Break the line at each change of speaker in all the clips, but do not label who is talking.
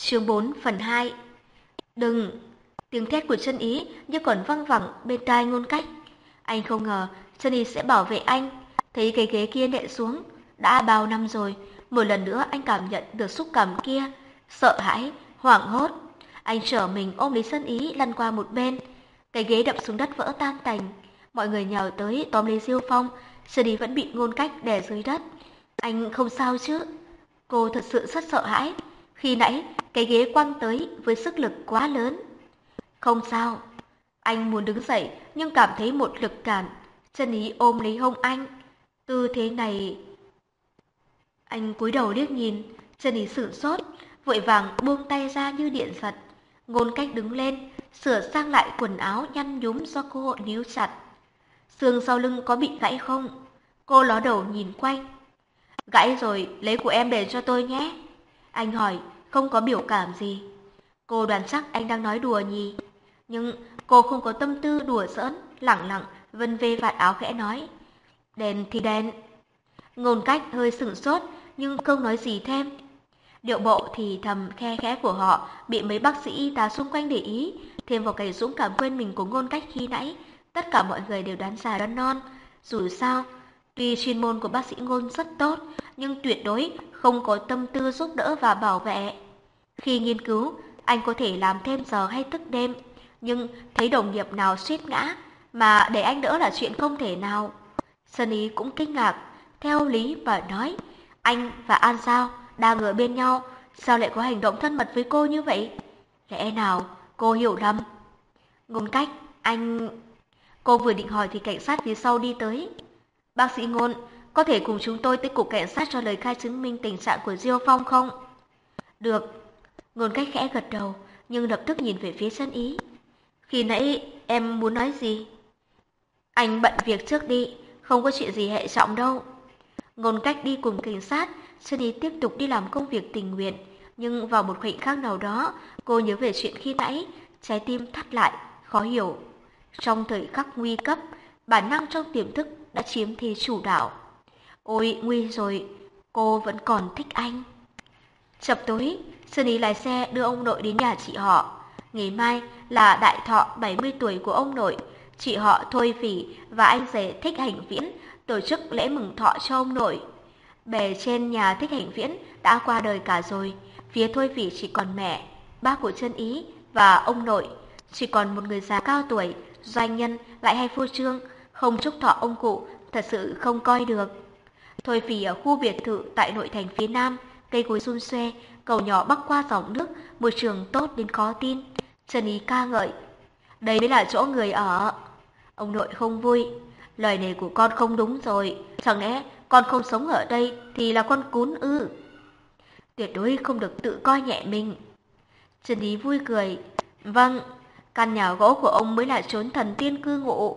Chương 4 phần 2 Đừng! Tiếng thét của chân ý như còn văng vẳng bên tai ngôn cách. Anh không ngờ chân ý sẽ bảo vệ anh. Thấy cái ghế kia nện xuống. Đã bao năm rồi, một lần nữa anh cảm nhận được xúc cảm kia. Sợ hãi, hoảng hốt. Anh trở mình ôm lấy chân ý lăn qua một bên. Cái ghế đập xuống đất vỡ tan tành. Mọi người nhào tới tóm lấy Diêu Phong. Chân ý vẫn bị ngôn cách đè dưới đất. Anh không sao chứ? Cô thật sự rất sợ hãi. Khi nãy, cái ghế quăng tới với sức lực quá lớn. Không sao. Anh muốn đứng dậy nhưng cảm thấy một lực cản. Chân ý ôm lấy hông anh. Tư thế này... Anh cúi đầu liếc nhìn, chân ý sửng sốt, vội vàng buông tay ra như điện giật. Ngôn cách đứng lên, sửa sang lại quần áo nhăn nhúm do cô níu chặt. Xương sau lưng có bị gãy không? Cô ló đầu nhìn quanh. Gãy rồi, lấy của em để cho tôi nhé. Anh hỏi, không có biểu cảm gì. Cô đoán chắc anh đang nói đùa nhỉ. Nhưng cô không có tâm tư đùa giỡn, lặng lặng, vân vê vạt áo khẽ nói. Đèn thì đèn. Ngôn cách hơi sửng sốt, nhưng không nói gì thêm. Điệu bộ thì thầm khe khẽ của họ bị mấy bác sĩ y tá xung quanh để ý, thêm vào cái dũng cảm quên mình của ngôn cách khi nãy. Tất cả mọi người đều đoán già đoán non. Dù sao, tuy chuyên môn của bác sĩ ngôn rất tốt, nhưng tuyệt đối không có tâm tư giúp đỡ và bảo vệ. Khi nghiên cứu, anh có thể làm thêm giờ hay thức đêm, nhưng thấy đồng nghiệp nào suýt ngã mà để anh đỡ là chuyện không thể nào. Sơn Ý cũng kinh ngạc, theo lý và nói, anh và An Giao đang ở bên nhau, sao lại có hành động thân mật với cô như vậy? Lẽ nào cô hiểu lầm? Ngôn cách, anh... Cô vừa định hỏi thì cảnh sát phía sau đi tới. Bác sĩ Ngôn, có thể cùng chúng tôi tới cục cảnh sát cho lời khai chứng minh tình trạng của Diêu Phong không? Được. Ngôn cách khẽ gật đầu, nhưng lập tức nhìn về phía chân ý. Khi nãy em muốn nói gì? Anh bận việc trước đi, không có chuyện gì hệ trọng đâu. Ngôn cách đi cùng cảnh sát, chân ý tiếp tục đi làm công việc tình nguyện. Nhưng vào một khoảnh khắc nào đó, cô nhớ về chuyện khi nãy, trái tim thắt lại, khó hiểu. Trong thời khắc nguy cấp, bản năng trong tiềm thức đã chiếm thế chủ đạo. Ôi, nguy rồi, cô vẫn còn thích anh. Chập tối, Sơn Ý lái xe đưa ông nội đến nhà chị họ. Ngày mai là đại thọ 70 tuổi của ông nội. Chị họ Thôi Phỉ và anh rể Thích Hành Viễn tổ chức lễ mừng thọ cho ông nội. Bề trên nhà Thích Hành Viễn đã qua đời cả rồi. Phía Thôi Phỉ chỉ còn mẹ, bác của chân Ý và ông nội. Chỉ còn một người già cao tuổi, doanh nhân lại hay phô trương, không chúc thọ ông cụ, thật sự không coi được. Thôi phì ở khu biệt thự tại nội thành phía nam, cây cối xun xoe cầu nhỏ bắc qua dòng nước, môi trường tốt đến khó tin. Trần Ý ca ngợi. Đây mới là chỗ người ở. Ông nội không vui. Lời này của con không đúng rồi. Chẳng lẽ con không sống ở đây thì là con cún ư? Tuyệt đối không được tự coi nhẹ mình. Trần Ý vui cười. Vâng, căn nhà gỗ của ông mới là chốn thần tiên cư ngụ.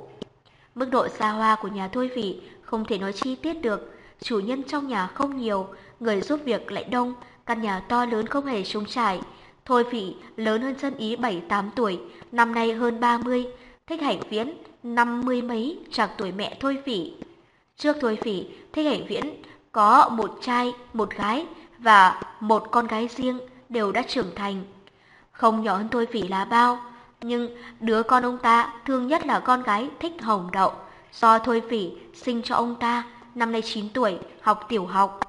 Mức độ xa hoa của nhà thôi vị không thể nói chi tiết được, chủ nhân trong nhà không nhiều, người giúp việc lại đông, căn nhà to lớn không hề trống trải. Thôi vị lớn hơn chân ý 7-8 tuổi, năm nay hơn 30, thích hạnh viễn, năm mươi mấy, chẳng tuổi mẹ Thôi Phỉ. Trước Thôi Phỉ, Thích Hạnh Viễn có một trai, một gái và một con gái riêng đều đã trưởng thành. Không nhỏ hơn Thôi Phỉ là bao, nhưng đứa con ông ta thương nhất là con gái Thích Hồng Đậu, do Thôi Phỉ sinh cho ông ta năm nay 9 tuổi, học tiểu học.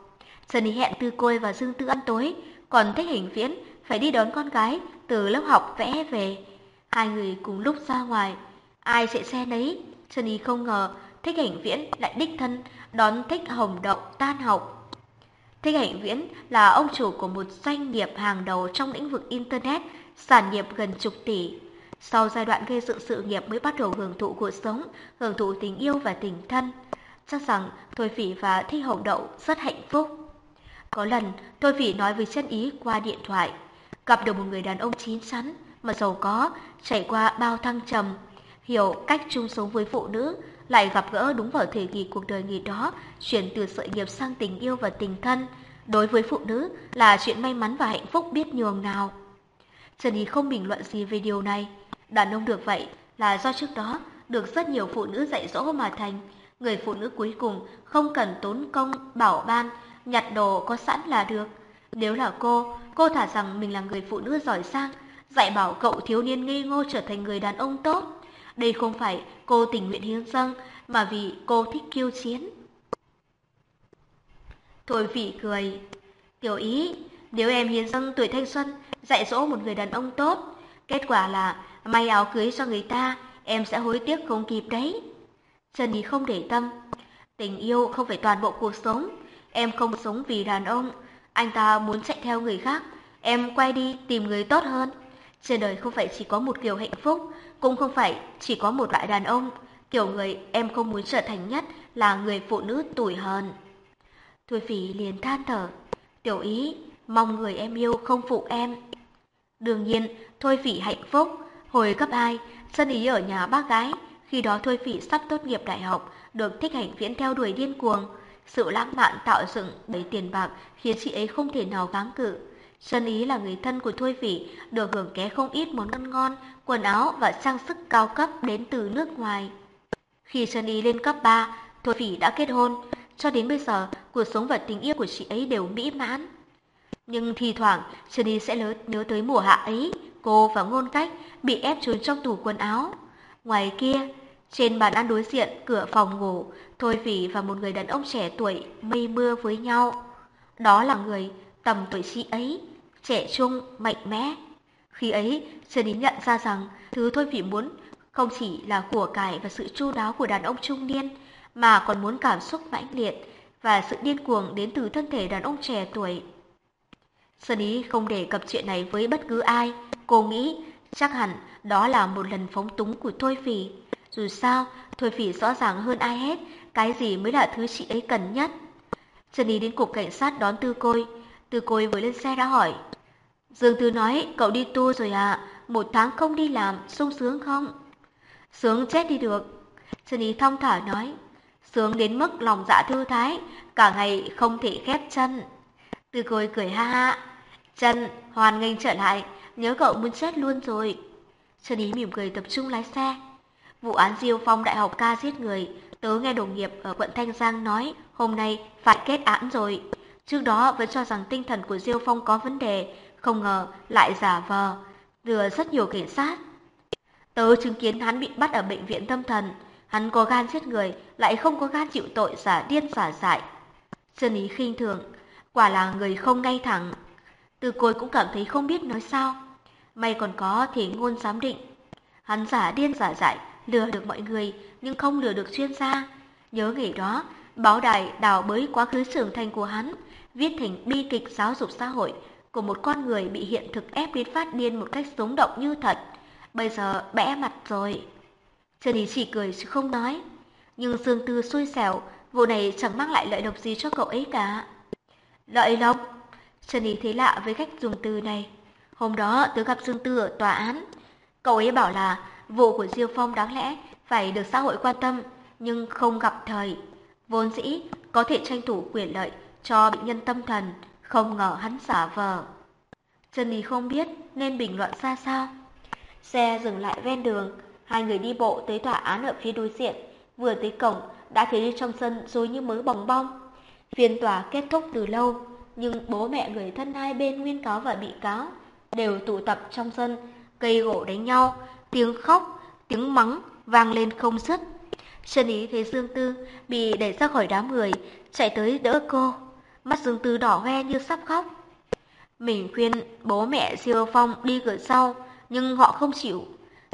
Trần Ý hẹn Tư Côi và Dương Tư ăn tối, còn Thích Hình Viễn phải đi đón con gái từ lớp học vẽ về. Hai người cùng lúc ra ngoài, ai sẽ xe nấy, Trần Ý không ngờ Thích Hình Viễn lại đích thân đón Thích Hồng Đậu tan học. Thích Hạnh Viễn là ông chủ của một doanh nghiệp hàng đầu trong lĩnh vực Internet, sản nghiệp gần chục tỷ. Sau giai đoạn gây dựng sự nghiệp mới bắt đầu hưởng thụ cuộc sống, hưởng thụ tình yêu và tình thân cho rằng Thôi Phỉ và Thi Hồng Đậu rất hạnh phúc. Có lần, Thôi Phỉ nói với chân ý qua điện thoại, gặp được một người đàn ông chín chắn mà giàu có, trải qua bao thăng trầm, hiểu cách chung sống với phụ nữ, lại gặp gỡ đúng vào thời kỳ cuộc đời nghỉ đó, chuyển từ sự nghiệp sang tình yêu và tình thân. Đối với phụ nữ là chuyện may mắn và hạnh phúc biết nhường nào. Trần Ý không bình luận gì về điều này. Đàn ông được vậy là do trước đó được rất nhiều phụ nữ dạy dỗ mà thành, người phụ nữ cuối cùng không cần tốn công bảo ban, nhặt đồ có sẵn là được. Nếu là cô, cô thả rằng mình là người phụ nữ giỏi sang, dạy bảo cậu thiếu niên ngây ngô trở thành người đàn ông tốt. Đây không phải cô tình nguyện hiến dâng, mà vì cô thích kiêu chiến. Thôi vị cười. Tiểu ý, nếu em hiến dâng tuổi thanh xuân, dạy dỗ một người đàn ông tốt, kết quả là may áo cưới cho người ta, em sẽ hối tiếc không kịp đấy. Trần Ý không để tâm. Tình yêu không phải toàn bộ cuộc sống. Em không sống vì đàn ông. Anh ta muốn chạy theo người khác. Em quay đi tìm người tốt hơn. Trên đời không phải chỉ có một kiểu hạnh phúc, cũng không phải chỉ có một loại đàn ông. Kiểu người em không muốn trở thành nhất là người phụ nữ tuổi hờn. Thôi phỉ liền than thở. Tiểu ý, mong người em yêu không phụ em. Đương nhiên, Thôi phỉ hạnh phúc. Hồi cấp 2, sân ý ở nhà bác gái. Khi đó Thôi phỉ sắp tốt nghiệp đại học, được thích hành viễn theo đuổi điên cuồng. Sự lãng mạn tạo dựng bởi tiền bạc khiến chị ấy không thể nào kháng cự. Sơn Ý là người thân của Thôi Phỉ, được hưởng ké không ít món ăn ngon, quần áo và trang sức cao cấp đến từ nước ngoài. Khi Sơn Ý lên cấp 3, Thôi Phỉ đã kết hôn. Cho đến bây giờ, cuộc sống và tình yêu của chị ấy đều mỹ mãn. Nhưng thi thoảng, Sơn Ý sẽ nhớ, nhớ tới mùa hạ ấy, cô và ngôn cách bị ép trốn trong tủ quần áo. Ngoài kia, trên bàn ăn đối diện cửa phòng ngủ, Thôi Phỉ và một người đàn ông trẻ tuổi mây mưa với nhau. Đó là người tầm tuổi chị ấy, trẻ trung, mạnh mẽ. Khi ấy, Trần Ý nhận ra rằng thứ Thôi Phỉ muốn không chỉ là của cải và sự chu đáo của đàn ông trung niên, mà còn muốn cảm xúc mãnh liệt và sự điên cuồng đến từ thân thể đàn ông trẻ tuổi. Sơn Ý không đề cập chuyện này với bất cứ ai, cô nghĩ chắc hẳn đó là một lần phóng túng của Thôi Phỉ. Dù sao, Thôi Phỉ rõ ràng hơn ai hết, cái gì mới là thứ chị ấy cần nhất. Trần Ý đến cục cảnh sát đón Tư Côi, Tư Côi vừa lên xe đã hỏi. Dương Tư nói cậu đi tu rồi à, một tháng không đi làm, sung sướng không? Sướng chết đi được. Trần Ý thong thả nói, sướng đến mức lòng dạ thư thái, cả ngày không thể khép chân. Tư Côi cười ha ha, chân hoàn nghênh trở lại, nhớ cậu muốn chết luôn rồi. Trần Ý mỉm cười tập trung lái xe. Vụ án Diêu Phong Đại học ca giết người, tớ nghe đồng nghiệp ở quận Thanh Giang nói hôm nay phải kết án rồi. Trước đó vẫn cho rằng tinh thần của Diêu Phong có vấn đề, không ngờ lại giả vờ, lừa rất nhiều cảnh sát. Tớ chứng kiến hắn bị bắt ở bệnh viện tâm thần, hắn có gan giết người, lại không có gan chịu tội giả điên giả dại. Sơn ý khinh thường, quả là người không ngay thẳng. Từ côi cũng cảm thấy không biết nói sao. May còn có thì ngôn giám định. Hắn giả điên giả dại, lừa được mọi người, nhưng không lừa được chuyên gia. Nhớ ngày đó, báo đài đào bới quá khứ trưởng thành của hắn, viết thành bi kịch giáo dục xã hội của một con người bị hiện thực ép đến phát điên một cách sống động như thật. Bây giờ bẽ mặt rồi. Trần Ý chỉ cười chứ không nói. Nhưng Dương Tư xui xẻo, vụ này chẳng mang lại lợi lộc gì cho cậu ấy cả. Lợi lộc? Trần Ý thấy lạ với cách dùng từ này. Hôm đó tớ gặp Dương Tư ở tòa án. Cậu ấy bảo là vụ của Diêu Phong đáng lẽ phải được xã hội quan tâm, nhưng không gặp thời. Vốn dĩ có thể tranh thủ quyền lợi cho bệnh nhân tâm thần, không ngờ hắn giả vờ. Trần Ý không biết nên bình luận ra sao. Xe dừng lại ven đường, hai người đi bộ tới tòa án ở phía đối diện, vừa tới cổng đã thấy trong sân rối như mớ bồng bong. Phiên tòa kết thúc từ lâu, nhưng bố mẹ người thân hai bên nguyên cáo và bị cáo đều tụ tập trong sân, cây gỗ đánh nhau, tiếng khóc, tiếng mắng vang lên không dứt. Trần Ý thấy Dương Tư bị đẩy ra khỏi đám người, chạy tới đỡ cô mắt Dương Tư đỏ hoe như sắp khóc. Mình khuyên bố mẹ Diêu Phong đi cửa sau, nhưng họ không chịu.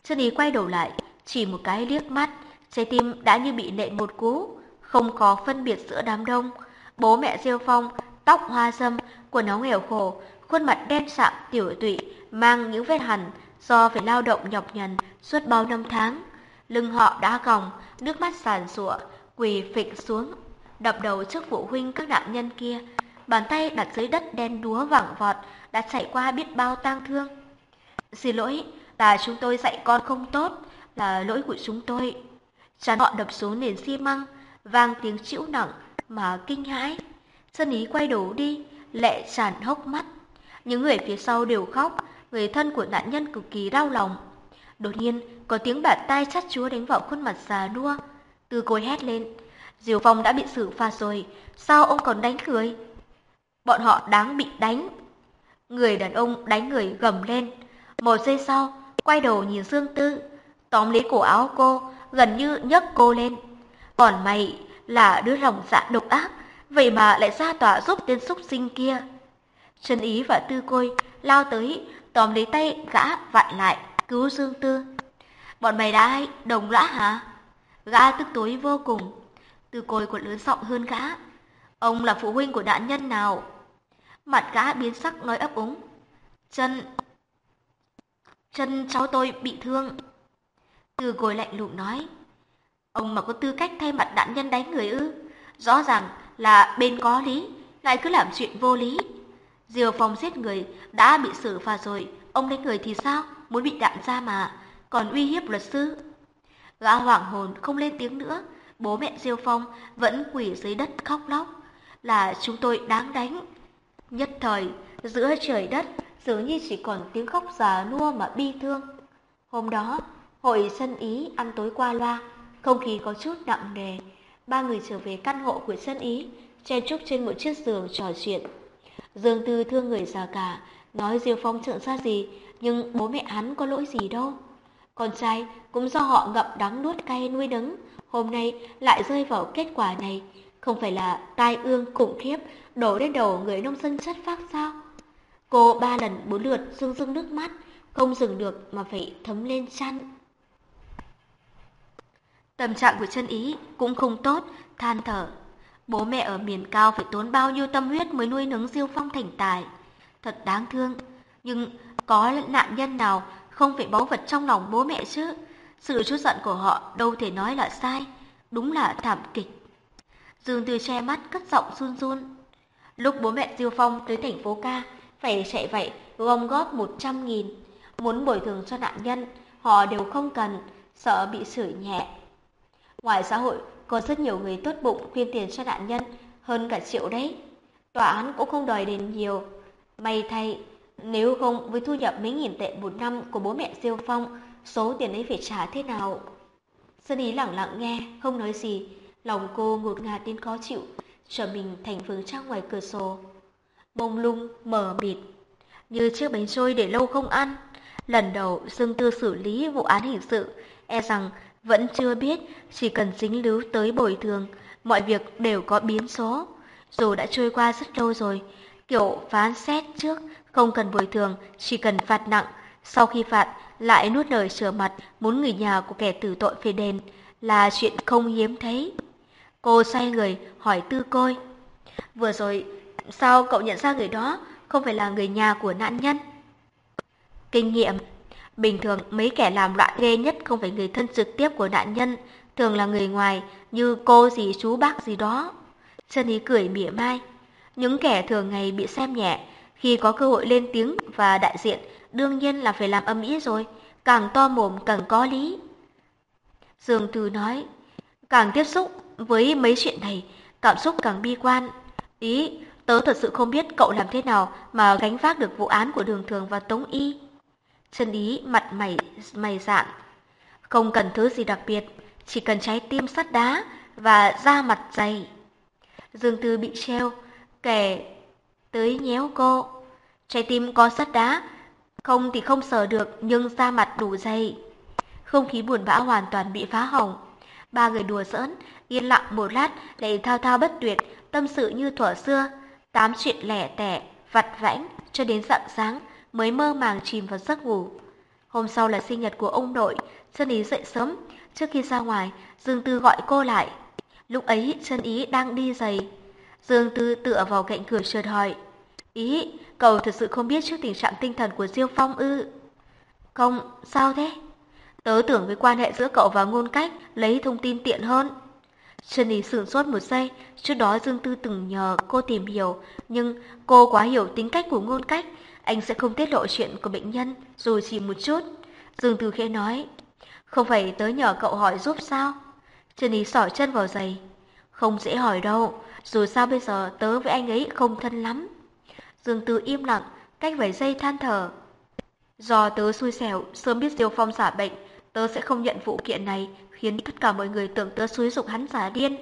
Chân ý quay đầu lại, chỉ một cái liếc mắt, trái tim đã như bị nện một cú, không có phân biệt giữa đám đông. Bố mẹ Diêu Phong, tóc hoa râm, quần áo nghèo khổ, khuôn mặt đen sạm tiểu tụy, mang những vết hằn do phải lao động nhọc nhằn suốt bao năm tháng. Lưng họ đã gồng nước mắt sàn sụa, quỳ phịch xuống đập đầu trước phụ huynh các nạn nhân kia, bàn tay đặt dưới đất đen đúa vẳng vọt, đã chạy qua biết bao tang thương. Xin lỗi, là chúng tôi dạy con không tốt, là lỗi của chúng tôi. Chán họ đập xuống nền xi măng, vang tiếng chịu nặng mà kinh hãi. Sân ý quay đầu đi, lệ tràn hốc mắt. Những người phía sau đều khóc, người thân của nạn nhân cực kỳ đau lòng. Đột nhiên, có tiếng bạt tay chắt chúa đánh vào khuôn mặt già nua. Từ côi hét lên, Diều Phong đã bị xử phạt rồi, sao ông còn đánh người? bọn họ đáng bị đánh. Người đàn ông đánh người gầm lên. Một giây sau, quay đầu nhìn Dương Tư, tóm lấy cổ áo cô, gần như nhấc cô lên. Còn mày là đứa lòng dạ độc ác, vậy mà lại ra tòa giúp tên xúc sinh kia. Trần Ý và Tư Côi lao tới, tóm lấy tay gã vặn lại, cứu Dương Tư. Bọn mày đã? Đồng lõa hả? Gã tức tối vô cùng. từ Côi còn lớn giọng hơn gã. Ông là phụ huynh của nạn nhân nào? Mặt gã biến sắc nói ấp úng. Chân... Chân cháu tôi bị thương. từ Côi lạnh lùng nói. Ông mà có tư cách thay mặt nạn nhân đánh người ư? Rõ ràng là bên có lý, lại cứ làm chuyện vô lý. Diều Phong giết người đã bị xử phạt rồi, ông đánh người thì sao? Muốn bị đạn ra mà, còn uy hiếp luật sư. Gã hoảng hồn không lên tiếng nữa, bố mẹ Diêu Phong vẫn quỳ dưới đất khóc lóc. Là chúng tôi đáng đánh. Nhất thời, giữa trời đất dường như chỉ còn tiếng khóc già nua mà bi thương. Hôm đó, hội sân ý ăn tối qua loa, không khí có chút nặng nề. Ba người trở về căn hộ của sân ý, chen chúc trên một chiếc giường trò chuyện. Dương Tư thương người già cả, nói Diêu Phong trợn ra gì, nhưng bố mẹ hắn có lỗi gì đâu. Con trai cũng do họ ngậm đắng nuốt cay nuôi nấng, hôm nay lại rơi vào kết quả này, không phải là tai ương khủng khiếp đổ lên đầu người nông dân chất phác sao? Cô ba lần bốn lượt rưng rưng nước mắt, không dừng được mà phải thấm lên chăn. Tâm trạng của chân ý cũng không tốt, than thở. Bố mẹ ở miền cao phải tốn bao nhiêu tâm huyết mới nuôi nấng Diêu Phong thành tài. Thật đáng thương, nhưng có nạn nhân nào không phải báu vật trong lòng bố mẹ chứ? Sự chút giận của họ đâu thể nói là sai, đúng là thảm kịch. Dương Tư che mắt cất giọng run run. Lúc bố mẹ Diêu Phong tới thành phố ca, phải chạy vậy gom góp 100 nghìn. Muốn bồi thường cho nạn nhân, họ đều không cần, sợ bị xử nhẹ. Ngoài xã hội, có rất nhiều người tốt bụng khuyên tiền cho nạn nhân, hơn cả triệu đấy. Tòa án cũng không đòi đến nhiều. May thay, nếu không với thu nhập mấy nghìn tệ một năm của bố mẹ Diêu Phong, số tiền ấy phải trả thế nào? Sơn Ý lặng lặng nghe, không nói gì. Lòng cô ngột ngạt đến khó chịu, trở mình thành vướng trang ngoài cửa sổ. Bông lung, mờ mịt, như chiếc bánh trôi để lâu không ăn. Lần đầu Dương Tư xử lý vụ án hình sự, e rằng vẫn chưa biết chỉ cần dính líu tới bồi thường, mọi việc đều có biến số. Dù đã trôi qua rất lâu rồi, kiểu phán xét trước không cần bồi thường, chỉ cần phạt nặng, sau khi phạt lại nuốt lời sửa mặt muốn người nhà của kẻ tử tội phải đền là chuyện không hiếm thấy. Cô xoay người hỏi tư côi. Vừa rồi, sao cậu nhận ra người đó không phải là người nhà của nạn nhân? Kinh nghiệm Bình thường mấy kẻ làm loạn ghê nhất không phải người thân trực tiếp của nạn nhân, thường là người ngoài như cô gì chú bác gì đó. Chân ý cười mỉa mai. Những kẻ thường ngày bị xem nhẹ, khi có cơ hội lên tiếng và đại diện, đương nhiên là phải làm âm ý rồi, càng to mồm càng có lý. Dương Từ nói, càng tiếp xúc với mấy chuyện này, cảm xúc càng bi quan. Ý, tớ thật sự không biết cậu làm thế nào mà gánh vác được vụ án của Đường Thường và Tống Y. Chân ý mặt mày mày dạn. Không cần thứ gì đặc biệt, chỉ cần trái tim sắt đá và da mặt dày. Dương Tư bị treo, kẻ tới nhéo cô. Trái tim có sắt đá, không thì không sờ được nhưng da mặt đủ dày. Không khí buồn bã hoàn toàn bị phá hỏng. Ba người đùa giỡn, yên lặng một lát lại thao thao bất tuyệt, tâm sự như thuở xưa, tám chuyện lẻ tẻ, vặt vãnh cho đến rạng sáng mới mơ màng chìm vào giấc ngủ. Hôm sau là sinh nhật của ông nội, chân ý dậy sớm, trước khi ra ngoài, Dương Tư gọi cô lại. Lúc ấy chân ý đang đi giày. Dương Tư tựa vào cạnh cửa chợt hỏi. Ý, cậu thật sự không biết trước tình trạng tinh thần của Diêu Phong ư? Không, sao thế? Tớ tưởng với quan hệ giữa cậu và ngôn cách lấy thông tin tiện hơn. Trần Ý sửng sốt một giây, trước đó Dương Tư từng nhờ cô tìm hiểu, nhưng cô quá hiểu tính cách của ngôn cách, anh sẽ không tiết lộ chuyện của bệnh nhân, dù chỉ một chút. Dương tử khê nói, không phải tớ nhờ cậu hỏi giúp sao? Trần Ý sỏ chân vào giày. Không dễ hỏi đâu, dù sao bây giờ tớ với anh ấy không thân lắm. Dương Tử im lặng, cách vài giây than thở. Do tớ xui xẻo, sớm biết Diêu Phong giả bệnh, tớ sẽ không nhận vụ kiện này, khiến tất cả mọi người tưởng tớ xúi dục hắn giả điên.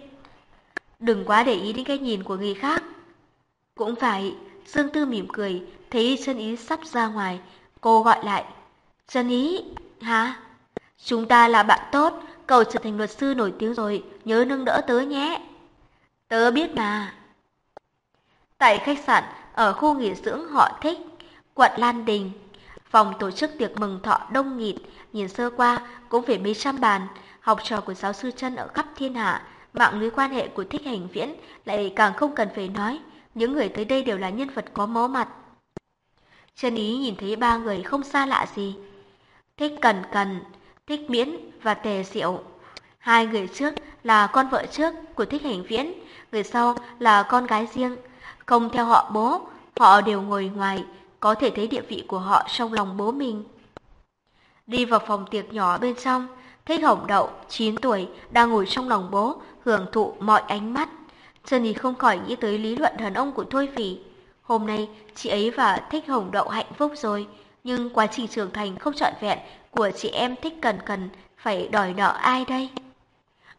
Đừng quá để ý đến cái nhìn của người khác. Cũng phải, Dương Tư mỉm cười, thấy chân ý sắp ra ngoài. Cô gọi lại. Chân ý, hả? Chúng ta là bạn tốt, cậu trở thành luật sư nổi tiếng rồi, nhớ nâng đỡ tớ nhé. Tớ biết mà. Tại khách sạn ở khu nghỉ dưỡng họ thích, quận Lan Đình, phòng tổ chức tiệc mừng thọ đông nghịt, nhìn sơ qua cũng phải mấy trăm bàn, học trò của giáo sư chân ở khắp thiên hạ, mạng lưới quan hệ của thích hành viễn lại càng không cần phải nói, những người tới đây đều là nhân vật có máu mặt. Chân ý nhìn thấy ba người không xa lạ gì. Thích Cần Cần, Thích Miễn và Tề Diệu. Hai người trước là con vợ trước của Thích Hành Viễn, người sau là con gái riêng. Không theo họ bố, họ đều ngồi ngoài, có thể thấy địa vị của họ trong lòng bố mình. Đi vào phòng tiệc nhỏ bên trong, Thích Hồng Đậu, 9 tuổi, đang ngồi trong lòng bố, hưởng thụ mọi ánh mắt. Sunny không khỏi nghĩ tới lý luận đàn ông của Thôi Phỉ. Hôm nay, chị ấy và Thích Hồng Đậu hạnh phúc rồi, nhưng quá trình trưởng thành không trọn vẹn của chị em Thích Cần Cần phải đòi nợ ai đây?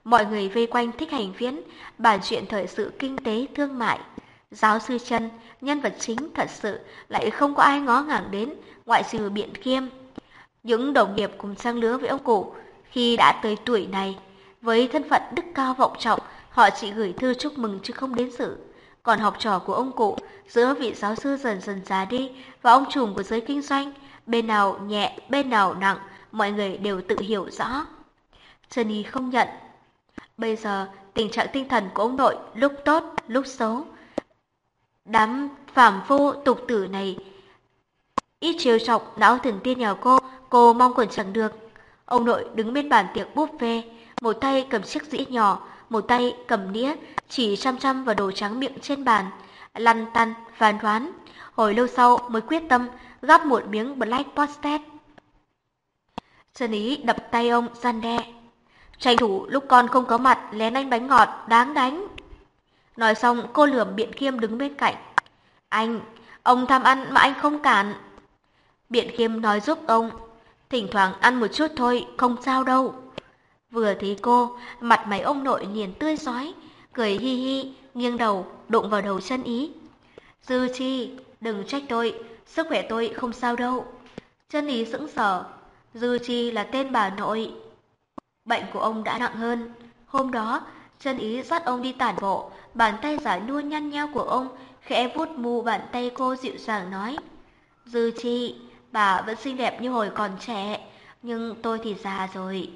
Mọi người vây quanh Thích Hành Viễn, bàn chuyện thời sự kinh tế thương mại. Giáo sư chân, nhân vật chính thật sự lại không có ai ngó ngàng đến, ngoại trừ biện kiêm. Những đồng nghiệp cùng trang lứa với ông cụ, khi đã tới tuổi này, với thân phận đức cao vọng trọng, họ chỉ gửi thư chúc mừng chứ không đến dự. Còn học trò của ông cụ, giữa vị giáo sư dần dần già đi và ông trùm của giới kinh doanh, bên nào nhẹ, bên nào nặng, mọi người đều tự hiểu rõ. Sunny không nhận. Bây giờ, tình trạng tinh thần của ông nội lúc tốt, lúc xấu. Đám phàm phu tục tử này ít chiều chọc não thần tiên nhà cô, cô mong còn chẳng được. Ông nội đứng bên bàn tiệc buffet, một tay cầm chiếc dĩa nhỏ, một tay cầm đĩa, chỉ chăm chăm vào đồ trắng miệng trên bàn, lăn tăn, phán đoán. Hồi lâu sau mới quyết tâm gắp một miếng black postet. Trần Ý đập tay ông gian đe. Tranh thủ lúc con không có mặt lén anh bánh ngọt, đáng đánh. Nói xong cô lườm biện khiêm đứng bên cạnh. Anh, ông tham ăn mà anh không cản. Biện khiêm nói giúp ông. Thỉnh thoảng ăn một chút thôi, không sao đâu. Vừa thấy cô, mặt mày ông nội liền tươi giói, cười hi hi, nghiêng đầu, đụng vào đầu chân ý. Dư chi, đừng trách tôi, sức khỏe tôi không sao đâu. Chân ý sững sờ, Dư chi là tên bà nội. Bệnh của ông đã nặng hơn. Hôm đó, chân ý dắt ông đi tản bộ, bàn tay giả nua nhăn nheo của ông, khẽ vuốt mu bàn tay cô dịu dàng nói. Dư chi, bà vẫn xinh đẹp như hồi còn trẻ, nhưng tôi thì già rồi.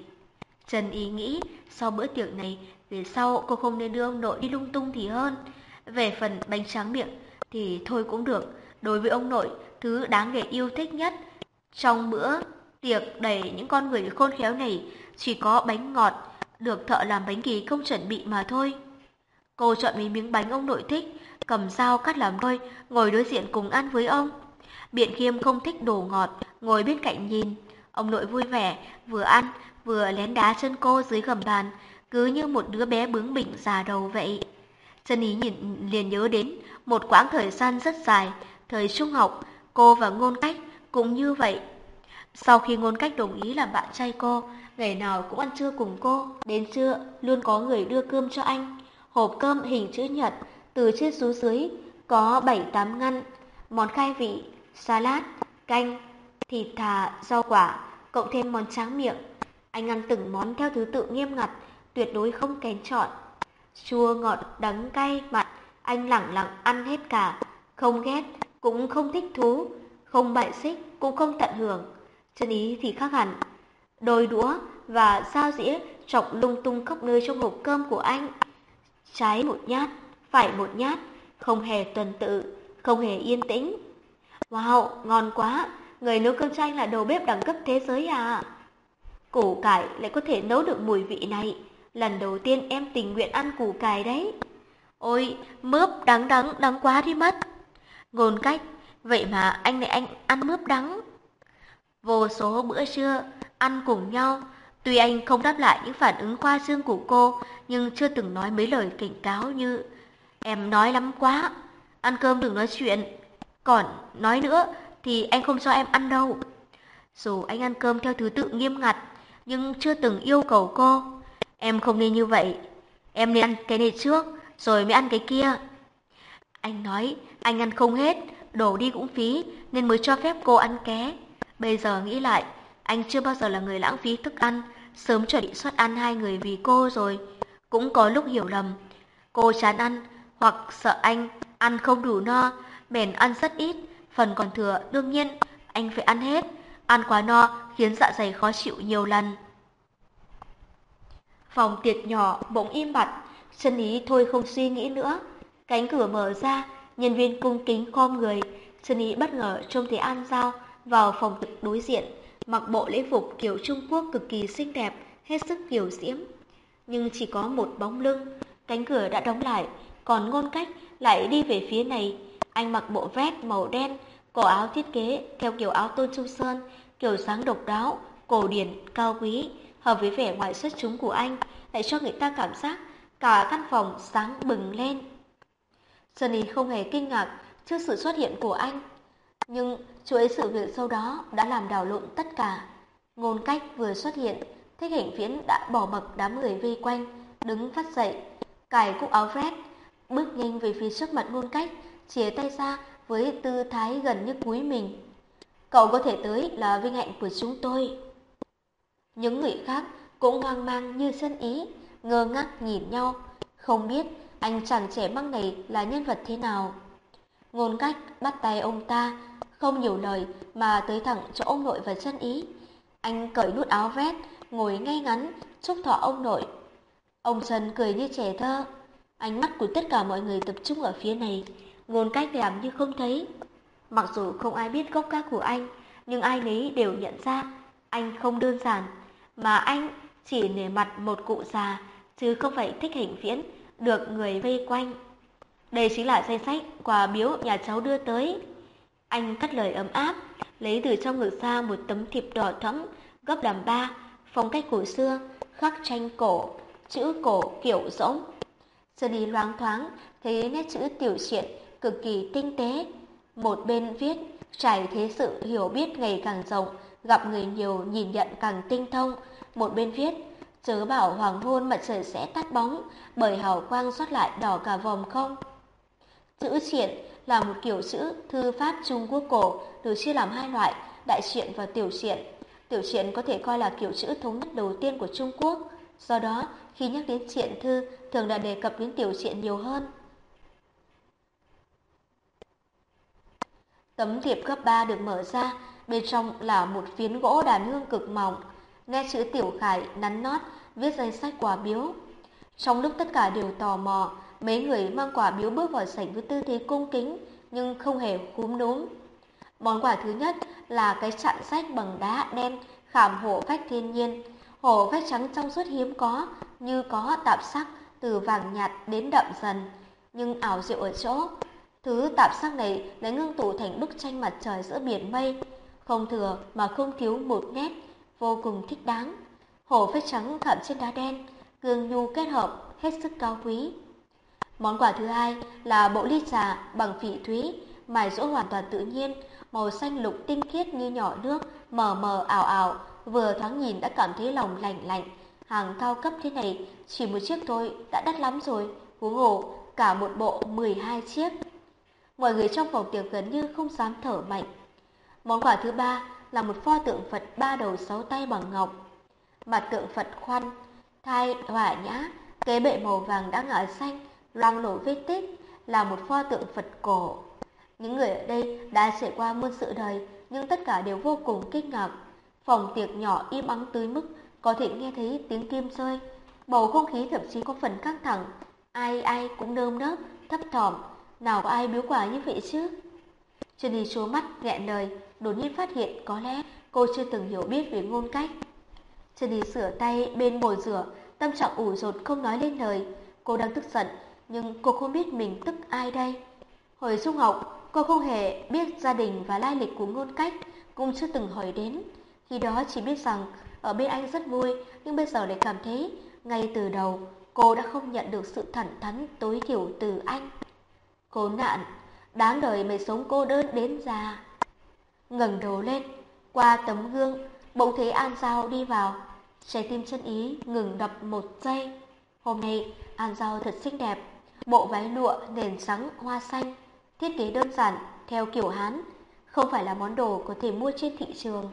Trần Ý nghĩ sau bữa tiệc này, về sau cô không nên đưa ông nội đi lung tung thì hơn. Về phần bánh tráng miệng thì thôi cũng được. Đối với ông nội, thứ đáng để yêu thích nhất trong bữa tiệc đầy những con người khôn khéo này chỉ có bánh ngọt được thợ làm bánh kỳ không chuẩn bị mà thôi. Cô chọn mấy miếng bánh ông nội thích, cầm dao cắt làm đôi, ngồi đối diện cùng ăn với ông. Biện Khiêm không thích đồ ngọt, ngồi bên cạnh nhìn. Ông nội vui vẻ, vừa ăn, vừa lén đá chân cô dưới gầm bàn, cứ như một đứa bé bướng bỉnh già đầu vậy. Chân ý nhìn liền nhớ đến một quãng thời gian rất dài, thời trung học, cô và ngôn cách cũng như vậy. Sau khi ngôn cách đồng ý làm bạn trai cô, ngày nào cũng ăn trưa cùng cô, đến trưa luôn có người đưa cơm cho anh. Hộp cơm hình chữ nhật, từ trên xuống dưới, có 7-8 ngăn, món khai vị, salad, canh, thịt thà, rau quả, cộng thêm món tráng miệng, anh ăn từng món theo thứ tự nghiêm ngặt, tuyệt đối không kén chọn. Chua, ngọt, đắng, cay, mặn, anh lẳng lặng ăn hết cả, không ghét, cũng không thích thú, không bại xích, cũng không tận hưởng. Chân ý thì khác hẳn. Đôi đũa và dao dĩa chọc lung tung khắp nơi trong hộp cơm của anh. Trái một nhát, phải một nhát, không hề tuần tự, không hề yên tĩnh. Wow, ngon quá, người nấu cơm cho anh là đầu bếp đẳng cấp thế giới à? Củ cải lại có thể nấu được mùi vị này. Lần đầu tiên em tình nguyện ăn củ cải đấy. Ôi, mướp đắng đắng, đắng quá đi mất. Ngôn cách, vậy mà anh lại anh ăn mướp đắng. Vô số bữa trưa, ăn cùng nhau. Tuy anh không đáp lại những phản ứng khoa trương của cô, nhưng chưa từng nói mấy lời cảnh cáo như Em nói lắm quá, ăn cơm đừng nói chuyện. Còn nói nữa thì anh không cho em ăn đâu. Dù anh ăn cơm theo thứ tự nghiêm ngặt, nhưng chưa từng yêu cầu cô. Em không nên như vậy. Em nên ăn cái này trước, rồi mới ăn cái kia. Anh nói, anh ăn không hết, đổ đi cũng phí, nên mới cho phép cô ăn ké. Bây giờ nghĩ lại, anh chưa bao giờ là người lãng phí thức ăn, sớm chuẩn bị suất ăn hai người vì cô rồi. Cũng có lúc hiểu lầm, cô chán ăn hoặc sợ anh ăn không đủ no, bèn ăn rất ít, phần còn thừa đương nhiên anh phải ăn hết. Ăn quá no khiến dạ dày khó chịu nhiều lần. Phòng tiệc nhỏ bỗng im bặt, chân ý thôi không suy nghĩ nữa. Cánh cửa mở ra, nhân viên cung kính khom người, chân ý bất ngờ trông thấy An Giao vào phòng tiệc đối diện, mặc bộ lễ phục kiểu Trung Quốc cực kỳ xinh đẹp, hết sức kiểu diễm. Nhưng chỉ có một bóng lưng, cánh cửa đã đóng lại, còn ngôn cách lại đi về phía này. Anh mặc bộ vest màu đen, cổ áo thiết kế theo kiểu áo tôn trung sơn, kiểu dáng độc đáo, cổ điển, cao quý, hợp với vẻ ngoài xuất chúng của anh, lại cho người ta cảm giác cả căn phòng sáng bừng lên. Sunny không hề kinh ngạc trước sự xuất hiện của anh, nhưng chuỗi sự việc sau đó đã làm đảo lộn tất cả. Ngôn cách vừa xuất hiện, thích hình viễn đã bỏ mặc đám người vây quanh, đứng phát dậy, cài cúc áo vest, bước nhanh về phía trước mặt ngôn cách, chìa tay ra với tư thái gần như cúi mình. Cậu có thể tới là vinh hạnh của chúng tôi. Những người khác cũng hoang mang như sân ý, ngơ ngác nhìn nhau, không biết anh chàng trẻ măng này là nhân vật thế nào. Ngôn cách bắt tay ông ta, không nhiều lời mà tới thẳng chỗ ông nội và chân ý. Anh cởi nút áo vest, ngồi ngay ngắn, chúc thọ ông nội. Ông Trần cười như trẻ thơ. Ánh mắt của tất cả mọi người tập trung ở phía này, ngôn cách làm như không thấy. Mặc dù không ai biết gốc gác của anh, nhưng ai nấy đều nhận ra anh không đơn giản, mà anh chỉ nể mặt một cụ già, chứ không phải thích hình viễn, được người vây quanh. Đây chính là danh sách quà biếu nhà cháu đưa tới. Anh cắt lời ấm áp, lấy từ trong ngực ra một tấm thiệp đỏ thẫm, gấp làm ba, phong cách cổ xưa, khắc tranh cổ, chữ cổ kiểu rỗng. Sunny loáng thoáng, thấy nét chữ tiểu truyện cực kỳ tinh tế. Một bên viết, trải thế sự hiểu biết ngày càng rộng, gặp người nhiều nhìn nhận càng tinh thông. Một bên viết, chớ bảo hoàng hôn mặt trời sẽ tắt bóng, bởi hào quang xuất lại đỏ cả vòng không. Chữ truyện là một kiểu chữ thư pháp Trung Quốc cổ, được chia làm hai loại, đại truyện và tiểu truyện. Tiểu truyện có thể coi là kiểu chữ thống nhất đầu tiên của Trung Quốc, do đó khi nhắc đến truyện thư thường là đề cập đến tiểu truyện nhiều hơn. Tấm thiệp cấp 3 được mở ra, bên trong là một phiến gỗ đàn hương cực mỏng, nghe chữ tiểu khải nắn nót, viết danh sách quà biếu. Trong lúc tất cả đều tò mò, mấy người mang quà biếu bước vào sảnh với tư thế cung kính, nhưng không hề cúm núm. Món quà thứ nhất là cái chặn sách bằng đá đen khảm hổ phách thiên nhiên. Hổ phách trắng trong suốt hiếm có, như có tạp sắc từ vàng nhạt đến đậm dần. Nhưng ảo diệu ở chỗ, Thứ tạp sắc này đã ngưng tụ thành bức tranh mặt trời giữa biển mây, không thừa mà không thiếu một nét, vô cùng thích đáng. Hổ phách trắng thảm trên đá đen, gương nhu kết hợp, hết sức cao quý. Món quà thứ hai là bộ ly trà bằng phỉ thúy, mài rũ hoàn toàn tự nhiên, màu xanh lục tinh khiết như nhỏ nước, mờ mờ ảo ảo, vừa thoáng nhìn đã cảm thấy lòng lạnh lạnh. Hàng cao cấp thế này, chỉ một chiếc thôi đã đắt lắm rồi, huống hồ cả một bộ 12 chiếc mọi người trong phòng tiệc gần như không dám thở mạnh. Món quà thứ ba là một pho tượng Phật ba đầu sáu tay bằng ngọc. Mặt tượng Phật khoăn, thai hỏa nhã, kế bệ màu vàng đã ngả xanh, loang lổ vết tích, là một pho tượng Phật cổ. Những người ở đây đã trải qua muôn sự đời, nhưng tất cả đều vô cùng kinh ngạc. Phòng tiệc nhỏ im ắng tới mức có thể nghe thấy tiếng kim rơi. Bầu không khí thậm chí có phần căng thẳng, ai ai cũng nơm nớp, thấp thỏm, nào có ai biếu quà như vậy chứ? Chân đi số mắt, nghẹn lời, đột nhiên phát hiện có lẽ cô chưa từng hiểu biết về ngôn cách. Jenny sửa tay bên bồn rửa, tâm trạng ủ rột không nói lên lời. Cô đang tức giận, nhưng cô không biết mình tức ai đây. Hồi trung học, cô không hề biết gia đình và lai lịch của ngôn cách, cũng chưa từng hỏi đến. Khi đó chỉ biết rằng ở bên anh rất vui, nhưng bây giờ lại cảm thấy ngay từ đầu cô đã không nhận được sự thẳng thắn tối thiểu từ anh. Khốn nạn, đáng đời mày sống cô đơn đến già ngẩng đầu lên, qua tấm gương, bỗng thấy An Giao đi vào. Trái tim chân ý ngừng đập một giây. Hôm nay An Giao thật xinh đẹp, Bộ váy lụa nền trắng hoa xanh, thiết kế đơn giản theo kiểu Hán, không phải là món đồ có thể mua trên thị trường.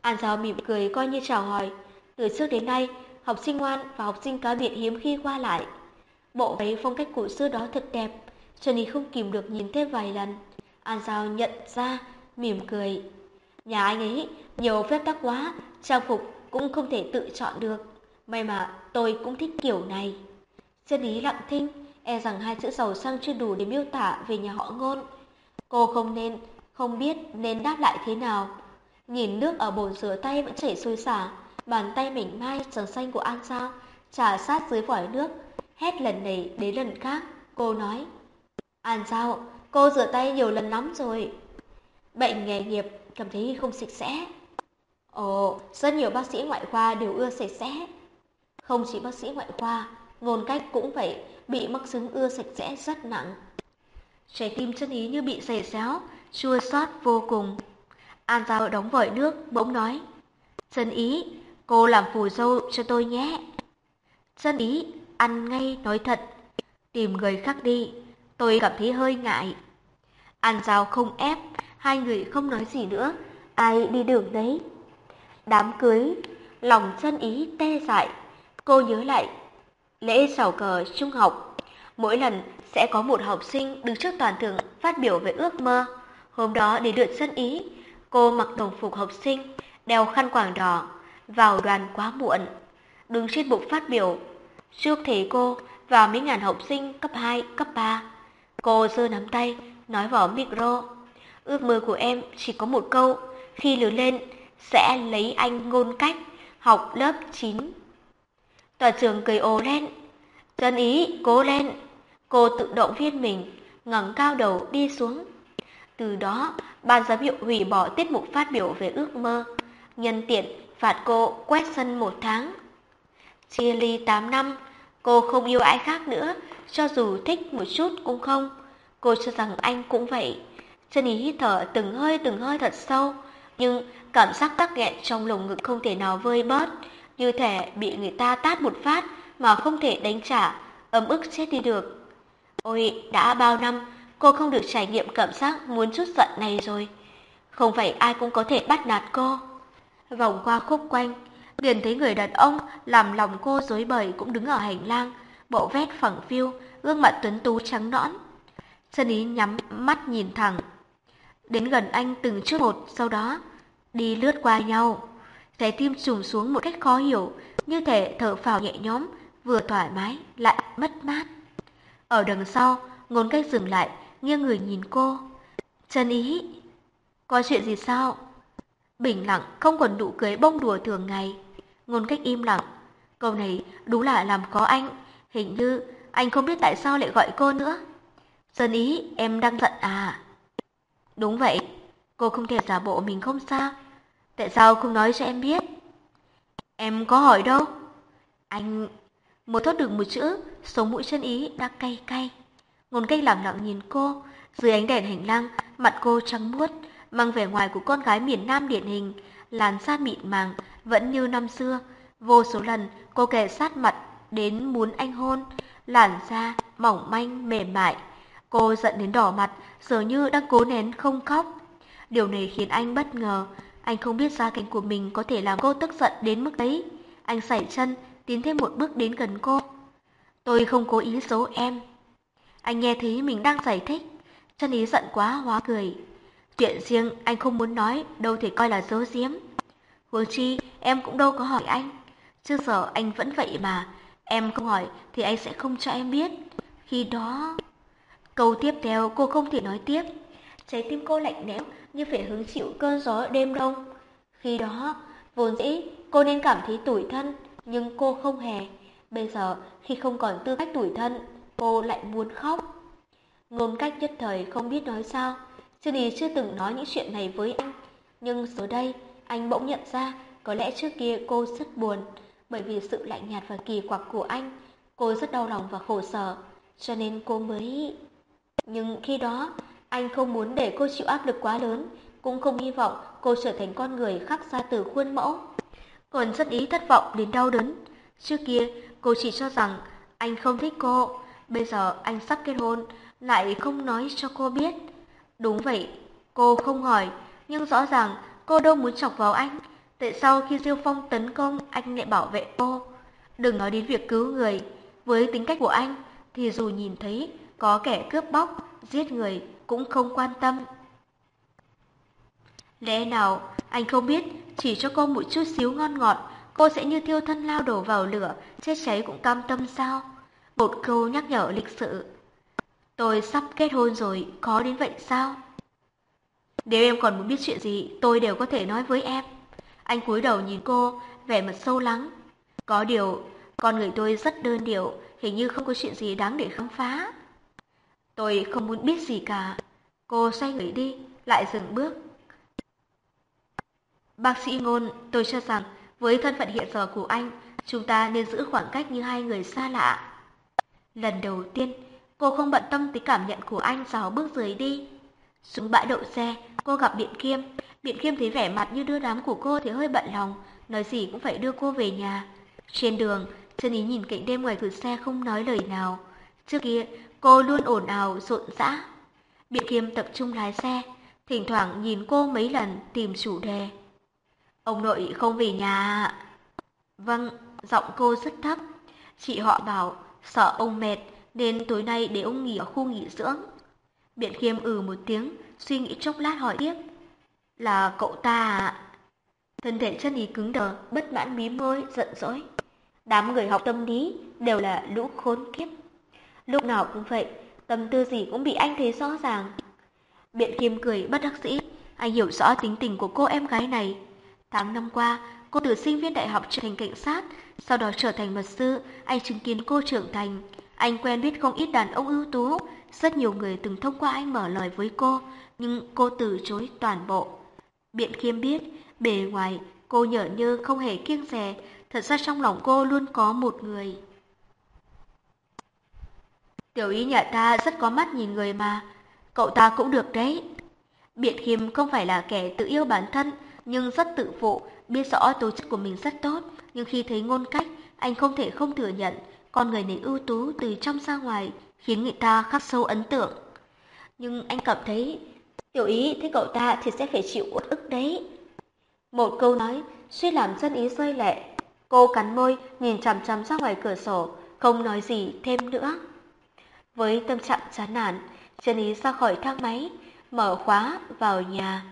An Giao mỉm cười coi như chào hỏi, từ trước đến nay, học sinh ngoan và học sinh cá biệt hiếm khi qua lại. Bộ váy phong cách cổ xưa đó thật đẹp, Trần Ý không kìm được nhìn thêm vài lần. An Giao nhận ra, mỉm cười. Nhà anh ấy nhiều phép tắc quá, trang phục cũng không thể tự chọn được. May mà tôi cũng thích kiểu này. Chân Ý lặng thinh, e rằng hai chữ giàu sang chưa đủ để miêu tả về nhà họ ngôn. Cô không nên, không biết nên đáp lại thế nào. Nhìn nước ở bồn rửa tay vẫn chảy sôi xả, bàn tay mảnh mai trắng xanh của An Giao trà sát dưới vòi nước, hét lần này đến lần khác. Cô nói, An Giao, cô rửa tay nhiều lần lắm rồi. Bệnh nghề nghiệp cảm thấy không sạch sẽ. Ồ, rất nhiều bác sĩ ngoại khoa đều ưa sạch sẽ. Không chỉ bác sĩ ngoại khoa, ngôn cách cũng vậy, bị mắc chứng ưa sạch sẽ rất nặng. Trái tim chân ý như bị giày xéo, chua xót vô cùng. An Giao đóng vòi nước, bỗng nói. Chân ý, cô làm phù dâu cho tôi nhé. Chân ý, ăn ngay nói thật. Tìm người khác đi, tôi cảm thấy hơi ngại. An Giao không ép, hai người không nói gì nữa, ai đi đường đấy. Đám cưới, lòng chân ý tê dại. Cô nhớ lại lễ sầu cờ trung học. Mỗi lần sẽ có một học sinh đứng trước toàn trường phát biểu về ước mơ. Hôm đó để được chân ý, cô mặc đồng phục học sinh, đeo khăn quàng đỏ, vào đoàn quá muộn. Đứng trên bục phát biểu, trước thầy cô và mấy ngàn học sinh cấp 2, cấp 3. Cô giơ nắm tay, nói vào micro. Ước mơ của em chỉ có một câu, khi lớn lên sẽ lấy anh ngôn cách, học lớp 9. Tòa trường cười ồ lên, dân ý, cố lên. Cô tự động viên mình, ngẩng cao đầu đi xuống. Từ đó, ban giám hiệu hủy bỏ tiết mục phát biểu về ước mơ, nhân tiện phạt cô quét sân một tháng. Chia ly 8 năm, cô không yêu ai khác nữa, cho dù thích một chút cũng không. Cô cho rằng anh cũng vậy. Chân ý hít thở từng hơi từng hơi thật sâu, nhưng cảm giác tắc nghẹn trong lồng ngực không thể nào vơi bớt, như thể bị người ta tát một phát mà không thể đánh trả, ấm ức chết đi được. Ôi, đã bao năm, cô không được trải nghiệm cảm giác muốn chút giận này rồi. Không phải ai cũng có thể bắt nạt cô. Vòng qua khúc quanh, liền thấy người đàn ông làm lòng cô rối bời cũng đứng ở hành lang, bộ vét phẳng phiu, gương mặt tuấn tú trắng nõn. Chân ý nhắm mắt nhìn thẳng. Đến gần anh từng chút một, sau đó đi lướt qua nhau. Trái tim trùng xuống một cách khó hiểu, như thể thở phào nhẹ nhõm, vừa thoải mái lại mất mát. Ở đằng sau, ngôn cách dừng lại, nghiêng người nhìn cô. Chân ý, có chuyện gì sao? Bình lặng, không còn nụ cười bông đùa thường ngày. Ngôn cách im lặng. Câu này đúng là làm khó anh. Hình như anh không biết tại sao lại gọi cô nữa. Sơn ý, em đang giận à? Đúng vậy, cô không thể giả bộ mình không sao. Tại sao không nói cho em biết? Em có hỏi đâu. Anh... Một thốt được một chữ, sống mũi chân ý đã cay cay. Ngôn cách lặng lặng nhìn cô, dưới ánh đèn hành lang, mặt cô trắng muốt, mang vẻ ngoài của con gái miền Nam điển hình, làn da mịn màng, vẫn như năm xưa. Vô số lần cô kề sát mặt đến muốn anh hôn, làn da mỏng manh mềm mại. Cô giận đến đỏ mặt, dường như đang cố nén không khóc. Điều này khiến anh bất ngờ, anh không biết gia cảnh của mình có thể làm cô tức giận đến mức ấy. Anh sải chân, tiến thêm một bước đến gần cô. Tôi không cố ý giấu em. Anh nghe thấy mình đang giải thích, chân ý giận quá hóa cười. Chuyện riêng anh không muốn nói, đâu thể coi là giấu giếm. Huống chi, em cũng đâu có hỏi anh. Trước giờ anh vẫn vậy mà, em không hỏi thì anh sẽ không cho em biết. Khi đó... Câu tiếp theo cô không thể nói tiếp. Trái tim cô lạnh lẽo như phải hứng chịu cơn gió đêm đông. Khi đó, vốn dĩ cô nên cảm thấy tủi thân, nhưng cô không hề. Bây giờ, khi không còn tư cách tủi thân, cô lại muốn khóc. Ngôn cách nhất thời không biết nói sao. Sư Đi chưa từng nói những chuyện này với anh. Nhưng giờ đây, anh bỗng nhận ra có lẽ trước kia cô rất buồn. Bởi vì sự lạnh nhạt và kỳ quặc của anh, cô rất đau lòng và khổ sở. Cho nên cô mới... Nhưng khi đó, anh không muốn để cô chịu áp lực quá lớn, cũng không hy vọng cô trở thành con người khắc ra từ khuôn mẫu. Còn rất ý thất vọng đến đau đớn. Trước kia, cô chỉ cho rằng Anh không thích cô, bây giờ anh sắp kết hôn, lại không nói cho cô biết. Đúng vậy, cô không hỏi, nhưng rõ ràng cô đâu muốn chọc vào anh. Tại sao khi Diêu Phong tấn công anh lại bảo vệ cô? Đừng nói đến việc cứu người, với tính cách của anh thì dù nhìn thấy có kẻ cướp bóc, giết người cũng không quan tâm. Lẽ nào anh không biết chỉ cho cô một chút xíu ngon ngọt, cô sẽ như thiêu thân lao đổ vào lửa, chết cháy cũng cam tâm sao? Một câu nhắc nhở lịch sự. Tôi sắp kết hôn rồi, có đến vậy sao? Nếu em còn muốn biết chuyện gì, tôi đều có thể nói với em. Anh cúi đầu nhìn cô, vẻ mặt sâu lắng. Có điều, con người tôi rất đơn điệu, hình như không có chuyện gì đáng để khám phá. Tôi không muốn biết gì cả. Cô xoay người đi, lại dừng bước. Bác sĩ ngôn, tôi cho rằng với thân phận hiện giờ của anh, chúng ta nên giữ khoảng cách như hai người xa lạ. Lần đầu tiên, cô không bận tâm tới cảm nhận của anh sau bước rời đi. Xuống bãi đậu xe, cô gặp Biện Kiêm. Biện Kiêm thấy vẻ mặt như đưa đám của cô thì hơi bận lòng, nói gì cũng phải đưa cô về nhà. Trên đường, Chân Ý nhìn cảnh đêm ngoài cửa xe không nói lời nào. Trước kia, cô luôn ồn ào, rộn rã. Biện Kiêm tập trung lái xe, thỉnh thoảng nhìn cô mấy lần tìm chủ đề. Ông nội không về nhà Vâng, giọng cô rất thấp. Chị họ bảo sợ ông mệt nên tối nay để ông nghỉ ở khu nghỉ dưỡng. Biện khiêm ừ một tiếng, suy nghĩ chốc lát hỏi tiếp. Là cậu ta à? Thân thể chân ý cứng đờ, bất mãn mí môi, giận dỗi. Đám người học tâm lý đều là lũ khốn kiếp. Lúc nào cũng vậy, tâm tư gì cũng bị anh thấy rõ ràng. Biện khiêm cười bất đắc dĩ, anh hiểu rõ tính tình của cô em gái này. Tháng năm qua, cô từ sinh viên đại học trở thành cảnh sát, sau đó trở thành luật sư, anh chứng kiến cô trưởng thành. Anh quen biết không ít đàn ông ưu tú, rất nhiều người từng thông qua anh mở lời với cô, nhưng cô từ chối toàn bộ. Biện khiêm biết, bề ngoài cô nhở như không hề kiêng dè, thật ra trong lòng cô luôn có một người. Tiểu ý nhà ta rất có mắt nhìn người mà, cậu ta cũng được đấy. Biện khiêm không phải là kẻ tự yêu bản thân, nhưng rất tự phụ, biết rõ tố chất của mình rất tốt, nhưng khi thấy ngôn cách, anh không thể không thừa nhận, con người này ưu tú từ trong ra ngoài, khiến người ta khắc sâu ấn tượng. Nhưng anh cảm thấy, tiểu ý thấy cậu ta thì sẽ phải chịu uất ức đấy. Một câu nói, suy làm chân ý rơi lệ. Cô cắn môi, nhìn chằm chằm ra ngoài cửa sổ, không nói gì thêm nữa. Với tâm trạng chán nản, chân ý ra khỏi thang máy, mở khóa vào nhà.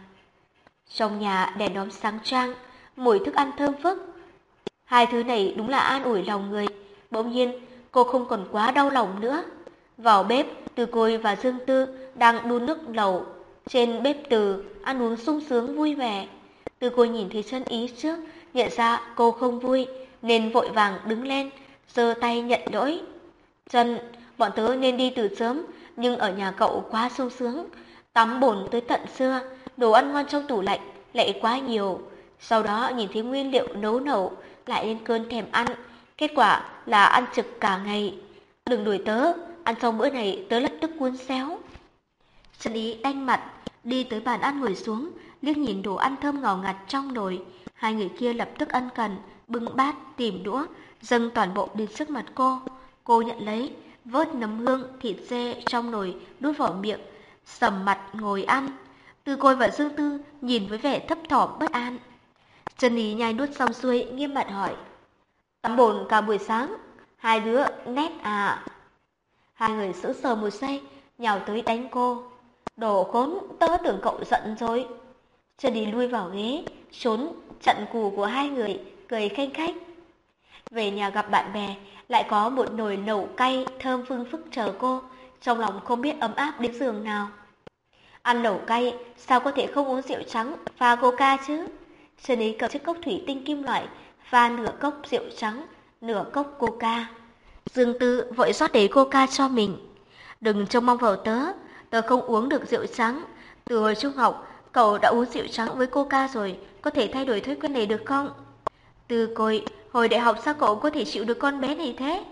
Trong nhà đèn đóm sáng trang, mùi thức ăn thơm phức. Hai thứ này đúng là an ủi lòng người. Bỗng nhiên, cô không còn quá đau lòng nữa. Vào bếp, Từ Côi và Dương Tư đang đun nước lẩu. Trên bếp từ, ăn uống sung sướng vui vẻ. Từ Côi nhìn thấy chân ý trước, nhận ra cô không vui, nên vội vàng đứng lên, giơ tay nhận lỗi. Chân, bọn tớ nên đi từ sớm, nhưng ở nhà cậu quá sung sướng. Tắm bồn tới tận xưa, đồ ăn ngon trong tủ lạnh lại quá nhiều. Sau đó nhìn thấy nguyên liệu nấu nẩu lại lên cơn thèm ăn. Kết quả là ăn trực cả ngày. Đừng đuổi tớ, ăn xong bữa này tớ lập tức cuốn xéo. Trần Ý đanh mặt, đi tới bàn ăn ngồi xuống, liếc nhìn đồ ăn thơm ngào ngạt trong nồi. Hai người kia lập tức ân cần, bưng bát, tìm đũa, dâng toàn bộ đến trước mặt cô. Cô nhận lấy, vớt nấm hương, thịt dê trong nồi, đút vào miệng, sầm mặt ngồi ăn. Từ Côi và Dương Tư nhìn với vẻ thấp thỏm bất an. Trần Ý nhai nuốt xong xuôi, nghiêm mặt hỏi. Tắm bồn cả buổi sáng, hai đứa nét à. Hai người sững sờ một giây, nhào tới đánh cô. Đồ khốn, tớ tưởng cậu giận rồi. Trần đi lui vào ghế, trốn trận cù của hai người, cười khanh khách. Về nhà gặp bạn bè, lại có một nồi lẩu cay thơm phương phức chờ cô, trong lòng không biết ấm áp đến giường nào. Ăn lẩu cay, sao có thể không uống rượu trắng pha coca chứ? Sơn ý cầm chiếc cốc thủy tinh kim loại, pha nửa cốc rượu trắng, nửa cốc coca. Dương Tư vội rót đầy coca cho mình. Đừng trông mong vào tớ, tớ không uống được rượu trắng. Từ hồi trung học, cậu đã uống rượu trắng với coca rồi, có thể thay đổi thói quen này được không? Từ côi, hồi đại học sao cậu có thể chịu được con bé này thế?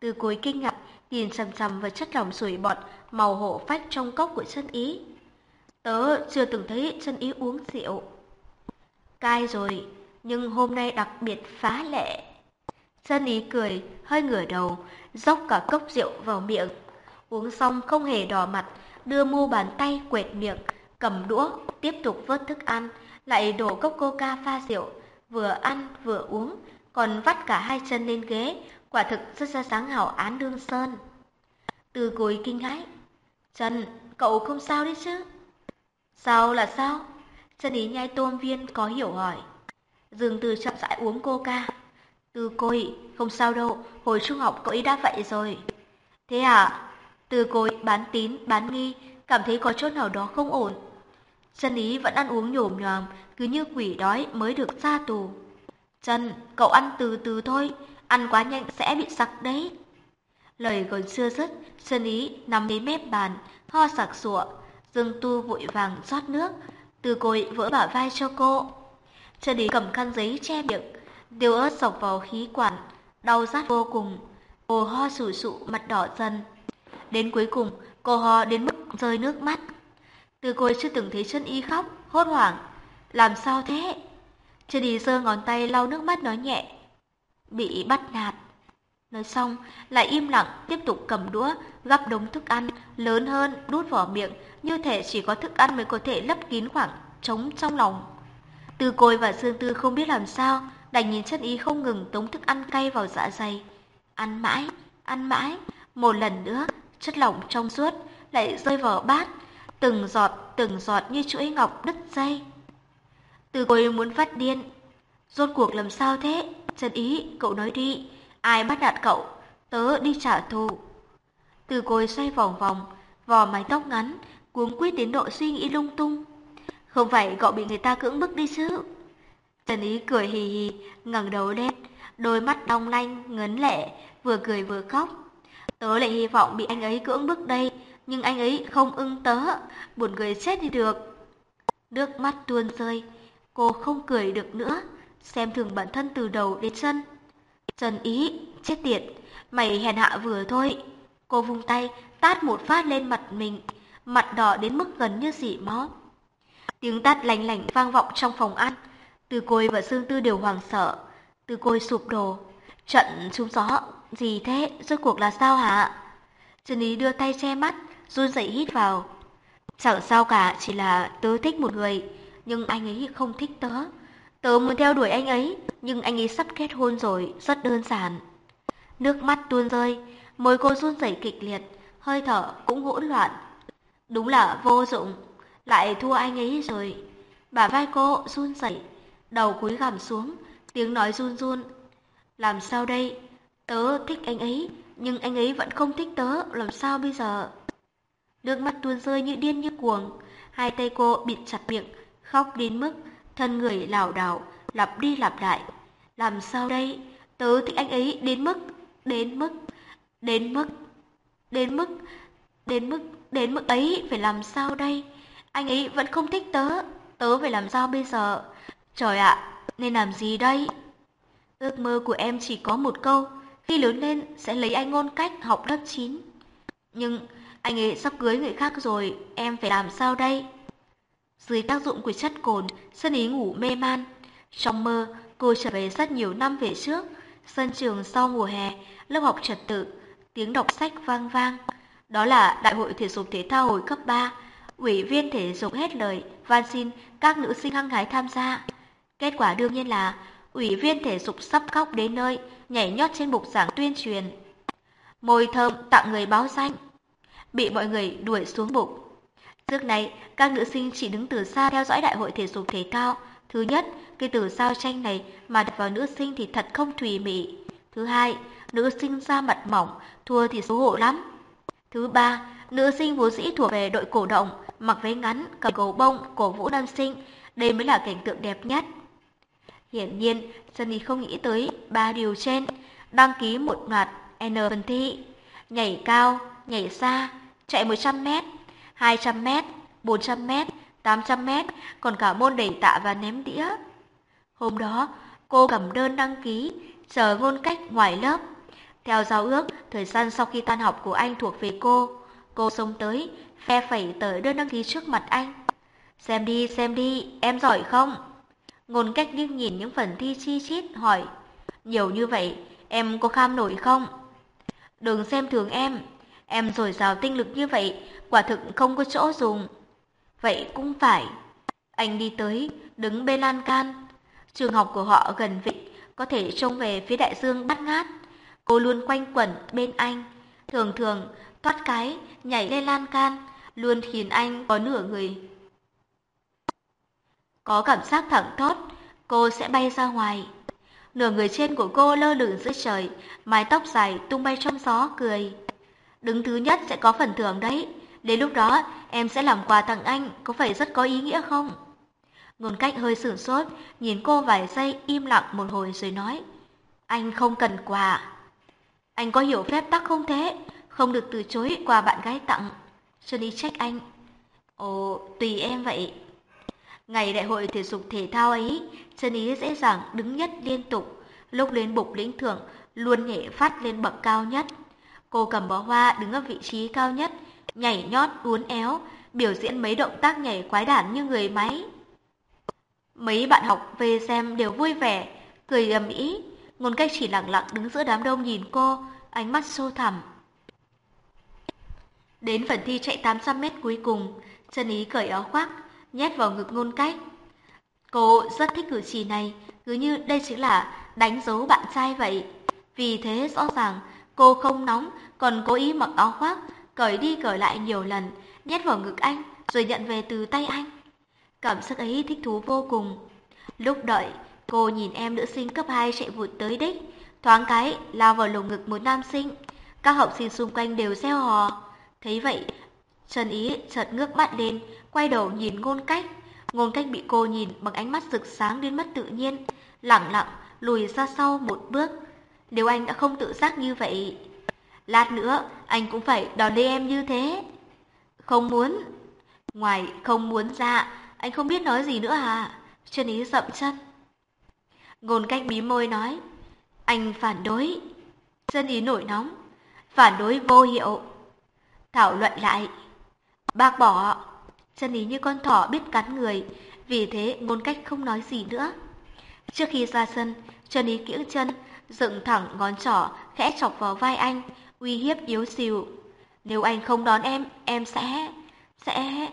Từ côi kinh ngạc, nhìn chằm chằm vào chất lỏng sủi bọt màu hổ phách trong cốc của chân ý. Tớ chưa từng thấy chân ý uống rượu. Cai rồi, nhưng hôm nay đặc biệt phá lệ. Chân ý cười, hơi ngửa đầu, dốc cả cốc rượu vào miệng. Uống xong không hề đỏ mặt, đưa mu bàn tay quệt miệng, cầm đũa, tiếp tục vớt thức ăn, lại đổ cốc coca pha rượu, vừa ăn vừa uống, còn vắt cả hai chân lên ghế, quả thực rất ra sáng hảo án đương sơn. Từ cối kinh hãi, Trần, cậu không sao đấy chứ? Sao là sao? Trần ý nhai tôm viên có hiểu hỏi. Dường Từ chậm rãi uống coca. Từ côi, không sao đâu, hồi trung học cậu ấy đã vậy rồi. Thế à? Từ côi bán tín, bán nghi, cảm thấy có chỗ nào đó không ổn. chân Ý vẫn ăn uống nhổm nhòm, cứ như quỷ đói mới được ra tù. chân cậu ăn từ từ thôi, ăn quá nhanh sẽ bị sặc đấy. Lời còn chưa dứt, chân Ý nằm lấy mép bàn, ho sặc sụa. Dương Tu vội vàng rót nước, từ côi vỡ bả vai cho cô. chân Ý cầm khăn giấy che miệng, tiêu ớt sọc vào khí quản, đau rát vô cùng. Cô ho sủi sụ, mặt đỏ dần. Đến cuối cùng, cô ho đến mức rơi nước mắt. Từ côi chưa từng thấy chân y khóc, hốt hoảng. Làm sao thế? Chân y giơ ngón tay lau nước mắt nói nhẹ. Bị bắt nạt. Nói xong, lại im lặng, tiếp tục cầm đũa, gắp đống thức ăn, lớn hơn, đút vào miệng, như thể chỉ có thức ăn mới có thể lấp kín khoảng trống trong lòng. Từ côi và Dương Tư không biết làm sao, đành nhìn chân ý không ngừng tống thức ăn cay vào dạ dày. Ăn mãi, ăn mãi, một lần nữa, chất lỏng trong suốt lại rơi vào bát, từng giọt, từng giọt như chuỗi ngọc đứt dây. Từ côi muốn phát điên. Rốt cuộc làm sao thế? Trần ý, cậu nói đi, ai bắt nạt cậu? Tớ đi trả thù. Từ côi xoay vòng vòng, vò mái tóc ngắn, cuống quýt đến độ suy nghĩ lung tung. Không phải cậu bị người ta cưỡng bức đi chứ? Trần Ý cười hì hì, ngẩng đầu lên, đôi mắt đong lanh, ngấn lệ, vừa cười vừa khóc. Tớ lại hy vọng bị anh ấy cưỡng bức đây, nhưng anh ấy không ưng tớ, buồn cười chết đi được. Nước mắt tuôn rơi, cô không cười được nữa, xem thường bản thân từ đầu đến chân. Trần Ý, chết tiệt, mày hèn hạ vừa thôi. Cô vung tay, tát một phát lên mặt mình, mặt đỏ đến mức gần như dỉ máu. Tiếng tát lành lành vang vọng trong phòng ăn. Từ côi và Dương Tư đều hoảng sợ. Từ côi sụp đổ. Trận trúng gió. Gì thế? Rốt cuộc là sao hả? Trần Ý đưa tay che mắt, run rẩy hít vào. Chẳng sao cả, chỉ là tớ thích một người, nhưng anh ấy không thích tớ. Tớ muốn theo đuổi anh ấy, nhưng anh ấy sắp kết hôn rồi, rất đơn giản. Nước mắt tuôn rơi, môi cô run rẩy kịch liệt, hơi thở cũng hỗn loạn. Đúng là vô dụng lại thua anh ấy rồi. Bà vai cô run rẩy, đầu cúi gằm xuống, tiếng nói run run. Làm sao đây? Tớ thích anh ấy, nhưng anh ấy vẫn không thích tớ, làm sao bây giờ? Nước mắt tuôn rơi như điên như cuồng, hai tay cô bịt chặt miệng, khóc đến mức thân người lảo đảo, lặp đi lặp lại. Làm sao đây? Tớ thích anh ấy đến mức, đến mức, đến mức, đến mức, đến mức, đến mức ấy phải làm sao đây? Anh ấy vẫn không thích tớ, tớ phải làm sao bây giờ? Trời ạ, nên làm gì đây? Ước mơ của em chỉ có một câu, khi lớn lên sẽ lấy anh ngôn cách học lớp 9. Nhưng anh ấy sắp cưới người khác rồi, em phải làm sao đây? Dưới tác dụng của chất cồn, Sơn Ý ngủ mê man. Trong mơ, cô trở về rất nhiều năm về trước. Sân trường sau mùa hè, lớp học trật tự, tiếng đọc sách vang vang. Đó là Đại hội Thể dục Thể thao hồi cấp 3, ủy viên thể dục hết lời, van xin các nữ sinh hăng hái tham gia. Kết quả đương nhiên là ủy viên thể dục sắp khóc đến nơi, nhảy nhót trên bục giảng tuyên truyền. Môi thơm tặng người báo danh, bị mọi người đuổi xuống bục. Trước này, các nữ sinh chỉ đứng từ xa theo dõi đại hội thể dục thể thao. Thứ nhất, cái từ sao tranh này mà đặt vào nữ sinh thì thật không thùy mị. Thứ hai, nữ sinh da mặt mỏng, thua thì xấu hổ lắm. Thứ ba, nữ sinh vốn dĩ thuộc về đội cổ động, mặc váy ngắn, cầm cầu bông, cổ vũ nam sinh, đây mới là cảnh tượng đẹp nhất. Hiển nhiên, Sunny không nghĩ tới ba điều trên, đăng ký một loạt N phần thi, nhảy cao, nhảy xa, chạy 100 m 200 m 400 m 800 m còn cả môn đẩy tạ và ném đĩa. Hôm đó, cô cầm đơn đăng ký, chờ ngôn cách ngoài lớp. Theo giao ước, thời gian sau khi tan học của anh thuộc về cô. Cô xông tới, phe phẩy tờ đơn đăng ký trước mặt anh. Xem đi, xem đi, em giỏi không? Ngôn cách liếc nhìn những phần thi chi chít hỏi. Nhiều như vậy, em có kham nổi không? Đừng xem thường em, em rồi rào tinh lực như vậy, quả thực không có chỗ dùng. Vậy cũng phải. Anh đi tới, đứng bên lan can. Trường học của họ gần vịnh, có thể trông về phía đại dương bát ngát. Cô luôn quanh quẩn bên anh, thường thường thoát cái, nhảy lên lan can, luôn khiến anh có nửa người. Có cảm giác thẳng thót, cô sẽ bay ra ngoài. Nửa người trên của cô lơ lửng giữa trời, mái tóc dài tung bay trong gió cười. Đứng thứ nhất sẽ có phần thưởng đấy. Đến lúc đó em sẽ làm quà tặng anh, có phải rất có ý nghĩa không? Ngôn cách hơi sửng sốt, nhìn cô vài giây im lặng một hồi rồi nói. Anh không cần quà. Anh có hiểu phép tắc không thế? Không được từ chối quà bạn gái tặng. Johnny trách anh. Ồ, tùy em vậy. Ngày đại hội thể dục thể thao ấy, chân ý dễ dàng đứng nhất liên tục, lúc lên bục lĩnh thưởng luôn nhảy phát lên bậc cao nhất. Cô cầm bó hoa đứng ở vị trí cao nhất, nhảy nhót uốn éo, biểu diễn mấy động tác nhảy quái đản như người máy. Mấy bạn học về xem đều vui vẻ, cười ầm ĩ, ngôn cách chỉ lặng lặng đứng giữa đám đông nhìn cô, ánh mắt sâu thẳm. Đến phần thi chạy 800 mét cuối cùng, chân ý cởi áo khoác, nhét vào ngực ngôn cách. Cô rất thích cử chỉ này, cứ như đây chính là đánh dấu bạn trai vậy. Vì thế rõ ràng cô không nóng, còn cố ý mặc áo khoác, cởi đi cởi lại nhiều lần, nhét vào ngực anh, rồi nhận về từ tay anh. Cảm giác ấy thích thú vô cùng. Lúc đợi, cô nhìn em nữ sinh cấp 2 chạy vụt tới đích, thoáng cái lao vào lồng ngực một nam sinh. Các học sinh xung quanh đều reo hò. Thấy vậy, Trần Ý chợt ngước mắt lên, quay đầu nhìn ngôn cách. Ngôn cách bị cô nhìn bằng ánh mắt rực sáng đến mất tự nhiên, lặng lặng lùi ra sau một bước. Nếu anh đã không tự giác như vậy, lát nữa anh cũng phải đòn lấy em như thế. Không muốn. Ngoài không muốn ra, anh không biết nói gì nữa à? Trần Ý dậm chân. Ngôn cách bí môi nói, anh phản đối. Trần Ý nổi nóng, phản đối vô hiệu. Thảo luận lại. Bác bỏ. Chân ý như con thỏ biết cắn người, vì thế ngôn cách không nói gì nữa. Trước khi ra sân, chân ý kiễng chân, dựng thẳng ngón trỏ, khẽ chọc vào vai anh, uy hiếp yếu xìu. Nếu anh không đón em, em sẽ... sẽ...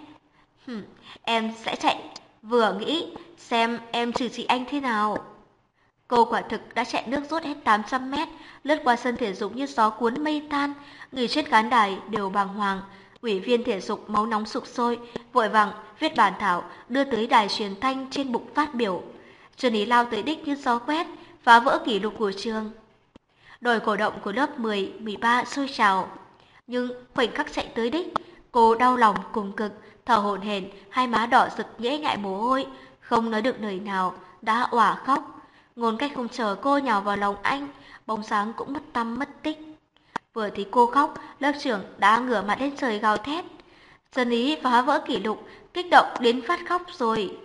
Hừm, em sẽ chạy, vừa nghĩ xem em trừ trị anh thế nào. Cô quả thực đã chạy nước rút hết 800 mét, lướt qua sân thể dục như gió cuốn mây tan, người trên khán đài đều bàng hoàng, Ủy viên thể dục máu nóng sục sôi, vội vàng viết bản thảo đưa tới đài truyền thanh trên bục phát biểu. Trần Ý lao tới đích như gió quét, phá vỡ kỷ lục của trường. Đội cổ động của lớp 10, 13 sôi trào. Nhưng khoảnh khắc chạy tới đích, cô đau lòng cùng cực, thở hổn hển, hai má đỏ rực nhễ nhại mồ hôi, không nói được lời nào, đã òa khóc. Ngôn cách không chờ cô nhào vào lòng anh, bóng sáng cũng mất tâm mất tích. Vừa thấy cô khóc, lớp trưởng đã ngửa mặt lên trời gào thét. Dân ý phá vỡ kỷ lục, kích động đến phát khóc rồi.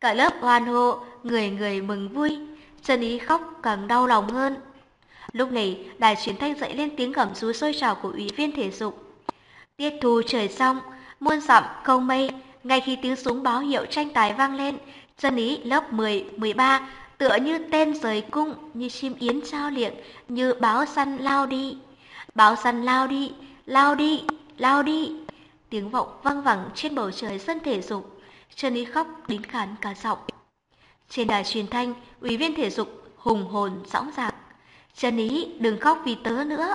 Cả lớp hoan hô, người người mừng vui. Dân ý khóc càng đau lòng hơn. Lúc này, đài truyền thanh dậy lên tiếng gầm rú sôi trào của ủy viên thể dục. Tiết thu trời xong, muôn dặm không mây, ngay khi tiếng súng báo hiệu tranh tài vang lên, dân ý lớp 10, 13 tựa như tên rời cung, như chim yến trao liệng, như báo săn lao đi. Báo săn lao đi, lao đi, lao đi. Tiếng vọng vang vẳng trên bầu trời sân thể dục. Trần Ý khóc đến khán cả giọng. Trên đài truyền thanh, ủy viên thể dục hùng hồn dõng dạc. Trần Ý đừng khóc vì tớ nữa.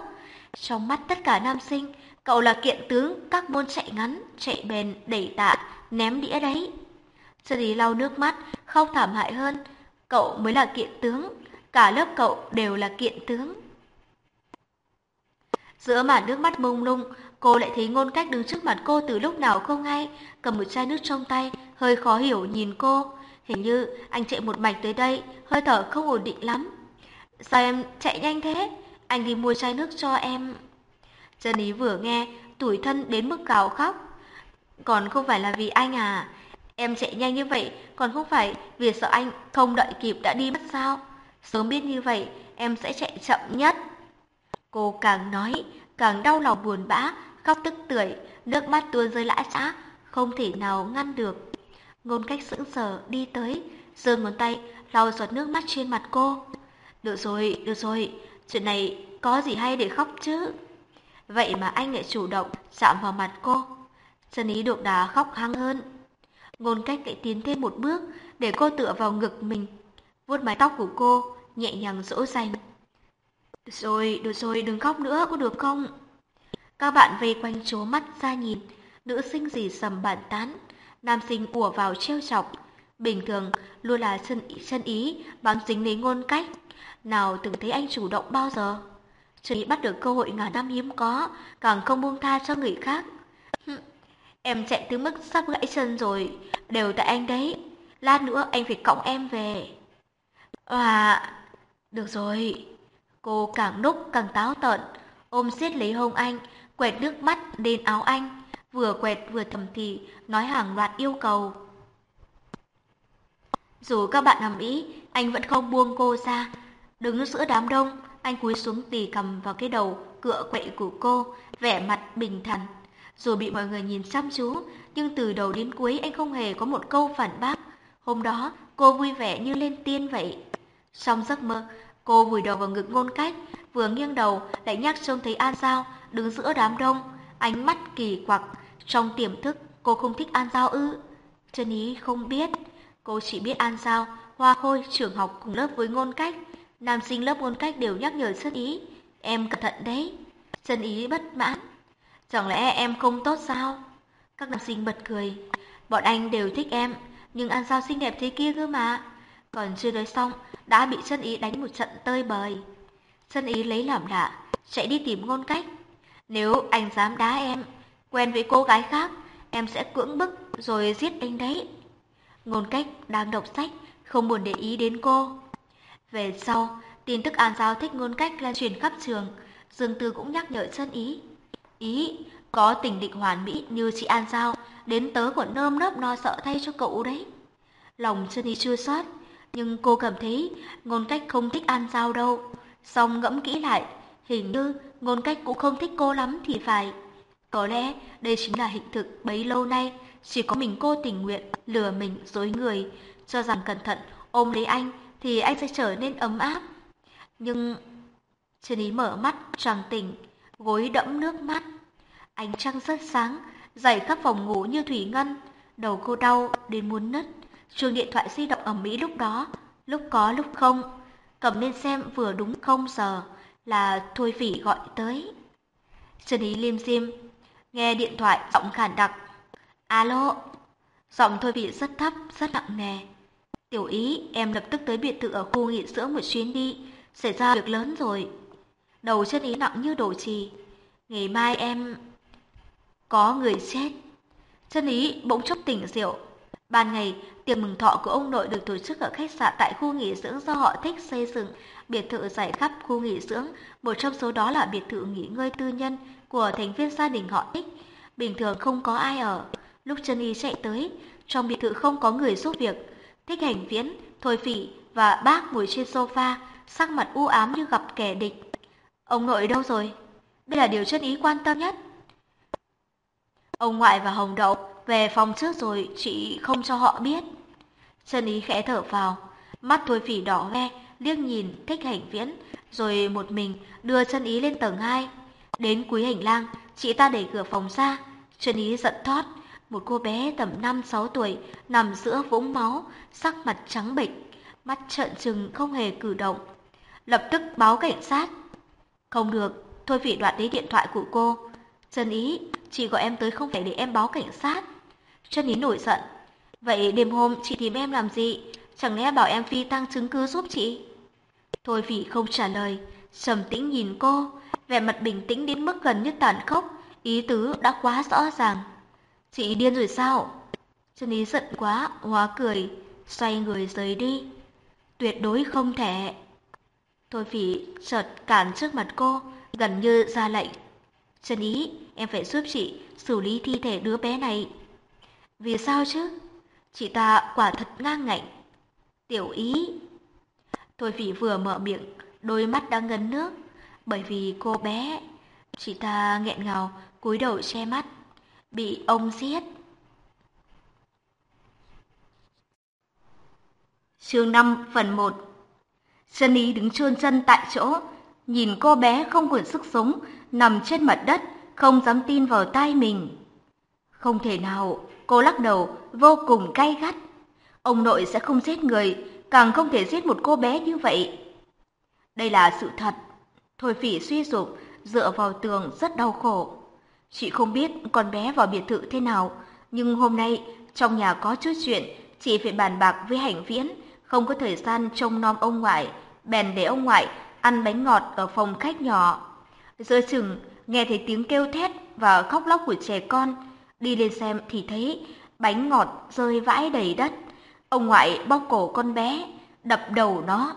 Trong mắt tất cả nam sinh, cậu là kiện tướng các môn chạy ngắn, chạy bền, đẩy tạ, ném đĩa đấy. Trần Ý lau nước mắt, khóc thảm hại hơn. Cậu mới là kiện tướng, cả lớp cậu đều là kiện tướng. Giữa màn nước mắt mông lung, cô lại thấy ngôn cách đứng trước mặt cô từ lúc nào không hay, cầm một chai nước trong tay, hơi khó hiểu nhìn cô. Hình như anh chạy một mạch tới đây, hơi thở không ổn định lắm. Sao em chạy nhanh thế? Anh đi mua chai nước cho em. Trần Ý vừa nghe, tủi thân đến mức gào khóc. Còn không phải là vì anh à? Em chạy nhanh như vậy, còn không phải vì sợ anh không đợi kịp đã đi mất sao? Sớm biết như vậy, em sẽ chạy chậm nhất. Cô càng nói, càng đau lòng buồn bã, khóc tức tưởi, nước mắt tuôn rơi lã chã, không thể nào ngăn được. Ngôn cách sững sờ đi tới, giơ ngón tay lau giọt nước mắt trên mặt cô. Được rồi, được rồi, chuyện này có gì hay để khóc chứ? Vậy mà anh lại chủ động chạm vào mặt cô. Chân ý được đá khóc hăng hơn. Ngôn cách lại tiến thêm một bước để cô tựa vào ngực mình. vuốt mái tóc của cô, nhẹ nhàng dỗ dành. Được rồi, được rồi, đừng khóc nữa, có được không? Các bạn vây quanh chố mắt ra nhìn, nữ sinh gì sầm bản tán, nam sinh ùa vào trêu chọc. Bình thường luôn là chân, chân ý bám dính lấy ngôn cách, nào từng thấy anh chủ động bao giờ. Chân ý bắt được cơ hội ngàn năm hiếm có, càng không buông tha cho người khác. em chạy tới mức sắp gãy chân rồi, đều tại anh đấy. Lát nữa anh phải cõng em về. À, được rồi. Cô càng lúc càng táo tợn, ôm siết lấy hông anh, quẹt nước mắt lên áo anh, vừa quẹt vừa thầm thì nói hàng loạt yêu cầu. Dù các bạn nằm ý, anh vẫn không buông cô ra. Đứng giữa đám đông, anh cúi xuống tì cầm vào cái đầu cựa quậy của cô, vẻ mặt bình thản. Dù bị mọi người nhìn chăm chú, nhưng từ đầu đến cuối anh không hề có một câu phản bác. Hôm đó, cô vui vẻ như lên tiên vậy. Trong giấc mơ, cô vùi đầu vào ngực ngôn cách, vừa nghiêng đầu lại nhắc trông thấy An Giao đứng giữa đám đông, ánh mắt kỳ quặc. Trong tiềm thức, cô không thích An Giao ư. Chân ý không biết, cô chỉ biết An Giao, hoa khôi, trường học cùng lớp với ngôn cách. Nam sinh lớp ngôn cách đều nhắc nhở chân ý. Em cẩn thận đấy. Chân ý bất mãn. Chẳng lẽ em không tốt sao? Các nam sinh bật cười. Bọn anh đều thích em, nhưng An Giao xinh đẹp thế kia cơ mà. Còn chưa nói xong, đã bị chân ý đánh một trận tơi bời. Chân ý lấy làm lạ, chạy đi tìm ngôn cách. Nếu anh dám đá em, quen với cô gái khác, em sẽ cưỡng bức rồi giết anh đấy. Ngôn cách đang đọc sách, không buồn để ý đến cô. Về sau, tin tức An Giao thích ngôn cách lan truyền khắp trường, Dương Tư cũng nhắc nhở chân ý. Ý, có tình định hoàn mỹ như chị An Giao, đến tớ còn nơm nớp no sợ thay cho cậu đấy. Lòng chân ý chưa sót, nhưng cô cảm thấy ngôn cách không thích An Giao đâu. Xong ngẫm kỹ lại, hình như ngôn cách cũng không thích cô lắm thì phải. Có lẽ đây chính là hiện thực bấy lâu nay, chỉ có mình cô tình nguyện lừa mình dối người, cho rằng cẩn thận ôm lấy anh thì anh sẽ trở nên ấm áp. Nhưng Trần Ý mở mắt tràng tỉnh, gối đẫm nước mắt. Ánh trăng rất sáng, dày khắp phòng ngủ như thủy ngân, đầu cô đau đến muốn nứt. Chuông điện thoại di động ở Mỹ lúc đó, lúc có lúc không, cầm lên xem vừa đúng không giờ là Thôi Phỉ gọi tới. Trần Ý liêm diêm, nghe điện thoại giọng khản đặc. Alo, giọng Thôi Phỉ rất thấp, rất nặng nề. Tiểu Ý, em lập tức tới biệt thự ở khu nghỉ dưỡng một chuyến đi, xảy ra việc lớn rồi. Đầu chân Ý nặng như đổ trì. Ngày mai em... Có người chết. Chân Ý bỗng chốc tỉnh rượu. Ban ngày, tiệc mừng thọ của ông nội được tổ chức ở khách sạn tại khu nghỉ dưỡng do họ thích xây dựng biệt thự giải khắp khu nghỉ dưỡng, một trong số đó là biệt thự nghỉ ngơi tư nhân của thành viên gia đình họ thích. Bình thường không có ai ở. Lúc chân y chạy tới, trong biệt thự không có người giúp việc. Thích hành viễn, thôi phỉ và bác ngồi trên sofa, sắc mặt u ám như gặp kẻ địch. Ông nội đâu rồi? Đây là điều chân ý quan tâm nhất. Ông ngoại và Hồng Đậu về phòng trước rồi, chị không cho họ biết. Chân ý khẽ thở vào, mắt thôi phỉ đỏ ve, liếc nhìn thích hành viễn, rồi một mình đưa chân ý lên tầng 2. Đến cuối hành lang, chị ta đẩy cửa phòng ra, chân ý giận thót, một cô bé tầm 5-6 tuổi nằm giữa vũng máu, sắc mặt trắng bệch, mắt trợn trừng không hề cử động. Lập tức báo cảnh sát. Không được, thôi vị đoạt lấy điện thoại của cô. Chân ý, chị gọi em tới không phải để em báo cảnh sát. Chân ý nổi giận. Vậy đêm hôm chị tìm em làm gì? Chẳng lẽ bảo em phi tăng chứng cứ giúp chị? Thôi vị không trả lời, trầm tĩnh nhìn cô, vẻ mặt bình tĩnh đến mức gần như tàn khốc, ý tứ đã quá rõ ràng. Chị điên rồi sao? Chân ý giận quá, hóa cười, xoay người rời đi. Tuyệt đối không thể. Thôi phỉ chợt cản trước mặt cô, gần như ra lệnh. Chân ý, em phải giúp chị xử lý thi thể đứa bé này. Vì sao chứ? Chị ta quả thật ngang ngạnh. Tiểu ý. Thôi phỉ vừa mở miệng, đôi mắt đang ngấn nước. Bởi vì cô bé, chị ta nghẹn ngào, cúi đầu che mắt, bị ông giết. Chương 5 phần 1 ý đứng trôn chân tại chỗ, nhìn cô bé không còn sức sống, nằm trên mặt đất, không dám tin vào tai mình. Không thể nào, cô lắc đầu, vô cùng cay gắt. Ông nội sẽ không giết người, càng không thể giết một cô bé như vậy. Đây là sự thật. Thôi phỉ suy sụp, dựa vào tường rất đau khổ. Chị không biết con bé vào biệt thự thế nào, nhưng hôm nay trong nhà có chút chuyện, chị phải bàn bạc với hành viễn, không có thời gian trông nom ông ngoại, bèn để ông ngoại ăn bánh ngọt ở phòng khách nhỏ. Giữa chừng, nghe thấy tiếng kêu thét và khóc lóc của trẻ con, đi lên xem thì thấy bánh ngọt rơi vãi đầy đất. Ông ngoại bóc cổ con bé, đập đầu nó.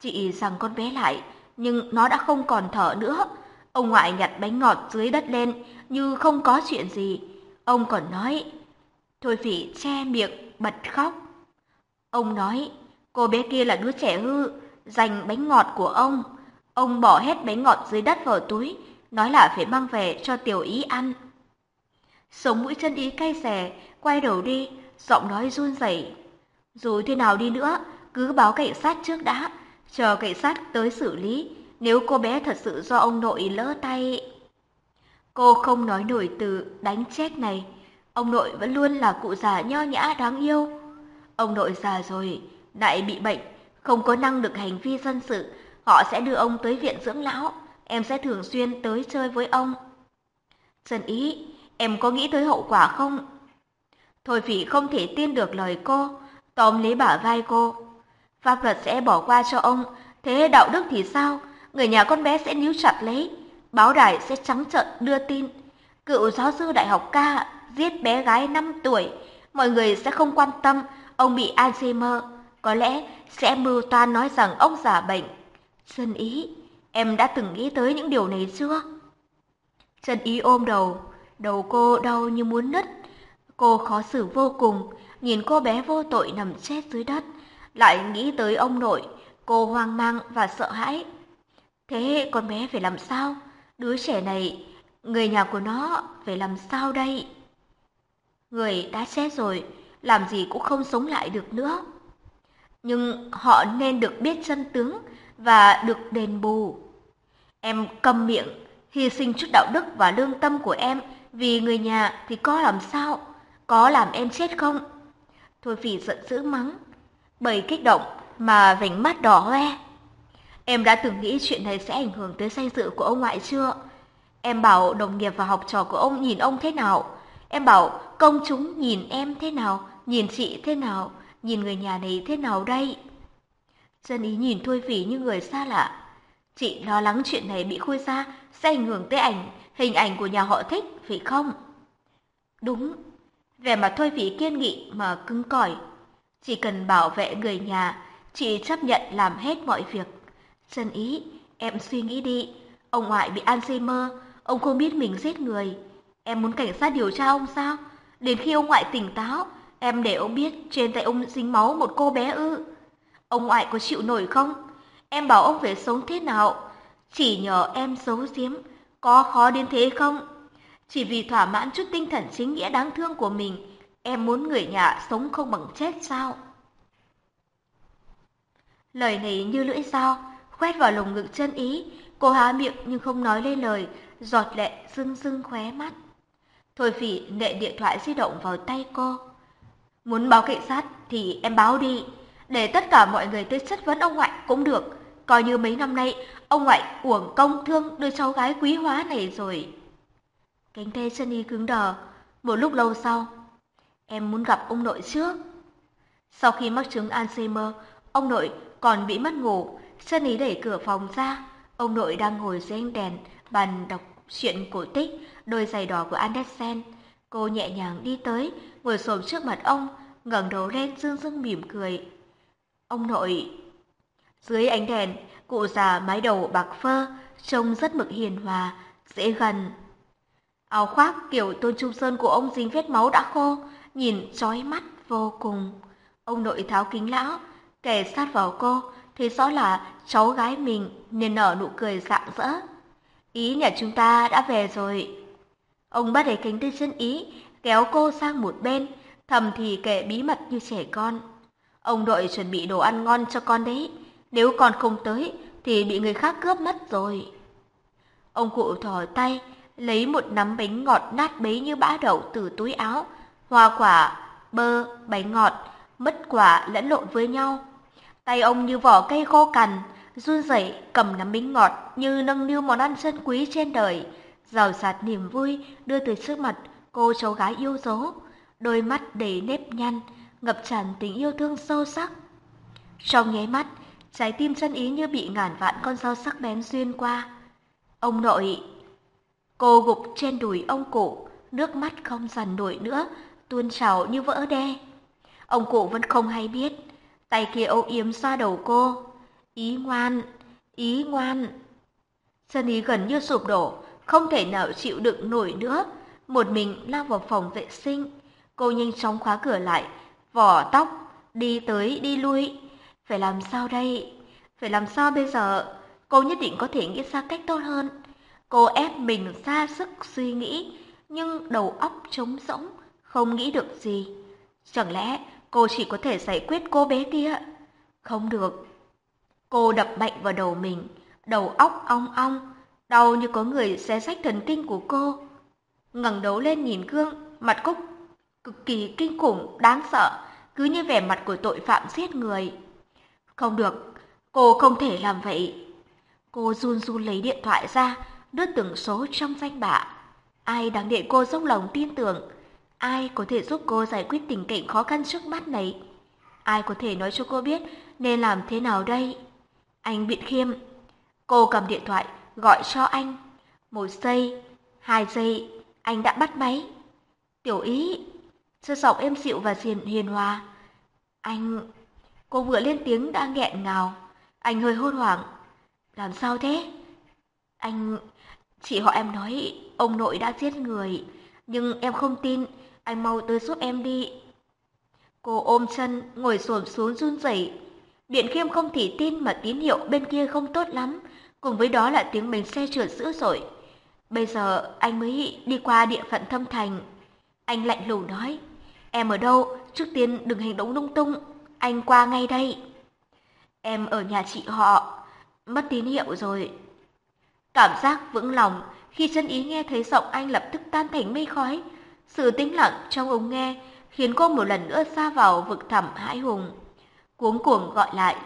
Chị rằng con bé lại, nhưng nó đã không còn thở nữa. Ông ngoại nhặt bánh ngọt dưới đất lên như không có chuyện gì. Ông còn nói, Thôi phỉ che miệng, bật khóc. Ông nói, cô bé kia là đứa trẻ hư, dành bánh ngọt của ông. Ông bỏ hết bánh ngọt dưới đất vào túi, nói là phải mang về cho tiểu ý ăn. Sống mũi chân ý cay xè, quay đầu đi, giọng nói run rẩy. Dù thế nào đi nữa, cứ báo cảnh sát trước đã, chờ cảnh sát tới xử lý, nếu cô bé thật sự do ông nội lỡ tay. Cô không nói nổi từ đánh chết này, ông nội vẫn luôn là cụ già nho nhã đáng yêu. Ông nội già rồi, lại bị bệnh, không có năng lực hành vi dân sự, họ sẽ đưa ông tới viện dưỡng lão, em sẽ thường xuyên tới chơi với ông. Trần Ý, em có nghĩ tới hậu quả không? Thôi Phỉ không thể tin được lời cô, tóm lấy bả vai cô. Pháp luật sẽ bỏ qua cho ông, thế đạo đức thì sao? Người nhà con bé sẽ níu chặt lấy, báo đài sẽ trắng trợn đưa tin. Cựu giáo sư đại học ca giết bé gái 5 tuổi, mọi người sẽ không quan tâm ông bị Alzheimer, có lẽ sẽ mưu toan nói rằng ông giả bệnh. Trần Ý, em đã từng nghĩ tới những điều này chưa? Trần Ý ôm đầu, đầu cô đau như muốn nứt. Cô khó xử vô cùng, nhìn cô bé vô tội nằm chết dưới đất, lại nghĩ tới ông nội, cô hoang mang và sợ hãi. Thế con bé phải làm sao? Đứa trẻ này, người nhà của nó phải làm sao đây? Người đã chết rồi, làm gì cũng không sống lại được nữa. Nhưng họ nên được biết chân tướng và được đền bù. Em cầm miệng, hy sinh chút đạo đức và lương tâm của em vì người nhà thì có làm sao? Có làm em chết không? Thôi vì giận dữ mắng, bởi kích động mà vành mắt đỏ hoe. Em đã từng nghĩ chuyện này sẽ ảnh hưởng tới danh dự của ông ngoại chưa? Em bảo đồng nghiệp và học trò của ông nhìn ông thế nào? Em bảo công chúng nhìn em thế nào, nhìn chị thế nào, nhìn người nhà này thế nào đây? Dân ý nhìn Thôi Phỉ như người xa lạ. Chị lo lắng chuyện này bị khui ra sẽ ảnh hưởng tới ảnh, hình ảnh của nhà họ thích, phải không? Đúng, vẻ mặt Thôi vị kiên nghị mà cứng cỏi. Chỉ cần bảo vệ người nhà, chị chấp nhận làm hết mọi việc. Dân ý, em suy nghĩ đi, ông ngoại bị Alzheimer, ông không biết mình giết người. Em muốn cảnh sát điều tra ông sao? Đến khi ông ngoại tỉnh táo, em để ông biết trên tay ông dính máu một cô bé ư. Ông ngoại có chịu nổi không? Em bảo ông phải sống thế nào? Chỉ nhờ em giấu giếm, có khó đến thế không? Chỉ vì thỏa mãn chút tinh thần chính nghĩa đáng thương của mình, em muốn người nhà sống không bằng chết sao? Lời này như lưỡi dao, khoét vào lồng ngực chân ý, cô há miệng nhưng không nói lên lời, giọt lệ rưng rưng khóe mắt. Thôi phỉ nệ điện thoại di động vào tay cô. Muốn báo cảnh sát thì em báo đi, để tất cả mọi người tới chất vấn ông ngoại cũng được. Coi như mấy năm nay ông ngoại uổng công thương đưa cháu gái quý hóa này rồi. Cánh tay Sunny cứng đờ, một lúc lâu sau, em muốn gặp ông nội trước. Sau khi mắc chứng Alzheimer, ông nội còn bị mất ngủ, Sunny đẩy cửa phòng ra, ông nội đang ngồi dưới ánh đèn, bàn đọc chuyện cổ tích, đôi giày đỏ của Andersen. Cô nhẹ nhàng đi tới, ngồi xổm trước mặt ông, ngẩng đầu lên dương dương mỉm cười. Ông nội... Dưới ánh đèn, cụ già mái đầu bạc phơ, trông rất mực hiền hòa, dễ gần. Áo khoác kiểu tôn trung sơn của ông dính vết máu đã khô, nhìn chói mắt vô cùng. Ông nội tháo kính lão, kề sát vào cô, thấy rõ là cháu gái mình nên nở nụ cười rạng rỡ. Ý nhà chúng ta đã về rồi. Ông bắt lấy cánh tay chân ý, kéo cô sang một bên, thầm thì kể bí mật như trẻ con. Ông đội chuẩn bị đồ ăn ngon cho con đấy, nếu con không tới, thì bị người khác cướp mất rồi. Ông cụ thò tay, lấy một nắm bánh ngọt nát bấy như bã đậu từ túi áo, hoa quả, bơ, bánh ngọt, mứt quả lẫn lộn với nhau. Tay ông như vỏ cây khô cằn, run rẩy cầm nắm bánh ngọt như nâng niu món ăn chân quý trên đời, rào rạt niềm vui đưa từ trước mặt cô cháu gái yêu dấu, đôi mắt đầy nếp nhăn, ngập tràn tình yêu thương sâu sắc. Trong nháy mắt, trái tim chân ý như bị ngàn vạn con dao sắc bén xuyên qua. Ông nội! Cô gục trên đùi ông cụ, nước mắt không dằn nổi nữa, tuôn trào như vỡ đe Ông cụ vẫn không hay biết, tay kia âu yếm xoa đầu cô. Ý ngoan, ý ngoan. Chân ý gần như sụp đổ, không thể nào chịu đựng nổi nữa. Một mình lao vào phòng vệ sinh. Cô nhanh chóng khóa cửa lại, vỏ tóc, đi tới đi lui. Phải làm sao đây? Phải làm sao bây giờ? Cô nhất định có thể nghĩ ra cách tốt hơn. Cô ép mình ra sức suy nghĩ, nhưng đầu óc trống rỗng, không nghĩ được gì. Chẳng lẽ cô chỉ có thể giải quyết cô bé kia? Không được. Cô đập mạnh vào đầu mình, đầu óc ong ong, đau như có người xé rách thần kinh của cô. ngẩng đầu lên nhìn gương, mặt cúc cực kỳ kinh khủng, đáng sợ, cứ như vẻ mặt của tội phạm giết người. Không được, cô không thể làm vậy. Cô run run lấy điện thoại ra, đưa từng số trong danh bạ. Ai đáng để cô dốc lòng tin tưởng? Ai có thể giúp cô giải quyết tình cảnh khó khăn trước mắt này? Ai có thể nói cho cô biết nên làm thế nào đây? Anh Biện Khiêm. Cô cầm điện thoại, gọi cho anh. Một giây, hai giây, anh đã bắt máy. Tiểu ý, sơ giọng êm dịu và hiền, hiền hòa. Anh... Cô vừa lên tiếng đã nghẹn ngào. Anh hơi hốt hoảng. Làm sao thế? Anh... Chị họ em nói ông nội đã giết người. Nhưng em không tin. Anh mau tới giúp em đi. Cô ôm chân, ngồi xổm xuống run rẩy. Điện khiêm không thể tin mà tín hiệu bên kia không tốt lắm. Cùng với đó là tiếng bánh xe trượt dữ dội. Bây giờ anh mới đi qua địa phận thâm thành. Anh lạnh lùng nói. Em ở đâu? Trước tiên đừng hành động lung tung. Anh qua ngay đây. Em ở nhà chị họ. Mất tín hiệu rồi. Cảm giác vững lòng khi chân ý nghe thấy giọng anh lập tức tan thành mây khói. Sự tĩnh lặng trong ống nghe khiến cô một lần nữa xa vào vực thẳm hãi hùng. Cuống cuồng gọi lại,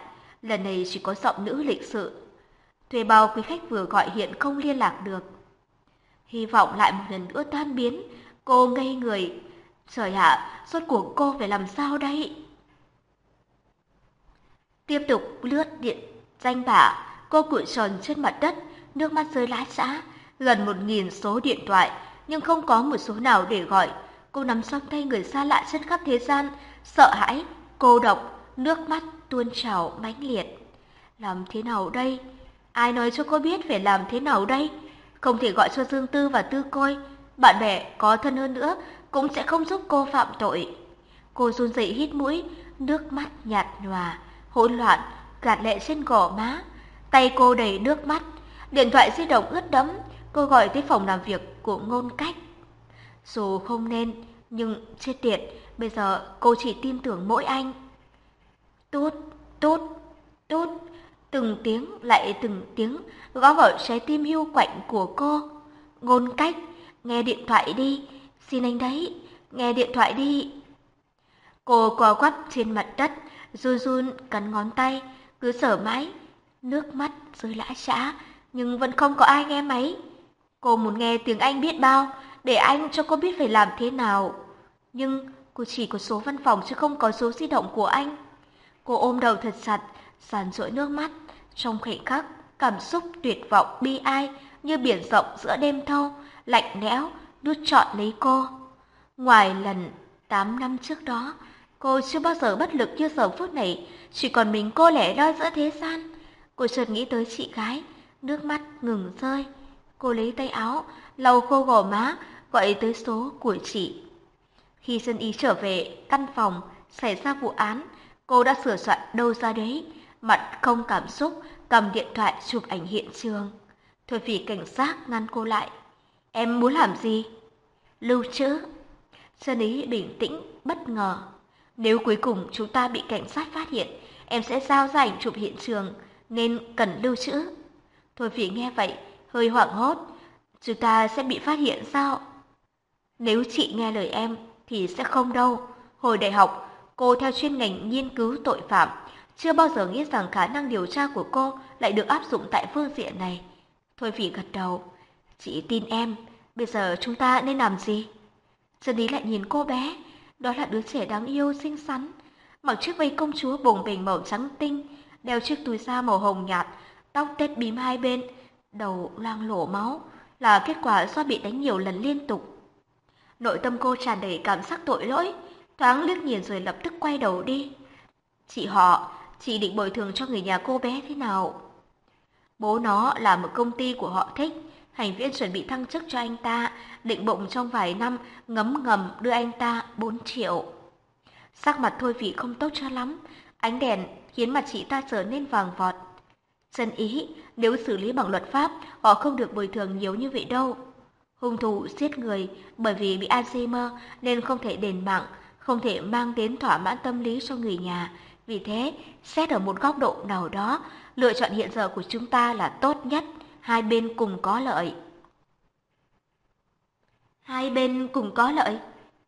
lần này chỉ có giọng nữ lịch sự. Thuê bao quý khách vừa gọi hiện không liên lạc được. Hy vọng lại một lần nữa tan biến, cô ngây người. Trời ạ, suốt cuộc cô phải làm sao đây? Tiếp tục lướt điện danh bạ, cô cụi tròn trên mặt đất, nước mắt rơi lã xã, gần một nghìn số điện thoại, nhưng không có một số nào để gọi. Cô nắm trong tay người xa lạ trên khắp thế gian, sợ hãi, cô độc, nước mắt tuôn trào mãnh liệt. Làm thế nào đây? Ai nói cho cô biết phải làm thế nào đây? Không thể gọi cho Dương Tư và Tư Côi, bạn bè có thân hơn nữa cũng sẽ không giúp cô phạm tội. Cô run rẩy hít mũi, nước mắt nhạt nhòa, hỗn loạn, gạt lệ trên gò má. Tay cô đầy nước mắt, điện thoại di động ướt đẫm, cô gọi tới phòng làm việc của ngôn cách. Dù không nên, nhưng chết tiệt, bây giờ cô chỉ tin tưởng mỗi anh. Tốt, tốt, tốt, từng tiếng lại từng tiếng gõ vào trái tim hưu quạnh của cô. Ngôn cách, nghe điện thoại đi, xin anh đấy, nghe điện thoại đi. Cô co quắp trên mặt đất, run run cắn ngón tay, cứ sở mãi, nước mắt rơi lã chã, nhưng vẫn không có ai nghe máy. Cô muốn nghe tiếng Anh biết bao, để anh cho cô biết phải làm thế nào. Nhưng cô chỉ có số văn phòng chứ không có số di động của anh. Cô ôm đầu thật chặt, sàn rỗi nước mắt, trong khoảnh khắc, cảm xúc tuyệt vọng bi ai như biển rộng giữa đêm thâu, lạnh lẽo, nuốt trọn lấy cô. Ngoài lần 8 năm trước đó, cô chưa bao giờ bất lực như giờ phút này, chỉ còn mình cô lẻ loi giữa thế gian. Cô chợt nghĩ tới chị gái, nước mắt ngừng rơi. Cô lấy tay áo, lau khô gò má, gọi tới số của chị. Khi dân ý trở về căn phòng xảy ra vụ án, cô đã sửa soạn đâu ra đấy, mặt không cảm xúc, cầm điện thoại chụp ảnh hiện trường. Thôi vì cảnh sát ngăn cô lại. Em muốn làm gì? Lưu trữ. Dân ý bình tĩnh, bất ngờ. Nếu cuối cùng chúng ta bị cảnh sát phát hiện, em sẽ giao ra ảnh chụp hiện trường. nên cần lưu trữ. Thôi vì nghe vậy, hơi hoảng hốt. Chúng ta sẽ bị phát hiện sao? Nếu chị nghe lời em thì sẽ không đâu. Hồi đại học, cô theo chuyên ngành nghiên cứu tội phạm, chưa bao giờ nghĩ rằng khả năng điều tra của cô lại được áp dụng tại phương diện này. Thôi vì gật đầu. Chị tin em, bây giờ chúng ta nên làm gì? Trần lý lại nhìn cô bé, đó là đứa trẻ đáng yêu xinh xắn, mặc chiếc váy công chúa bồng bềnh màu trắng tinh, đeo chiếc túi da màu hồng nhạt, tóc tết bím hai bên, đầu loang lổ máu, là kết quả do bị đánh nhiều lần liên tục. Nội tâm cô tràn đầy cảm giác tội lỗi, thoáng liếc nhìn rồi lập tức quay đầu đi. Chị họ, chị định bồi thường cho người nhà cô bé thế nào? Bố nó là một công ty của họ thích, hành viên chuẩn bị thăng chức cho anh ta, định bụng trong vài năm ngấm ngầm đưa anh ta 4 triệu. Sắc mặt thôi vị không tốt cho lắm, ánh đèn khiến mặt chị ta trở nên vàng vọt. Chân ý, nếu xử lý bằng luật pháp, họ không được bồi thường nhiều như vậy đâu. Hung thủ giết người bởi vì bị Alzheimer nên không thể đền mạng, không thể mang đến thỏa mãn tâm lý cho người nhà. Vì thế, xét ở một góc độ nào đó, lựa chọn hiện giờ của chúng ta là tốt nhất, hai bên cùng có lợi. Hai bên cùng có lợi?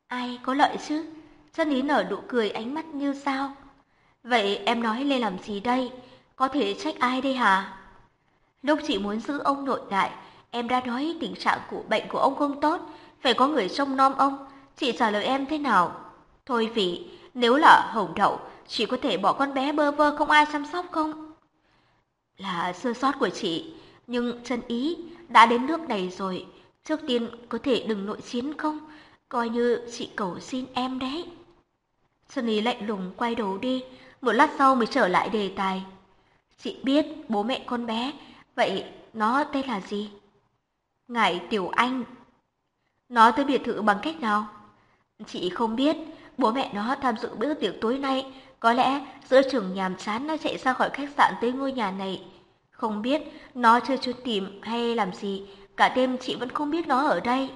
Ai có lợi chứ? Chân ý nở nụ cười ánh mắt như sao. Vậy em nói lên làm gì đây? Có thể trách ai đây hả? Lúc chị muốn giữ ông nội lại, em đã nói tình trạng của bệnh của ông không tốt, phải có người trông nom ông. Chị trả lời em thế nào? Thôi vì, nếu là hồng đậu, chị có thể bỏ con bé bơ vơ không ai chăm sóc không? Là sơ sót của chị, nhưng chân ý đã đến nước này rồi. Trước tiên có thể đừng nội chiến không? Coi như chị cầu xin em đấy. sunny ý lạnh lùng quay đầu đi, một lát sau mới trở lại đề tài. Chị biết bố mẹ con bé, vậy nó tên là gì? Ngải Tiểu Anh. Nó tới biệt thự bằng cách nào? Chị không biết, bố mẹ nó tham dự bữa tiệc tối nay, có lẽ giữa trường nhàm chán nó chạy ra khỏi khách sạn tới ngôi nhà này. Không biết nó chơi trốn tìm hay làm gì, cả đêm chị vẫn không biết nó ở đây.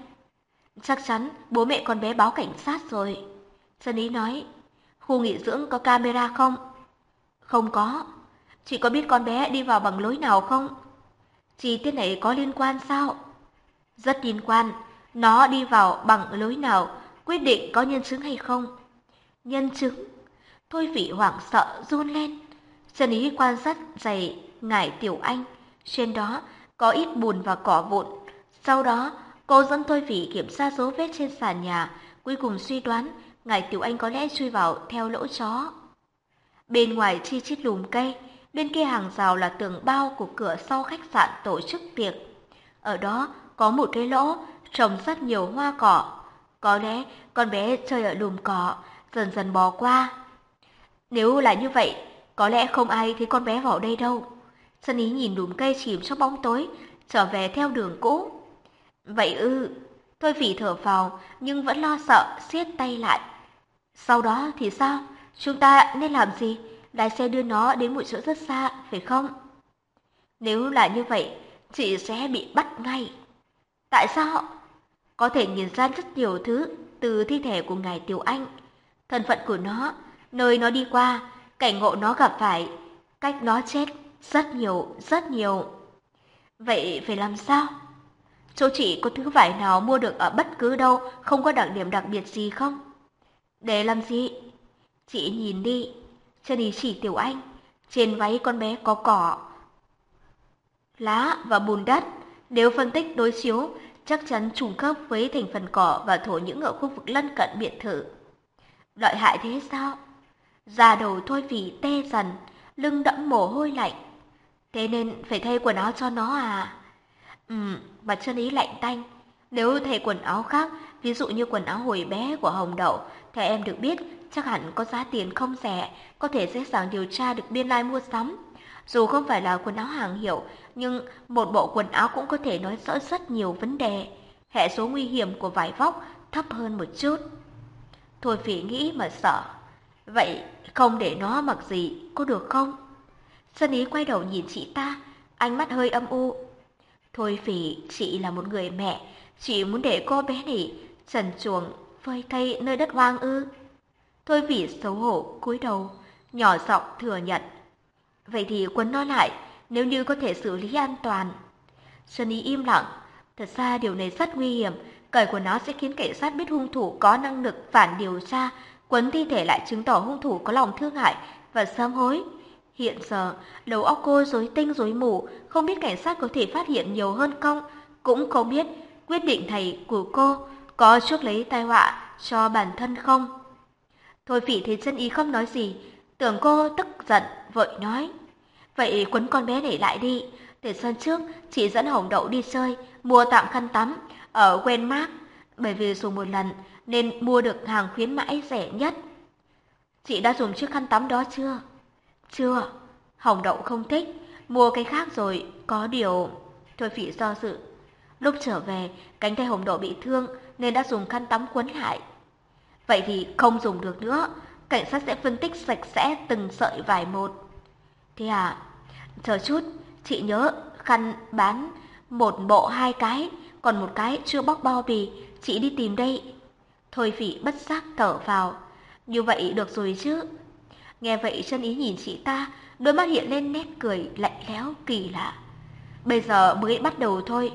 Chắc chắn bố mẹ con bé báo cảnh sát rồi. Sơn ý nói, khu nghỉ dưỡng có camera không? Không có. Chị có biết con bé đi vào bằng lối nào không? Chị tiết này có liên quan sao? Rất liên quan. Nó đi vào bằng lối nào, quyết định có nhân chứng hay không? Nhân chứng? Thôi vị hoảng sợ run lên. Trần ý quan sát giày ngải tiểu anh. Trên đó có ít bùn và cỏ vụn. Sau đó, cô dẫn Thôi vị kiểm tra dấu vết trên sàn nhà, cuối cùng suy đoán ngài tiểu anh có lẽ chui vào theo lỗ chó. Bên ngoài chi chít lùm cây, bên kia hàng rào là tường bao của cửa sau khách sạn tổ chức tiệc. Ở đó có một cái lỗ trồng rất nhiều hoa cỏ. Có lẽ con bé chơi ở lùm cỏ, dần dần bò qua. Nếu là như vậy, có lẽ không ai thấy con bé vào đây đâu. Sân ý nhìn đùm cây chìm trong bóng tối, trở về theo đường cũ. Vậy ư, Tôi vì thở vào nhưng vẫn lo sợ siết tay lại. Sau đó thì sao? Chúng ta nên làm gì? Lái xe đưa nó đến một chỗ rất xa, phải không? Nếu là như vậy, chị sẽ bị bắt ngay. Tại sao? Có thể nhìn ra rất nhiều thứ từ thi thể của ngài Tiểu Anh. Thân phận của nó, nơi nó đi qua, cảnh ngộ nó gặp phải, cách nó chết, rất nhiều, rất nhiều. Vậy phải làm sao? Chỗ chị có thứ vải nào mua được ở bất cứ đâu, không có đặc điểm đặc biệt gì không? Để làm gì? Chị nhìn đi, chân ý chỉ Tiểu Anh, trên váy con bé có cỏ, lá và bùn đất. Nếu phân tích đối chiếu, chắc chắn trùng khớp với thành phần cỏ và thổ những ở khu vực lân cận biệt thự. Lợi hại thế sao? Da đầu thôi vì tê dần, lưng đẫm mồ hôi lạnh. Thế nên phải thay quần áo cho nó à? Ừ, mặt chân ý lạnh tanh. Nếu thay quần áo khác, ví dụ như quần áo hồi bé của Hồng Đậu, theo em được biết, chắc hẳn có giá tiền không rẻ, có thể dễ dàng điều tra được biên lai mua sắm. Dù không phải là quần áo hàng hiệu, nhưng một bộ quần áo cũng có thể nói rõ rất nhiều vấn đề. Hệ số nguy hiểm của vải vóc thấp hơn một chút. Thôi phỉ nghĩ mà sợ. Vậy không để nó mặc gì, có được không? Sơn ý quay đầu nhìn chị ta, ánh mắt hơi âm u. Thôi phỉ, chị là một người mẹ, chị muốn để cô bé này trần chuồng phơi thay nơi đất hoang ư. Thôi phỉ xấu hổ cúi đầu, nhỏ giọng thừa nhận. Vậy thì quấn nó lại, nếu như có thể xử lý an toàn. Sơn Ý im lặng, thật ra điều này rất nguy hiểm, cởi quần áo sẽ khiến cảnh sát biết hung thủ có năng lực phản điều tra, quấn thi thể lại chứng tỏ hung thủ có lòng thương hại và sám hối. Hiện giờ, đầu óc cô rối tinh rối mù, không biết cảnh sát có thể phát hiện nhiều hơn không, cũng không biết quyết định thầy của cô có chuốc lấy tai họa cho bản thân không. Thôi phỉ thấy chân ý không nói gì, tưởng cô tức giận, vội nói. Vậy quấn con bé này lại đi, từ sân trước chị dẫn Hồng Đậu đi chơi, mua tạm khăn tắm ở Wenmark, bởi vì dùng một lần nên mua được hàng khuyến mãi rẻ nhất. Chị đã dùng chiếc khăn tắm đó chưa? Chưa, Hồng Đậu không thích, mua cái khác rồi, có điều... Thôi phỉ do dự. Lúc trở về, cánh tay Hồng Đậu bị thương nên đã dùng khăn tắm quấn lại. Vậy thì không dùng được nữa, cảnh sát sẽ phân tích sạch sẽ từng sợi vải một. Thế à, chờ chút, chị nhớ khăn bán một bộ hai cái, còn một cái chưa bóc bao bì, chị đi tìm đây. Thôi phỉ bất giác thở vào, như vậy được rồi chứ. Nghe vậy chân ý nhìn chị ta, đôi mắt hiện lên nét cười lạnh lẽo kỳ lạ. Bây giờ mới bắt đầu thôi,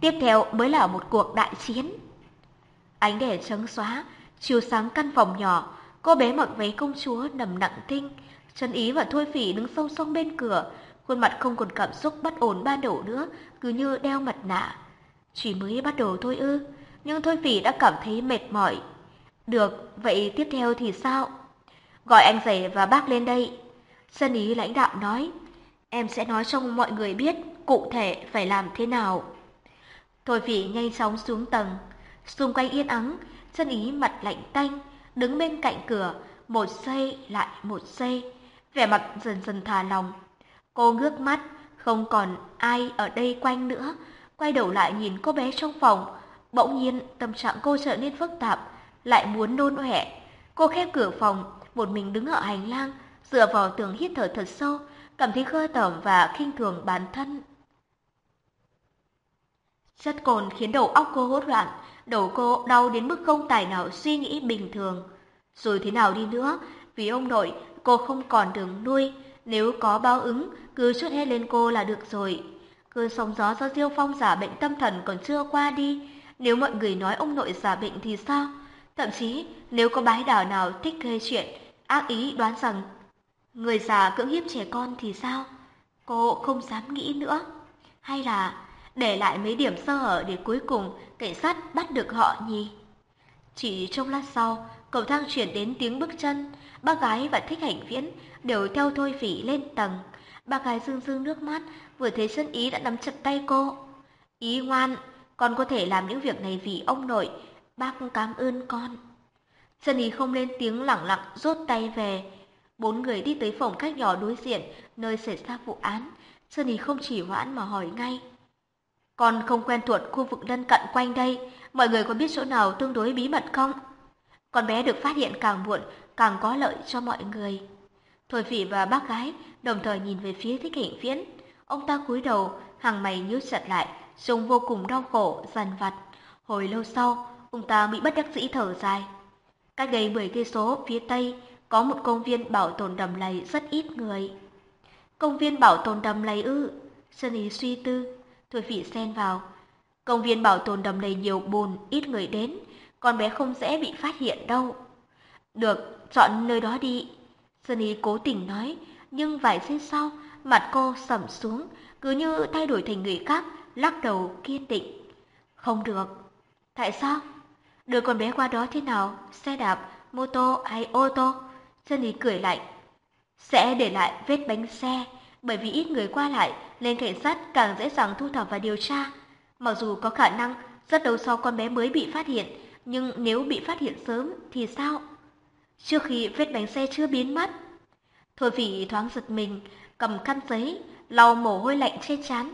tiếp theo mới là một cuộc đại chiến. Ánh đèn trắng xóa, chiếu sáng căn phòng nhỏ, cô bé mặc váy công chúa nằm nặng tinh, chân ý và thôi phỉ đứng song song bên cửa, khuôn mặt không còn cảm xúc bất ổn ban đầu nữa, cứ như đeo mặt nạ. Chỉ mới bắt đầu thôi ư, nhưng thôi phỉ đã cảm thấy mệt mỏi. Được, vậy tiếp theo thì sao? Gọi anh rể và bác lên đây. Sân ý lãnh đạo nói, em sẽ nói cho mọi người biết cụ thể phải làm thế nào. Thôi vị nhanh chóng xuống tầng, xung quanh yên ắng, sân ý mặt lạnh tanh, đứng bên cạnh cửa, một giây lại một giây, vẻ mặt dần dần thả lòng. Cô ngước mắt, không còn ai ở đây quanh nữa, quay đầu lại nhìn cô bé trong phòng, bỗng nhiên tâm trạng cô trở nên phức tạp, lại muốn nôn ọe. Cô khép cửa phòng, một mình đứng ở hành lang, dựa vào tường hít thở thật sâu, cảm thấy khơ tởm và khinh thường bản thân. Chất cồn khiến đầu óc cô hốt loạn, đầu cô đau đến mức không tài nào suy nghĩ bình thường. Rồi thế nào đi nữa, vì ông nội, cô không còn đường nuôi, nếu có báo ứng, cứ chút hết lên cô là được rồi. Cơn sóng gió do Diêu Phong giả bệnh tâm thần còn chưa qua đi, nếu mọi người nói ông nội giả bệnh thì sao? Thậm chí, nếu có bái đảo nào thích gây chuyện, ác ý đoán rằng người già cưỡng hiếp trẻ con thì sao? Cô không dám nghĩ nữa. Hay là để lại mấy điểm sơ hở để cuối cùng cảnh sát bắt được họ nhỉ? Chỉ trong lát sau, cầu thang chuyển đến tiếng bước chân, bác gái và thích hạnh viễn đều theo thôi phỉ lên tầng. Bác gái dương dương nước mắt, vừa thấy chân ý đã nắm chặt tay cô. Ý ngoan, con có thể làm những việc này vì ông nội, bác cảm ơn con. Dân ý không lên tiếng lẳng lặng rút tay về. Bốn người đi tới phòng khách nhỏ đối diện, nơi xảy ra vụ án. Sơn ý không chỉ hoãn mà hỏi ngay. Con không quen thuộc khu vực lân cận quanh đây, mọi người có biết chỗ nào tương đối bí mật không? Con bé được phát hiện càng muộn, càng có lợi cho mọi người. Thôi phỉ và bác gái đồng thời nhìn về phía thích hình viễn. Ông ta cúi đầu, hàng mày nhíu chặt lại, trông vô cùng đau khổ, dằn vặt. Hồi lâu sau, ông ta bị bất đắc dĩ thở dài. Cách đây 10 cây số phía tây có một công viên bảo tồn đầm lầy rất ít người. Công viên bảo tồn đầm lầy ư? Sơn ý suy tư, thôi phỉ xen vào. Công viên bảo tồn đầm lầy nhiều bùn, ít người đến, con bé không dễ bị phát hiện đâu. Được, chọn nơi đó đi. Sơn ý cố tình nói, nhưng vài giây sau, mặt cô sẩm xuống, cứ như thay đổi thành người khác, lắc đầu kiên định. Không được. Tại sao? Đưa con bé qua đó thế nào? Xe đạp, mô tô hay ô tô? Sơn ý cười lạnh. Sẽ để lại vết bánh xe, bởi vì ít người qua lại nên cảnh sát càng dễ dàng thu thập và điều tra. Mặc dù có khả năng rất lâu sau con bé mới bị phát hiện, nhưng nếu bị phát hiện sớm thì sao? Trước khi vết bánh xe chưa biến mất. Thôi vị thoáng giật mình, cầm khăn giấy, lau mồ hôi lạnh trên trán.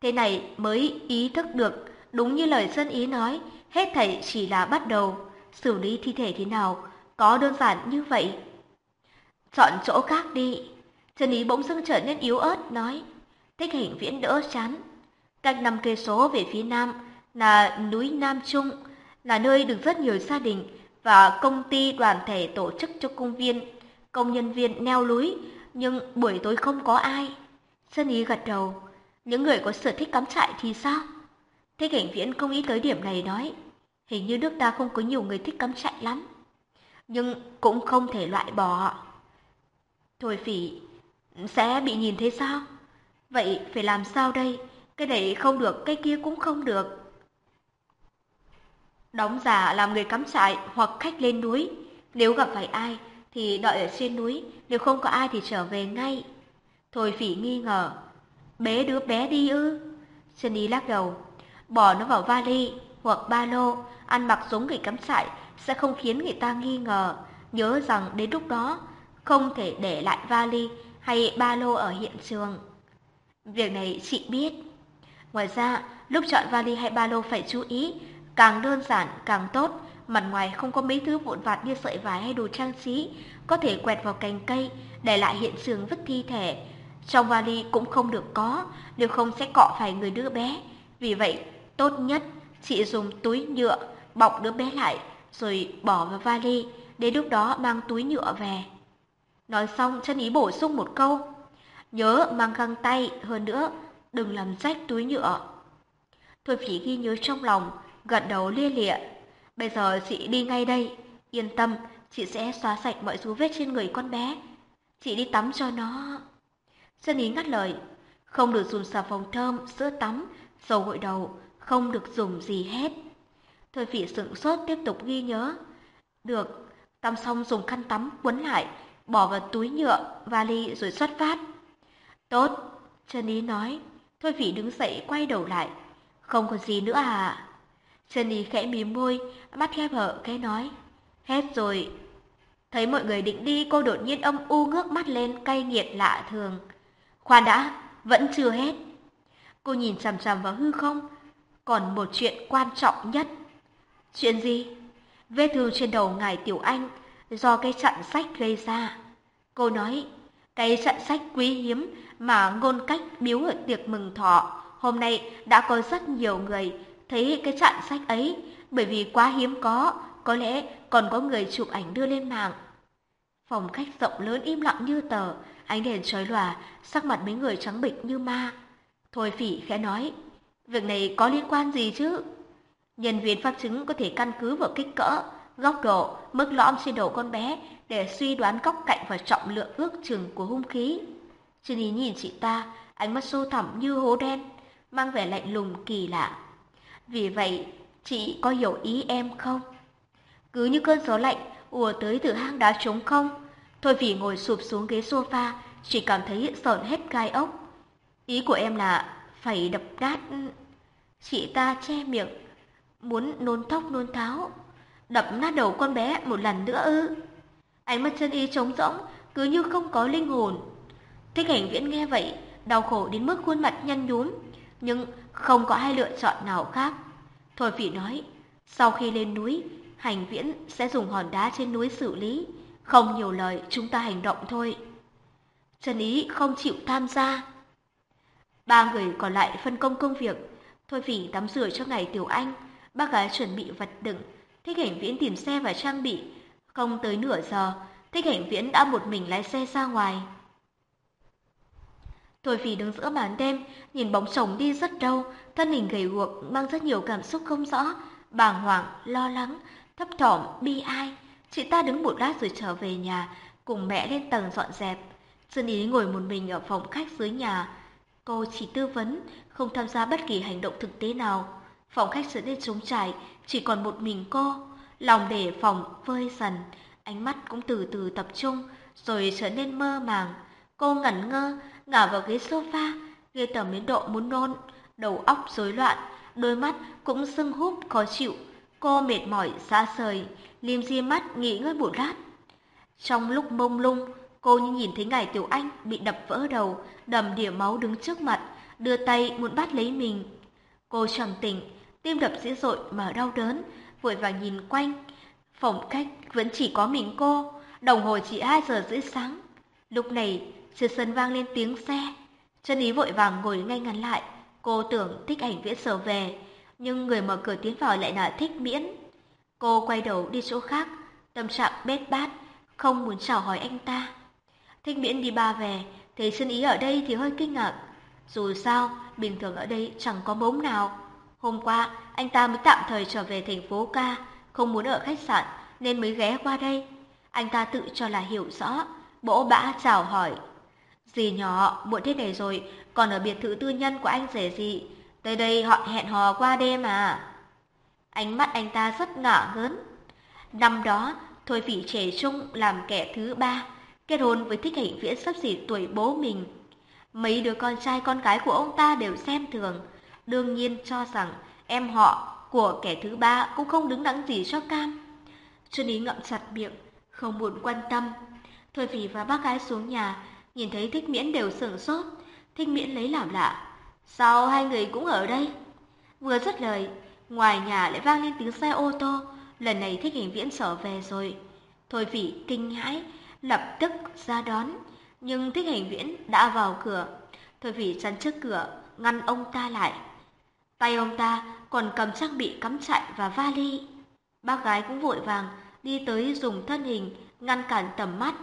Thế này mới ý thức được, đúng như lời dân ý nói, hết thảy chỉ là bắt đầu, xử lý thi thể thế nào, có đơn giản như vậy. Chọn chỗ khác đi. Trần ý bỗng dưng trở nên yếu ớt, nói. Thích hình viễn đỡ chán. Cách năm cây số về phía nam là núi Nam Trung, là nơi được rất nhiều gia đình và công ty đoàn thể tổ chức cho công viên, công nhân viên leo núi, nhưng buổi tối không có ai. Sơn Ý gật đầu, những người có sở thích cắm trại thì sao? Thế cảnh viễn không nghĩ tới điểm này nói, hình như nước ta không có nhiều người thích cắm trại lắm. Nhưng cũng không thể loại bỏ. Thôi phỉ, sẽ bị nhìn thế sao? Vậy phải làm sao đây? Cái này không được, cái kia cũng không được. Đóng giả làm người cắm trại hoặc khách lên núi. Nếu gặp phải ai thì đợi ở trên núi, nếu không có ai thì trở về ngay. Thôi phỉ nghi ngờ, bế đứa bé đi ư? Chân đi lắc đầu, bỏ nó vào vali hoặc ba lô, ăn mặc giống người cắm trại sẽ không khiến người ta nghi ngờ. Nhớ rằng đến lúc đó không thể để lại vali hay ba lô ở hiện trường. Việc này chị biết. Ngoài ra, lúc chọn vali hay ba lô phải chú ý, càng đơn giản càng tốt, mặt ngoài không có mấy thứ vụn vặt như sợi vải hay đồ trang trí, có thể quẹt vào cành cây, để lại hiện trường vứt thi thể. Trong vali cũng không được có, nếu không sẽ cọ phải người đứa bé. Vì vậy, tốt nhất chị dùng túi nhựa bọc đứa bé lại rồi bỏ vào vali, đến lúc đó mang túi nhựa về. Nói xong, chân ý bổ sung một câu. Nhớ mang găng tay, hơn nữa, đừng làm rách túi nhựa. Thôi phỉ ghi nhớ trong lòng, gật đầu lia lịa. Bây giờ chị đi ngay đây, yên tâm, chị sẽ xóa sạch mọi dấu vết trên người con bé. Chị đi tắm cho nó. chân ý ngắt lời, không được dùng xà phòng thơm, sữa tắm, dầu gội đầu, không được dùng gì hết. Thôi phỉ sửng sốt tiếp tục ghi nhớ. Được, tắm xong dùng khăn tắm quấn lại, bỏ vào túi nhựa, vali rồi xuất phát. Tốt, Trần Ý nói. Thôi Phỉ đứng dậy quay đầu lại. Không còn gì nữa à? Trần Ý khẽ mím môi, mắt khép hở cái nói. Hết rồi. Thấy mọi người định đi, cô đột nhiên âm u ngước mắt lên cay nghiệt lạ thường. Khoan đã, vẫn chưa hết. Cô nhìn chằm chằm vào hư không. Còn một chuyện quan trọng nhất. Chuyện gì? Vết thương trên đầu ngài Tiểu Anh do cái chặn sách gây ra. Cô nói, cái chặn sách quý hiếm mà ngôn cách biếu ở tiệc mừng thọ, hôm nay đã có rất nhiều người thấy cái chặn sách ấy, bởi vì quá hiếm có, có lẽ còn có người chụp ảnh đưa lên mạng. Phòng khách rộng lớn im lặng như tờ, ánh đèn chói lòa, sắc mặt mấy người trắng bệch như ma. Thôi phỉ khẽ nói, việc này có liên quan gì chứ? Nhân viên pháp chứng có thể căn cứ vào kích cỡ, góc độ, mức lõm trên đầu con bé để suy đoán góc cạnh và trọng lượng ước chừng của hung khí. Trần Ý nhìn chị ta, ánh mắt sâu thẳm như hố đen, mang vẻ lạnh lùng kỳ lạ. Vì vậy, chị có hiểu ý em không? Cứ như cơn gió lạnh ùa tới từ hang đá trống không. Thôi vì ngồi sụp xuống ghế sofa, chỉ cảm thấy sởn hết gai ốc. Ý của em là phải đập đát... Chị ta che miệng, muốn nôn thóc nôn tháo, đập nát đầu con bé một lần nữa ư. Ánh mắt chân y trống rỗng, cứ như không có linh hồn. Thích hành viễn nghe vậy, đau khổ đến mức khuôn mặt nhăn nhúm, nhưng không có hai lựa chọn nào khác. Thôi phỉ nói, sau khi lên núi, hành viễn sẽ dùng hòn đá trên núi xử lý, không nhiều lời chúng ta hành động thôi. Trần Ý không chịu tham gia. Ba người còn lại phân công công việc, Thôi phỉ tắm rửa cho ngày Tiểu Anh, bác gái chuẩn bị vật đựng, thích hành viễn tìm xe và trang bị. Không tới nửa giờ, thích hành viễn đã một mình lái xe ra ngoài. Thôi phỉ đứng giữa màn đêm, nhìn bóng chồng đi rất đâu, thân hình gầy guộc mang rất nhiều cảm xúc không rõ, bàng hoàng, lo lắng, thấp thỏm, bi ai. Chị ta đứng một lát rồi trở về nhà, cùng mẹ lên tầng dọn dẹp. Xuân Ý ngồi một mình ở phòng khách dưới nhà. Cô chỉ tư vấn, không tham gia bất kỳ hành động thực tế nào. Phòng khách trở nên trống trải, chỉ còn một mình cô. Lòng để phòng vơi dần, ánh mắt cũng từ từ tập trung, rồi trở nên mơ màng. Cô ngẩn ngơ, ngả vào ghế sofa, ghê tởm đến độ muốn nôn, đầu óc rối loạn, đôi mắt cũng sưng húp khó chịu. Cô mệt mỏi xa sời, liêm di mắt nghỉ ngơi một lát. Trong lúc mông lung, cô như nhìn thấy ngài Tiểu Anh bị đập vỡ đầu, đầm đìa máu đứng trước mặt, đưa tay muốn bắt lấy mình. Cô trầm tỉnh, tim đập dữ dội mà đau đớn, vội vàng nhìn quanh. Phòng khách vẫn chỉ có mình cô, đồng hồ chỉ hai giờ rưỡi sáng. Lúc này, trên sân vang lên tiếng xe. Chân ý vội vàng ngồi ngay ngắn lại. Cô tưởng thích ảnh viễn sở về, nhưng người mở cửa tiến vào lại là thích miễn. Cô quay đầu đi chỗ khác, tâm trạng bết bát, không muốn chào hỏi anh ta. Thích miễn đi ba về, thấy chân ý ở đây thì hơi kinh ngạc. Dù sao, bình thường ở đây chẳng có bóng nào. Hôm qua, anh ta mới tạm thời trở về thành phố ca, không muốn ở khách sạn nên mới ghé qua đây. Anh ta tự cho là hiểu rõ, bỗ bã chào hỏi. Dì nhỏ, muộn thế này rồi, còn ở biệt thự tư nhân của anh rể gì? Tới đây họ hẹn hò qua đêm à? Ánh mắt anh ta rất ngả ngớn. Năm đó, Thôi Phỉ trẻ trung làm kẻ thứ ba, kết hôn với thích hạnh viễn sắp xỉ tuổi bố mình. Mấy đứa con trai con gái của ông ta đều xem thường, đương nhiên cho rằng em họ của kẻ thứ ba cũng không đứng đắn gì cho cam. Xuân Ý ngậm chặt miệng, không buồn quan tâm. Thôi Phỉ và bác gái xuống nhà, nhìn thấy Thích Miễn đều sửng sốt. Thích Miễn lấy làm lạ. Sao hai người cũng ở đây? Vừa dứt lời, ngoài nhà lại vang lên tiếng xe ô tô. Lần này Thích Hình Viễn trở về rồi. Thôi Phỉ kinh hãi, lập tức ra đón. Nhưng Thích hành Viễn đã vào cửa. Thôi Phỉ chắn trước cửa, ngăn ông ta lại. Tay ông ta còn cầm trang bị cắm trại và vali. Bác gái cũng vội vàng đi tới dùng thân hình ngăn cản tầm mắt.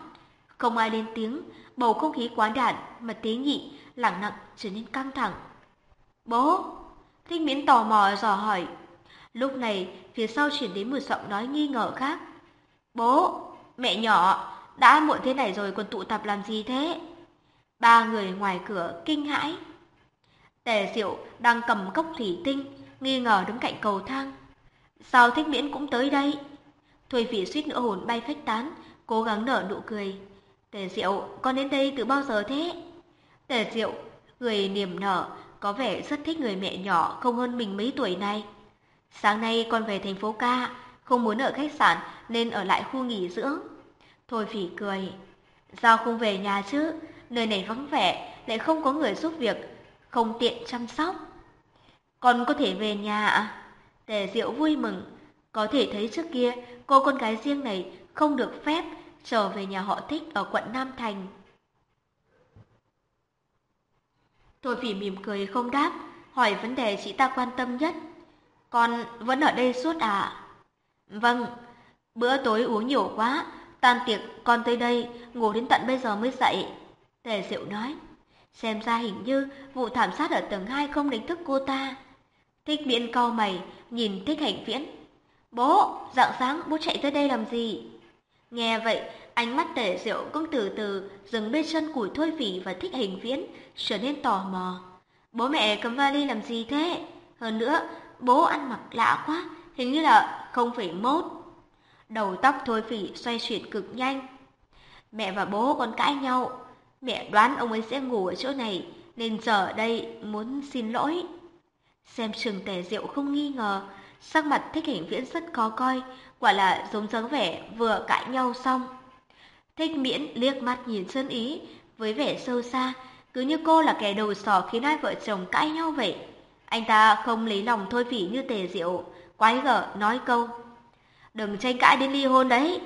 Không ai lên tiếng, bầu không khí quá đản mà tế nhị lặng nặng trở nên căng thẳng. Bố! Thích miễn tò mò dò hỏi. Lúc này, phía sau chuyển đến một giọng nói nghi ngờ khác. Bố! Mẹ nhỏ! Đã muộn thế này rồi còn tụ tập làm gì thế? Ba người ngoài cửa kinh hãi. Tề diệu đang cầm cốc thủy tinh, nghi ngờ đứng cạnh cầu thang. Sao thích miễn cũng tới đây? Thôi vị suýt nữa hồn bay phách tán, cố gắng nở nụ cười. Tề Diệu, con đến đây từ bao giờ thế? Tề Diệu, người niềm nở, có vẻ rất thích người mẹ nhỏ không hơn mình mấy tuổi này. Sáng nay con về thành phố ca, không muốn ở khách sạn nên ở lại khu nghỉ dưỡng. Thôi phỉ cười. Sao không về nhà chứ? Nơi này vắng vẻ, lại không có người giúp việc, không tiện chăm sóc. Con có thể về nhà ạ? Tề Diệu vui mừng. Có thể thấy trước kia cô con gái riêng này không được phép trở về nhà họ thích ở quận Nam Thành. Thôi phỉ mỉm cười không đáp, hỏi vấn đề chị ta quan tâm nhất. Con vẫn ở đây suốt à? Vâng, bữa tối uống nhiều quá, tan tiệc con tới đây, ngủ đến tận bây giờ mới dậy. Tề Diệu nói, xem ra hình như vụ thảm sát ở tầng hai không đánh thức cô ta. Thích miễn cau mày, nhìn thích hạnh viễn. Bố, dạng sáng bố chạy tới đây làm gì? Nghe vậy, ánh mắt tề diệu cũng từ từ dừng bên chân củi thôi phỉ và thích hình viễn, trở nên tò mò. Bố mẹ cầm vali làm gì thế? Hơn nữa, bố ăn mặc lạ quá, hình như là không phải mốt. Đầu tóc thôi phỉ xoay chuyển cực nhanh. Mẹ và bố còn cãi nhau. Mẹ đoán ông ấy sẽ ngủ ở chỗ này, nên giờ ở đây muốn xin lỗi. Xem trường tề diệu không nghi ngờ, sắc mặt thích hình viễn rất khó coi, quả là giống dáng vẻ vừa cãi nhau xong. Thích miễn liếc mắt nhìn Sơn Ý với vẻ sâu xa, cứ như cô là kẻ đầu sỏ khiến hai vợ chồng cãi nhau vậy. Anh ta không lấy lòng thôi phỉ như tề diệu, quái gở nói câu. Đừng tranh cãi đến ly hôn đấy.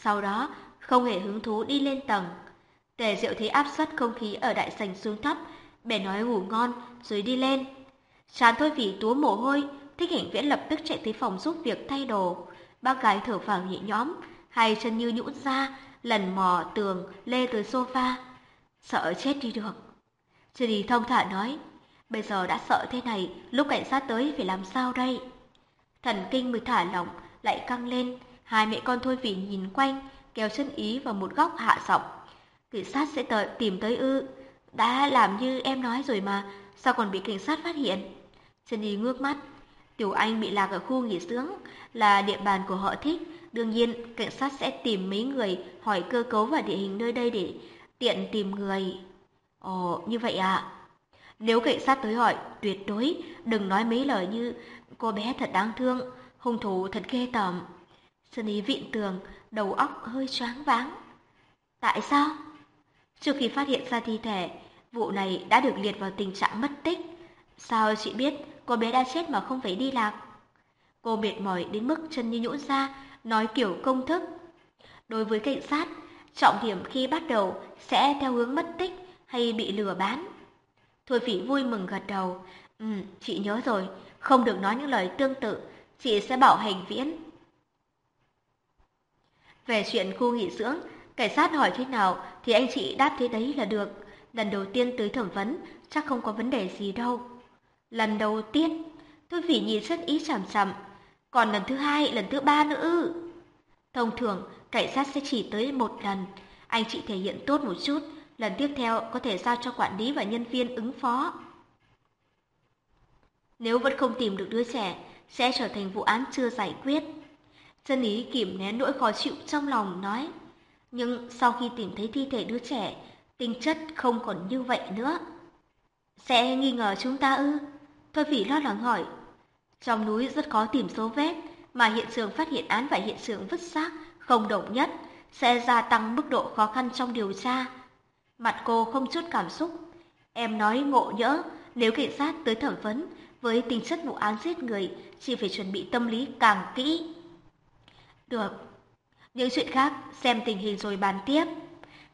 Sau đó, không hề hứng thú đi lên tầng. Tề diệu thấy áp suất không khí ở đại sảnh xuống thấp, bèn nói ngủ ngon rồi đi lên. Chán thôi vì túa mồ hôi, thích hình viễn lập tức chạy tới phòng giúp việc thay đồ. Bác gái thở phào nhẹ nhõm, hai chân như nhũn ra, lần mò tường lê tới sofa. Sợ chết đi được. Jenny thông thả nói, bây giờ đã sợ thế này, lúc cảnh sát tới phải làm sao đây? Thần kinh mới thả lỏng, lại căng lên, hai mẹ con thôi vì nhìn quanh, kéo chân ý vào một góc hạ giọng. Cảnh sát sẽ tới, tìm tới ư. Đã làm như em nói rồi mà, sao còn bị cảnh sát phát hiện? Chân ý ngước mắt, Tiểu Anh bị lạc ở khu nghỉ dưỡng, là địa bàn của họ thích. Đương nhiên, cảnh sát sẽ tìm mấy người hỏi cơ cấu và địa hình nơi đây để tiện tìm người. Ồ, như vậy à? Nếu cảnh sát tới hỏi, tuyệt đối đừng nói mấy lời như cô bé thật đáng thương, hung thủ thật ghê tởm. Sunny vịn tường, đầu óc hơi choáng váng. Tại sao? Trước khi phát hiện ra thi thể, vụ này đã được liệt vào tình trạng mất tích. Sao chị biết cô bé đã chết mà không phải đi lạc? Cô mệt mỏi đến mức chân như nhũn ra, nói kiểu công thức. Đối với cảnh sát, trọng điểm khi bắt đầu sẽ theo hướng mất tích hay bị lừa bán. Thôi phỉ vui mừng gật đầu. Ừ, chị nhớ rồi, không được nói những lời tương tự, chị sẽ bảo hành viễn. Về chuyện khu nghỉ dưỡng, Cảnh sát hỏi thế nào thì anh chị đáp thế đấy là được. Lần đầu tiên tới thẩm vấn, chắc không có vấn đề gì đâu. Lần đầu tiên, tôi vì nhìn rất ý chằm chằm. Còn lần thứ hai, lần thứ ba nữa ư. Thông thường, cảnh sát sẽ chỉ tới một lần. Anh chị thể hiện tốt một chút, lần tiếp theo có thể giao cho quản lý và nhân viên ứng phó. Nếu vẫn không tìm được đứa trẻ, sẽ trở thành vụ án chưa giải quyết. Chân ý kìm nén nỗi khó chịu trong lòng nói. Nhưng sau khi tìm thấy thi thể đứa trẻ, tính chất không còn như vậy nữa. Sẽ nghi ngờ chúng ta ư? Thôi phỉ lo lắng hỏi. Trong núi rất khó tìm dấu vết, mà hiện trường phát hiện án và hiện trường vứt xác không đồng nhất, sẽ gia tăng mức độ khó khăn trong điều tra. Mặt cô không chút cảm xúc. Em nói ngộ nhỡ, nếu cảnh sát tới thẩm vấn, với tính chất vụ án giết người, chỉ phải chuẩn bị tâm lý càng kỹ. Được, những chuyện khác xem tình hình rồi bàn tiếp.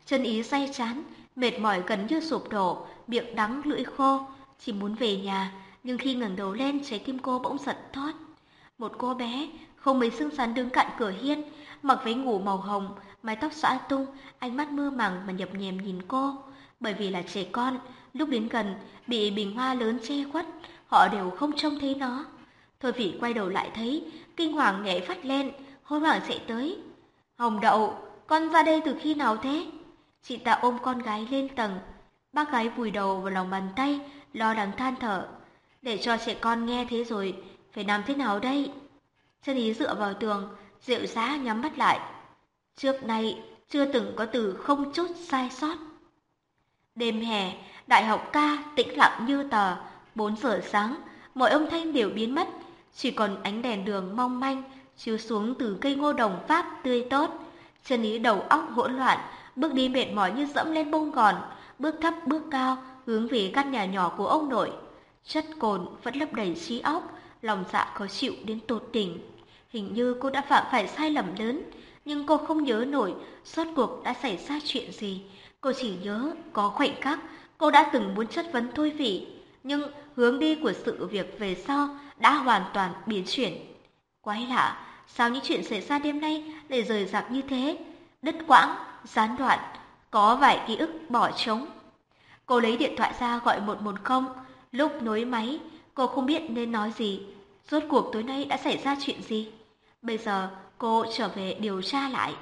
Chân ý say chán, mệt mỏi gần như sụp đổ, miệng đắng lưỡi khô, chỉ muốn về nhà, nhưng khi ngẩng đầu lên trái tim cô bỗng giật thót. Một cô bé, không mấy xinh xắn đứng cạnh cửa hiên, mặc váy ngủ màu hồng, mái tóc xõa tung, ánh mắt mơ màng mà nhập nhèm nhìn cô. Bởi vì là trẻ con, lúc đến gần, bị bình hoa lớn che khuất, họ đều không trông thấy nó. Thôi vị quay đầu lại thấy, kinh hoàng nhảy phát lên, hôn hoảng chạy tới. Hồng đậu, con ra đây từ khi nào thế? Chị ta ôm con gái lên tầng. Bác gái vùi đầu vào lòng bàn tay, lo lắng than thở. Để cho trẻ con nghe thế rồi, phải làm thế nào đây? Chân ý dựa vào tường, dịu giá nhắm mắt lại. Trước nay, chưa từng có từ không chút sai sót. Đêm hè, đại học ca tĩnh lặng như tờ, 4 giờ sáng, mọi âm thanh đều biến mất, chỉ còn ánh đèn đường mong manh chiếu xuống từ cây ngô đồng Pháp tươi tốt. Chân ý đầu óc hỗn loạn, bước đi mệt mỏi như dẫm lên bông gòn, bước thấp bước cao, hướng về căn nhà nhỏ của ông nội. Chất cồn vẫn lấp đầy trí óc, lòng dạ khó chịu đến tột đỉnh. Hình như cô đã phạm phải sai lầm lớn, nhưng cô không nhớ nổi suốt cuộc đã xảy ra chuyện gì. Cô chỉ nhớ có khoảnh khắc cô đã từng muốn chất vấn thôi vị, nhưng hướng đi của sự việc về sau đã hoàn toàn biến chuyển. Quái lạ, sao những chuyện xảy ra đêm nay lại rời rạc như thế? Đứt quãng, gián đoạn, có vài ký ức bỏ trống. Cô lấy điện thoại ra gọi 110, lúc nối máy, cô không biết nên nói gì. Rốt cuộc tối nay đã xảy ra chuyện gì? Bây giờ cô trở về điều tra lại.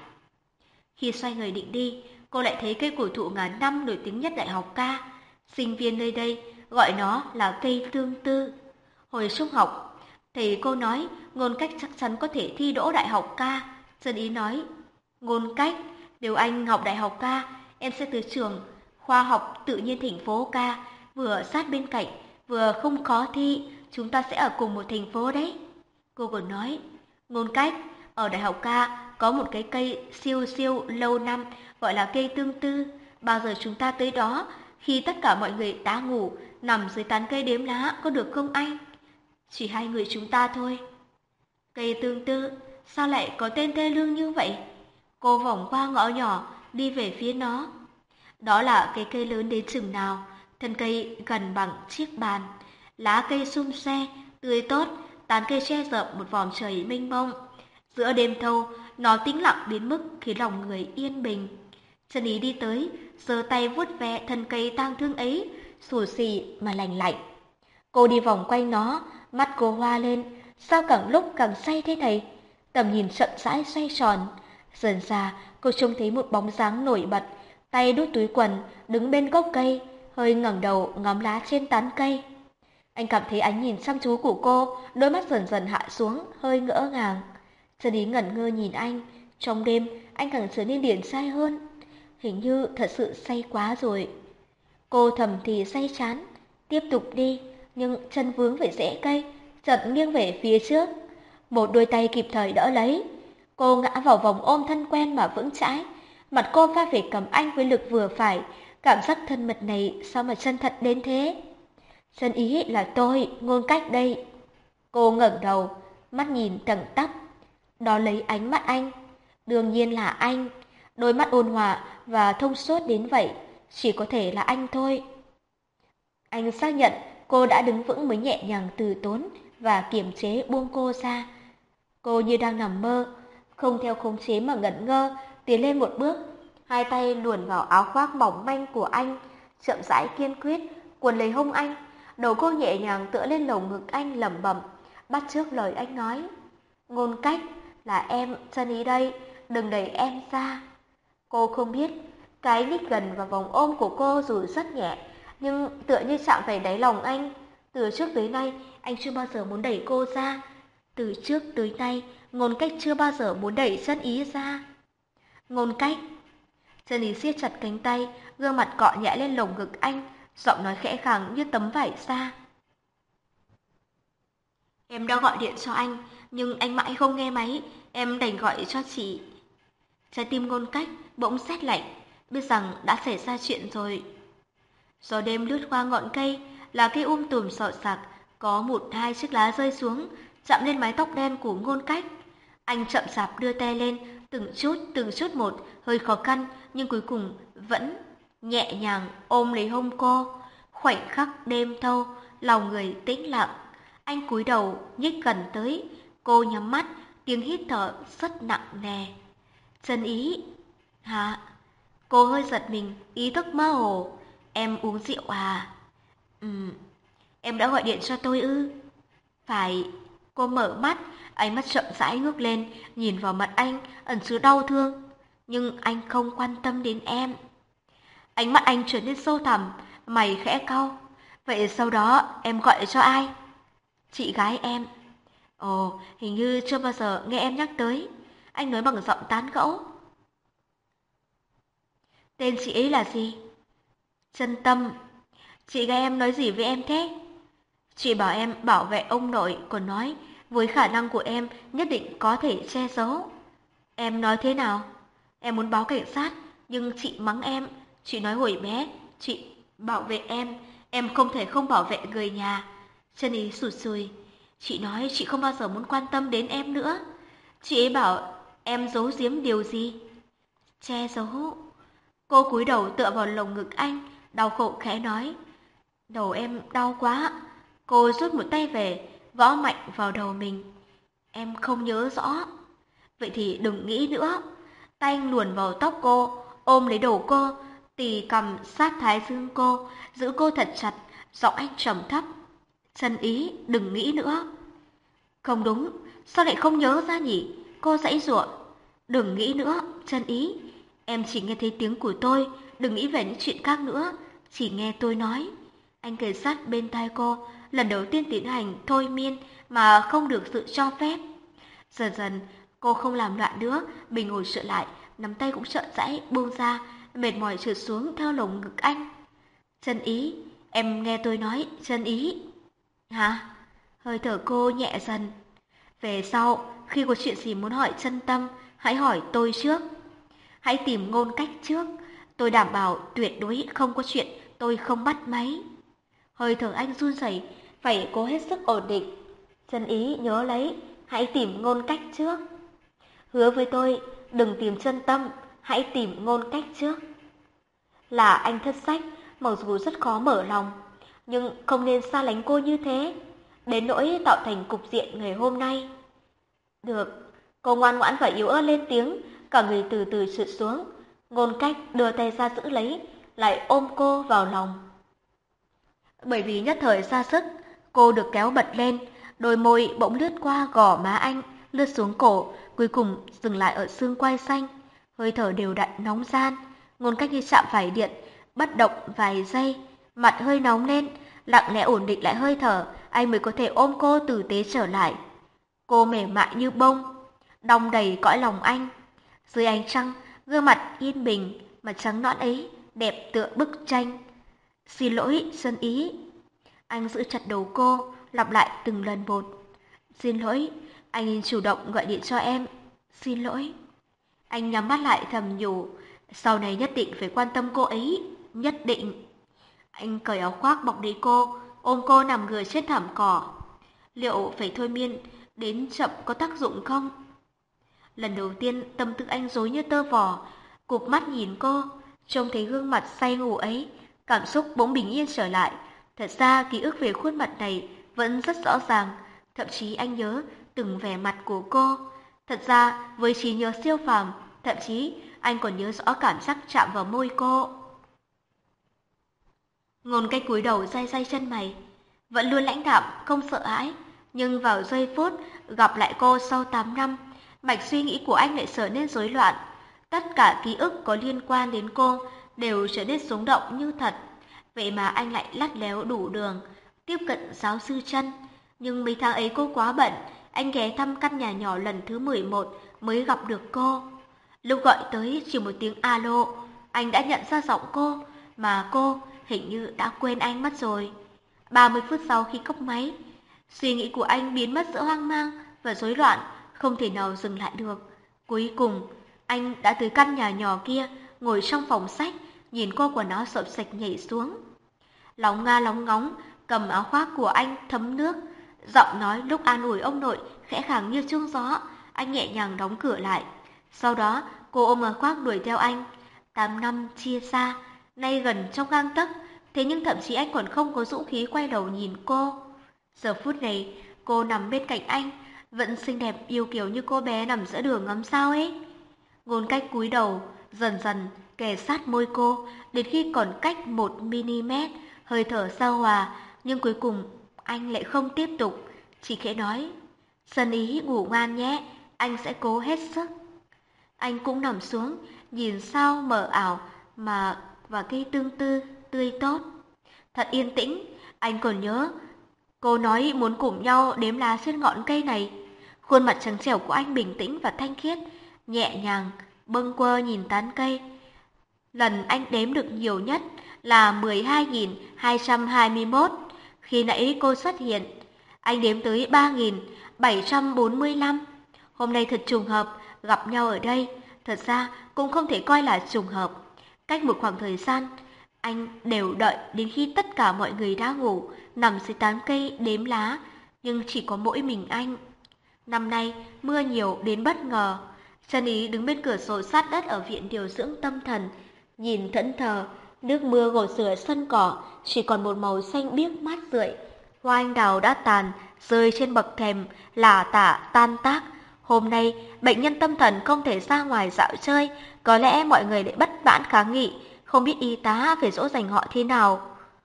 Khi xoay người định đi, cô lại thấy cây cổ thụ ngàn năm nổi tiếng nhất đại học ca. Sinh viên nơi đây gọi nó là cây tương tư. Hồi trung học, thầy cô nói ngôn cách chắc chắn có thể thi đỗ đại học ca. Dân ý nói, ngôn cách, nếu anh học đại học ca, em sẽ từ trường khoa học tự nhiên thành phố ca, vừa sát bên cạnh, vừa không khó thi, chúng ta sẽ ở cùng một thành phố đấy. Cô còn nói, ngôn cách, ở đại học ca có một cái cây siêu siêu lâu năm gọi là cây tương tư. Bao giờ chúng ta tới đó, khi tất cả mọi người đã ngủ, nằm dưới tán cây đếm lá có được không anh? Chỉ hai người chúng ta thôi. Cây tương tư, sao lại có tên thê lương như vậy? Cô vòng qua ngõ nhỏ, đi về phía nó. Đó là cái cây lớn đến chừng nào, thân cây gần bằng chiếc bàn. Lá cây sum xe, tươi tốt, tán cây che rợp một vòng trời mênh mông. Giữa đêm thâu, nó tĩnh lặng đến mức khiến lòng người yên bình. Trần Ý đi tới, giơ tay vuốt ve thân cây tang thương ấy, xù xì mà lành lạnh. Cô đi vòng quanh nó, mắt cô hoa lên, sao càng lúc càng say thế này? Tầm nhìn chậm rãi xoay tròn. Dần ra, cô trông thấy một bóng dáng nổi bật, tay đút túi quần, đứng bên gốc cây, hơi ngẩng đầu ngắm lá trên tán cây. Anh cảm thấy ánh nhìn chăm chú của cô, đôi mắt dần dần hạ xuống, hơi ngỡ ngàng. Trần Ý ngẩn ngơ nhìn anh, trong đêm anh càng trở nên điển sai hơn. Hình như thật sự say quá rồi. Cô thầm thì say chán, tiếp tục đi, nhưng chân vướng về rễ cây, chợt nghiêng về phía trước. Một đôi tay kịp thời đỡ lấy. Cô ngã vào vòng ôm thân quen mà vững chãi. Mặt cô pha về cầm anh với lực vừa phải. Cảm giác thân mật này sao mà chân thật đến thế? Chân ý là tôi, ngôn cách đây. Cô ngẩng đầu, mắt nhìn tầng tắp. Đó lấy ánh mắt anh. Đương nhiên là anh. Đôi mắt ôn hòa và thông suốt đến vậy. Chỉ có thể là anh thôi. Anh xác nhận cô đã đứng vững mới nhẹ nhàng từ tốn và kiềm chế buông cô ra. Cô như đang nằm mơ, không theo khống chế mà ngẩn ngơ, tiến lên một bước. hai tay luồn vào áo khoác mỏng manh của anh, chậm rãi kiên quyết, cuốn lấy hông anh. Đầu cô nhẹ nhàng tựa lên lồng ngực anh lẩm bẩm, bắt trước lời anh nói. Ngôn cách là em, chân ý đây, đừng đẩy em ra. Cô không biết, cái nhích gần vào vòng ôm của cô dù rất nhẹ, nhưng tựa như chạm về đáy lòng anh. Từ trước tới nay, anh chưa bao giờ muốn đẩy cô ra. Từ trước tới nay, ngôn cách chưa bao giờ muốn đẩy chân ý ra. Ngôn cách. Chân ý siết chặt cánh tay, gương mặt cọ nhẹ lên lồng ngực anh, giọng nói khẽ khàng như tấm vải xa. Em đã gọi điện cho anh, nhưng anh mãi không nghe máy, em đành gọi cho chị. Trái tim ngôn cách bỗng xét lạnh, biết rằng đã xảy ra chuyện rồi. Gió đêm lướt qua ngọn cây, là cây um tùm sọ sạc, có một hai chiếc lá rơi xuống, chạm lên mái tóc đen của ngôn cách. Anh chậm chạp đưa tay lên, từng chút, từng chút một, hơi khó khăn, nhưng cuối cùng vẫn nhẹ nhàng ôm lấy hông cô. Khoảnh khắc đêm thâu, lòng người tĩnh lặng. Anh cúi đầu, nhích gần tới, cô nhắm mắt, tiếng hít thở rất nặng nề. Chân ý, hả? Cô hơi giật mình, ý thức mơ hồ. Em uống rượu à? Ừm, em đã gọi điện cho tôi ư? Phải, cô mở mắt, ánh mắt chậm rãi ngước lên, nhìn vào mặt anh, ẩn chứa đau thương. Nhưng anh không quan tâm đến em. Ánh mắt anh trở nên sâu thẳm, mày khẽ cau. Vậy sau đó em gọi cho ai? Chị gái em. Ồ, hình như chưa bao giờ nghe em nhắc tới. Anh nói bằng giọng tán gẫu. Tên chị ấy là gì? Chân tâm. Chị gái em nói gì với em thế? Chị bảo em bảo vệ ông nội, còn nói với khả năng của em nhất định có thể che giấu. Em nói thế nào? Em muốn báo cảnh sát, nhưng chị mắng em. Chị nói hồi bé, chị bảo vệ em, em không thể không bảo vệ người nhà. Chân ý sụt sùi. Chị nói chị không bao giờ muốn quan tâm đến em nữa. Chị ấy bảo em giấu giếm điều gì? Che giấu. Cô cúi đầu tựa vào lồng ngực anh, đau khổ khẽ nói. Đầu em đau quá. Cô rút một tay về, gõ mạnh vào đầu mình. Em không nhớ rõ. Vậy thì đừng nghĩ nữa. Tay anh luồn vào tóc cô, ôm lấy đầu cô, tì cầm sát thái dương cô, giữ cô thật chặt, giọng anh trầm thấp. Chân ý, đừng nghĩ nữa. Không đúng, sao lại không nhớ ra nhỉ? Cô dãy giụa. Đừng nghĩ nữa, chân ý. Em chỉ nghe thấy tiếng của tôi, đừng nghĩ về những chuyện khác nữa, chỉ nghe tôi nói. Anh kề sát bên tai cô, lần đầu tiên tiến hành thôi miên mà không được sự cho phép. Dần dần, cô không làm loạn nữa, bình ngồi sợ lại, nắm tay cũng sợ rãi buông ra, mệt mỏi trượt xuống theo lồng ngực anh. Chân ý, em nghe tôi nói, chân ý. Hả? Hơi thở cô nhẹ dần. Về sau, khi có chuyện gì muốn hỏi chân tâm, hãy hỏi tôi trước. Hãy tìm ngôn cách trước. Tôi đảm bảo tuyệt đối không có chuyện tôi không bắt máy. Hơi thở anh run rẩy, phải cố hết sức ổn định. Chân ý nhớ lấy, hãy tìm ngôn cách trước. Hứa với tôi, đừng tìm chân tâm, hãy tìm ngôn cách trước. Là anh thất sách, mặc dù rất khó mở lòng, nhưng không nên xa lánh cô như thế, đến nỗi tạo thành cục diện ngày hôm nay. Được, cô ngoan ngoãn và yếu ớt lên tiếng, cả người từ từ sụt xuống. Ngôn cách đưa tay ra giữ lấy, lại ôm cô vào lòng. Bởi vì nhất thời ra sức, cô được kéo bật lên, đôi môi bỗng lướt qua gò má anh, lướt xuống cổ, cuối cùng dừng lại ở xương quai xanh. Hơi thở đều đặn nóng gian, ngôn cách như chạm phải điện, bất động vài giây, mặt hơi nóng lên, lặng lẽ ổn định lại hơi thở, anh mới có thể ôm cô tử tế trở lại. Cô mềm mại như bông, đong đầy cõi lòng anh. Dưới ánh trăng, gương mặt yên bình mà trắng nõn ấy đẹp tựa bức tranh. Xin lỗi, Xuân Ý. Anh giữ chặt đầu cô, lặp lại từng lần một. Xin lỗi, anh chủ động gọi điện cho em. Xin lỗi. Anh nhắm mắt lại thầm nhủ, sau này nhất định phải quan tâm cô ấy, nhất định. Anh cởi áo khoác bọc lấy cô, ôm cô nằm người trên thảm cỏ. Liệu phải thôi miên đến chậm có tác dụng không? Lần đầu tiên tâm tư anh rối như tơ vò, cụp mắt nhìn cô, trông thấy gương mặt say ngủ ấy, cảm xúc bỗng bình yên trở lại. Thật ra ký ức về khuôn mặt này vẫn rất rõ ràng, thậm chí anh nhớ từng vẻ mặt của cô. Thật ra với trí nhớ siêu phàm, thậm chí anh còn nhớ rõ cảm giác chạm vào môi cô. Ngôn cách cúi đầu day day chân mày, vẫn luôn lãnh đạm, không sợ hãi, nhưng vào giây phút gặp lại cô sau 8 năm, mạch suy nghĩ của anh lại trở nên rối loạn. Tất cả ký ức có liên quan đến cô đều trở nên sống động như thật. Vậy mà anh lại lắt léo đủ đường, tiếp cận giáo sư chân. Nhưng mấy tháng ấy cô quá bận, anh ghé thăm căn nhà nhỏ lần thứ 11 mới gặp được cô. Lúc gọi tới chỉ một tiếng alo, anh đã nhận ra giọng cô, mà cô hình như đã quên anh mất rồi. 30 phút sau khi cốc máy, suy nghĩ của anh biến mất giữa hoang mang và rối loạn, không thể nào dừng lại được. Cuối cùng, anh đã tới căn nhà nhỏ kia, ngồi trong phòng sách, nhìn cô của nó sộp sạch nhảy xuống. Lóng nga lóng ngóng, cầm áo khoác của anh thấm nước, giọng nói lúc an ủi ông nội khẽ khàng như chuông gió, anh nhẹ nhàng đóng cửa lại. Sau đó, cô ôm áo khoác đuổi theo anh. Tám năm chia xa, nay gần trong gang tấc, thế nhưng thậm chí anh còn không có dũng khí quay đầu nhìn cô. Giờ phút này, cô nằm bên cạnh anh, vẫn xinh đẹp yêu kiều như cô bé nằm giữa đường ngắm sao ấy. Ngôn cách cúi đầu, dần dần kề sát môi cô, đến khi còn cách một mm, hơi thở sao hòa, nhưng cuối cùng anh lại không tiếp tục, chỉ khẽ nói, Sân ý ngủ ngoan nhé, anh sẽ cố hết sức. Anh cũng nằm xuống, nhìn sao mờ ảo mà và cây tương tư, tươi tốt. Thật yên tĩnh, anh còn nhớ. Cô nói muốn cùng nhau đếm lá trên ngọn cây này. Khuôn mặt trắng trẻo của anh bình tĩnh và thanh khiết, nhẹ nhàng, bâng quơ nhìn tán cây. Lần anh đếm được nhiều nhất là 12.221. Khi nãy cô xuất hiện, anh đếm tới 3.745. Hôm nay thật trùng hợp, gặp nhau ở đây. Thật ra cũng không thể coi là trùng hợp. Cách một khoảng thời gian, anh đều đợi đến khi tất cả mọi người đã ngủ, nằm dưới tán cây đếm lá, nhưng chỉ có mỗi mình anh. Năm nay, mưa nhiều đến bất ngờ. Trần Ý đứng bên cửa sổ sát đất ở viện điều dưỡng tâm thần, nhìn thẫn thờ, nước mưa gột rửa sân cỏ, chỉ còn một màu xanh biếc mát rượi. Hoa anh đào đã tàn, rơi trên bậc thềm, lả tả, tan tác. Hôm nay, bệnh nhân tâm thần không thể ra ngoài dạo chơi, có lẽ mọi người lại bất mãn kháng nghị, không biết y tá phải dỗ dành họ thế nào.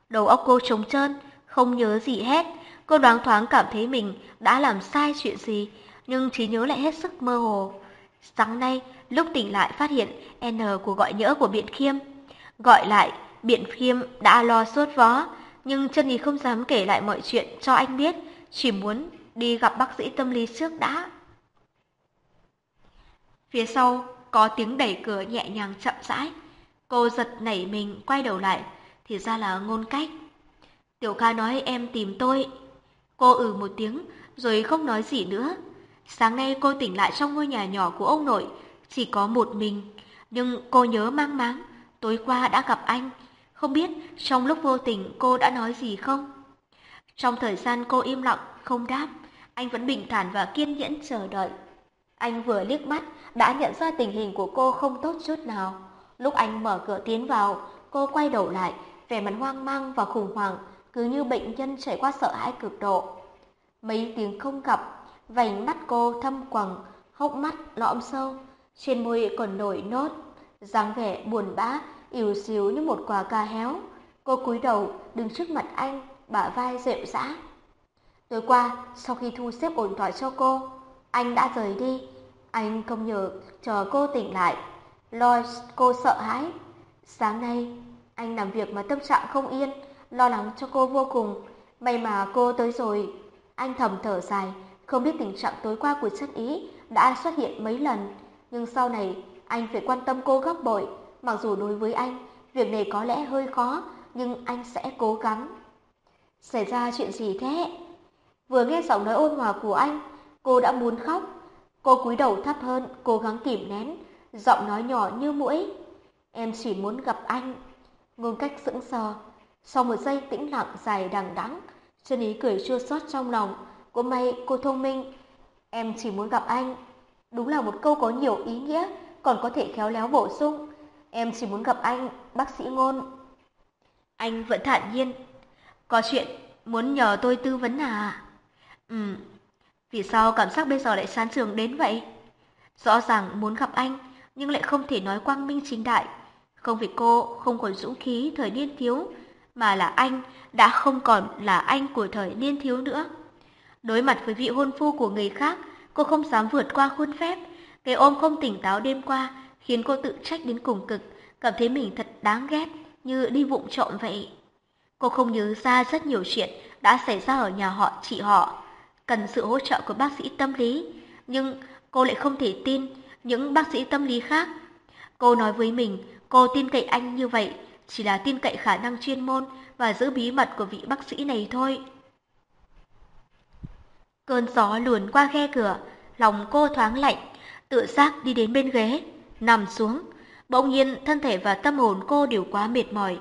Đầu óc cô trống trơn, không nhớ gì hết. Cô đoán thoáng cảm thấy mình đã làm sai chuyện gì, nhưng trí nhớ lại hết sức mơ hồ. Sáng nay, lúc tỉnh lại phát hiện N của gọi nhỡ của Biện Khiêm. Gọi lại, Biện Khiêm đã lo sốt vó, nhưng chân ý không dám kể lại mọi chuyện cho anh biết, chỉ muốn đi gặp bác sĩ tâm lý trước đã. Phía sau có tiếng đẩy cửa nhẹ nhàng chậm rãi. Cô giật nảy mình quay đầu lại, thì ra là ngôn cách. Tiểu ca nói em tìm tôi. Cô ừ một tiếng, rồi không nói gì nữa. Sáng nay cô tỉnh lại trong ngôi nhà nhỏ của ông nội, chỉ có một mình. Nhưng cô nhớ mang máng, tối qua đã gặp anh. Không biết trong lúc vô tình cô đã nói gì không? Trong thời gian cô im lặng, không đáp, anh vẫn bình thản và kiên nhẫn chờ đợi. Anh vừa liếc mắt đã nhận ra tình hình của cô không tốt chút nào. Lúc anh mở cửa tiến vào, cô quay đầu lại, vẻ mặt hoang mang và khủng hoảng, cứ như bệnh nhân trải qua sợ hãi cực độ. Mấy tiếng không gặp, vành mắt cô thâm quầng, hốc mắt lõm sâu, trên môi còn nổi nốt, dáng vẻ buồn bã, ỉu xíu như một quả cà héo. Cô cúi đầu đứng trước mặt anh, bả vai rệu rã. Tối qua, sau khi thu xếp ổn thỏa cho cô, anh đã rời đi. Anh không nhờ chờ cô tỉnh lại, lo cô sợ hãi. Sáng nay, anh làm việc mà tâm trạng không yên, lo lắng cho cô vô cùng. May mà cô tới rồi. Anh thầm thở dài, không biết tình trạng tối qua của chất ý đã xuất hiện mấy lần. Nhưng sau này, anh phải quan tâm cô gấp bội. Mặc dù đối với anh, việc này có lẽ hơi khó, nhưng anh sẽ cố gắng. Xảy ra chuyện gì thế? Vừa nghe giọng nói ôn hòa của anh, cô đã muốn khóc. Cô cúi đầu thấp hơn, cố gắng kìm nén, giọng nói nhỏ như mũi. Em chỉ muốn gặp anh. Ngôn cách sững sờ. Sau một giây tĩnh lặng dài đằng đẵng, chân ý cười chua xót trong lòng. Cô may cô thông minh. Em chỉ muốn gặp anh. Đúng là một câu có nhiều ý nghĩa, còn có thể khéo léo bổ sung. Em chỉ muốn gặp anh, bác sĩ ngôn. Anh vẫn thản nhiên. Có chuyện muốn nhờ tôi tư vấn à? Ừ, vì sao cảm giác bây giờ lại chán trường đến vậy? Rõ ràng muốn gặp anh, nhưng lại không thể nói quang minh chính đại. Không vì cô không còn dũng khí thời niên thiếu, mà là anh đã không còn là anh của thời niên thiếu nữa. Đối mặt với vị hôn phu của người khác, cô không dám vượt qua khuôn phép. Cái ôm không tỉnh táo đêm qua khiến cô tự trách đến cùng cực, cảm thấy mình thật đáng ghét như đi vụng trộm vậy. Cô không nhớ ra rất nhiều chuyện đã xảy ra ở nhà họ chị họ, cần sự hỗ trợ của bác sĩ tâm lý, nhưng cô lại không thể tin những bác sĩ tâm lý khác. Cô nói với mình, cô tin cậy anh như vậy, chỉ là tin cậy khả năng chuyên môn và giữ bí mật của vị bác sĩ này thôi. Cơn gió luồn qua khe cửa, lòng cô thoáng lạnh, tự giác đi đến bên ghế, nằm xuống. Bỗng nhiên thân thể và tâm hồn cô đều quá mệt mỏi.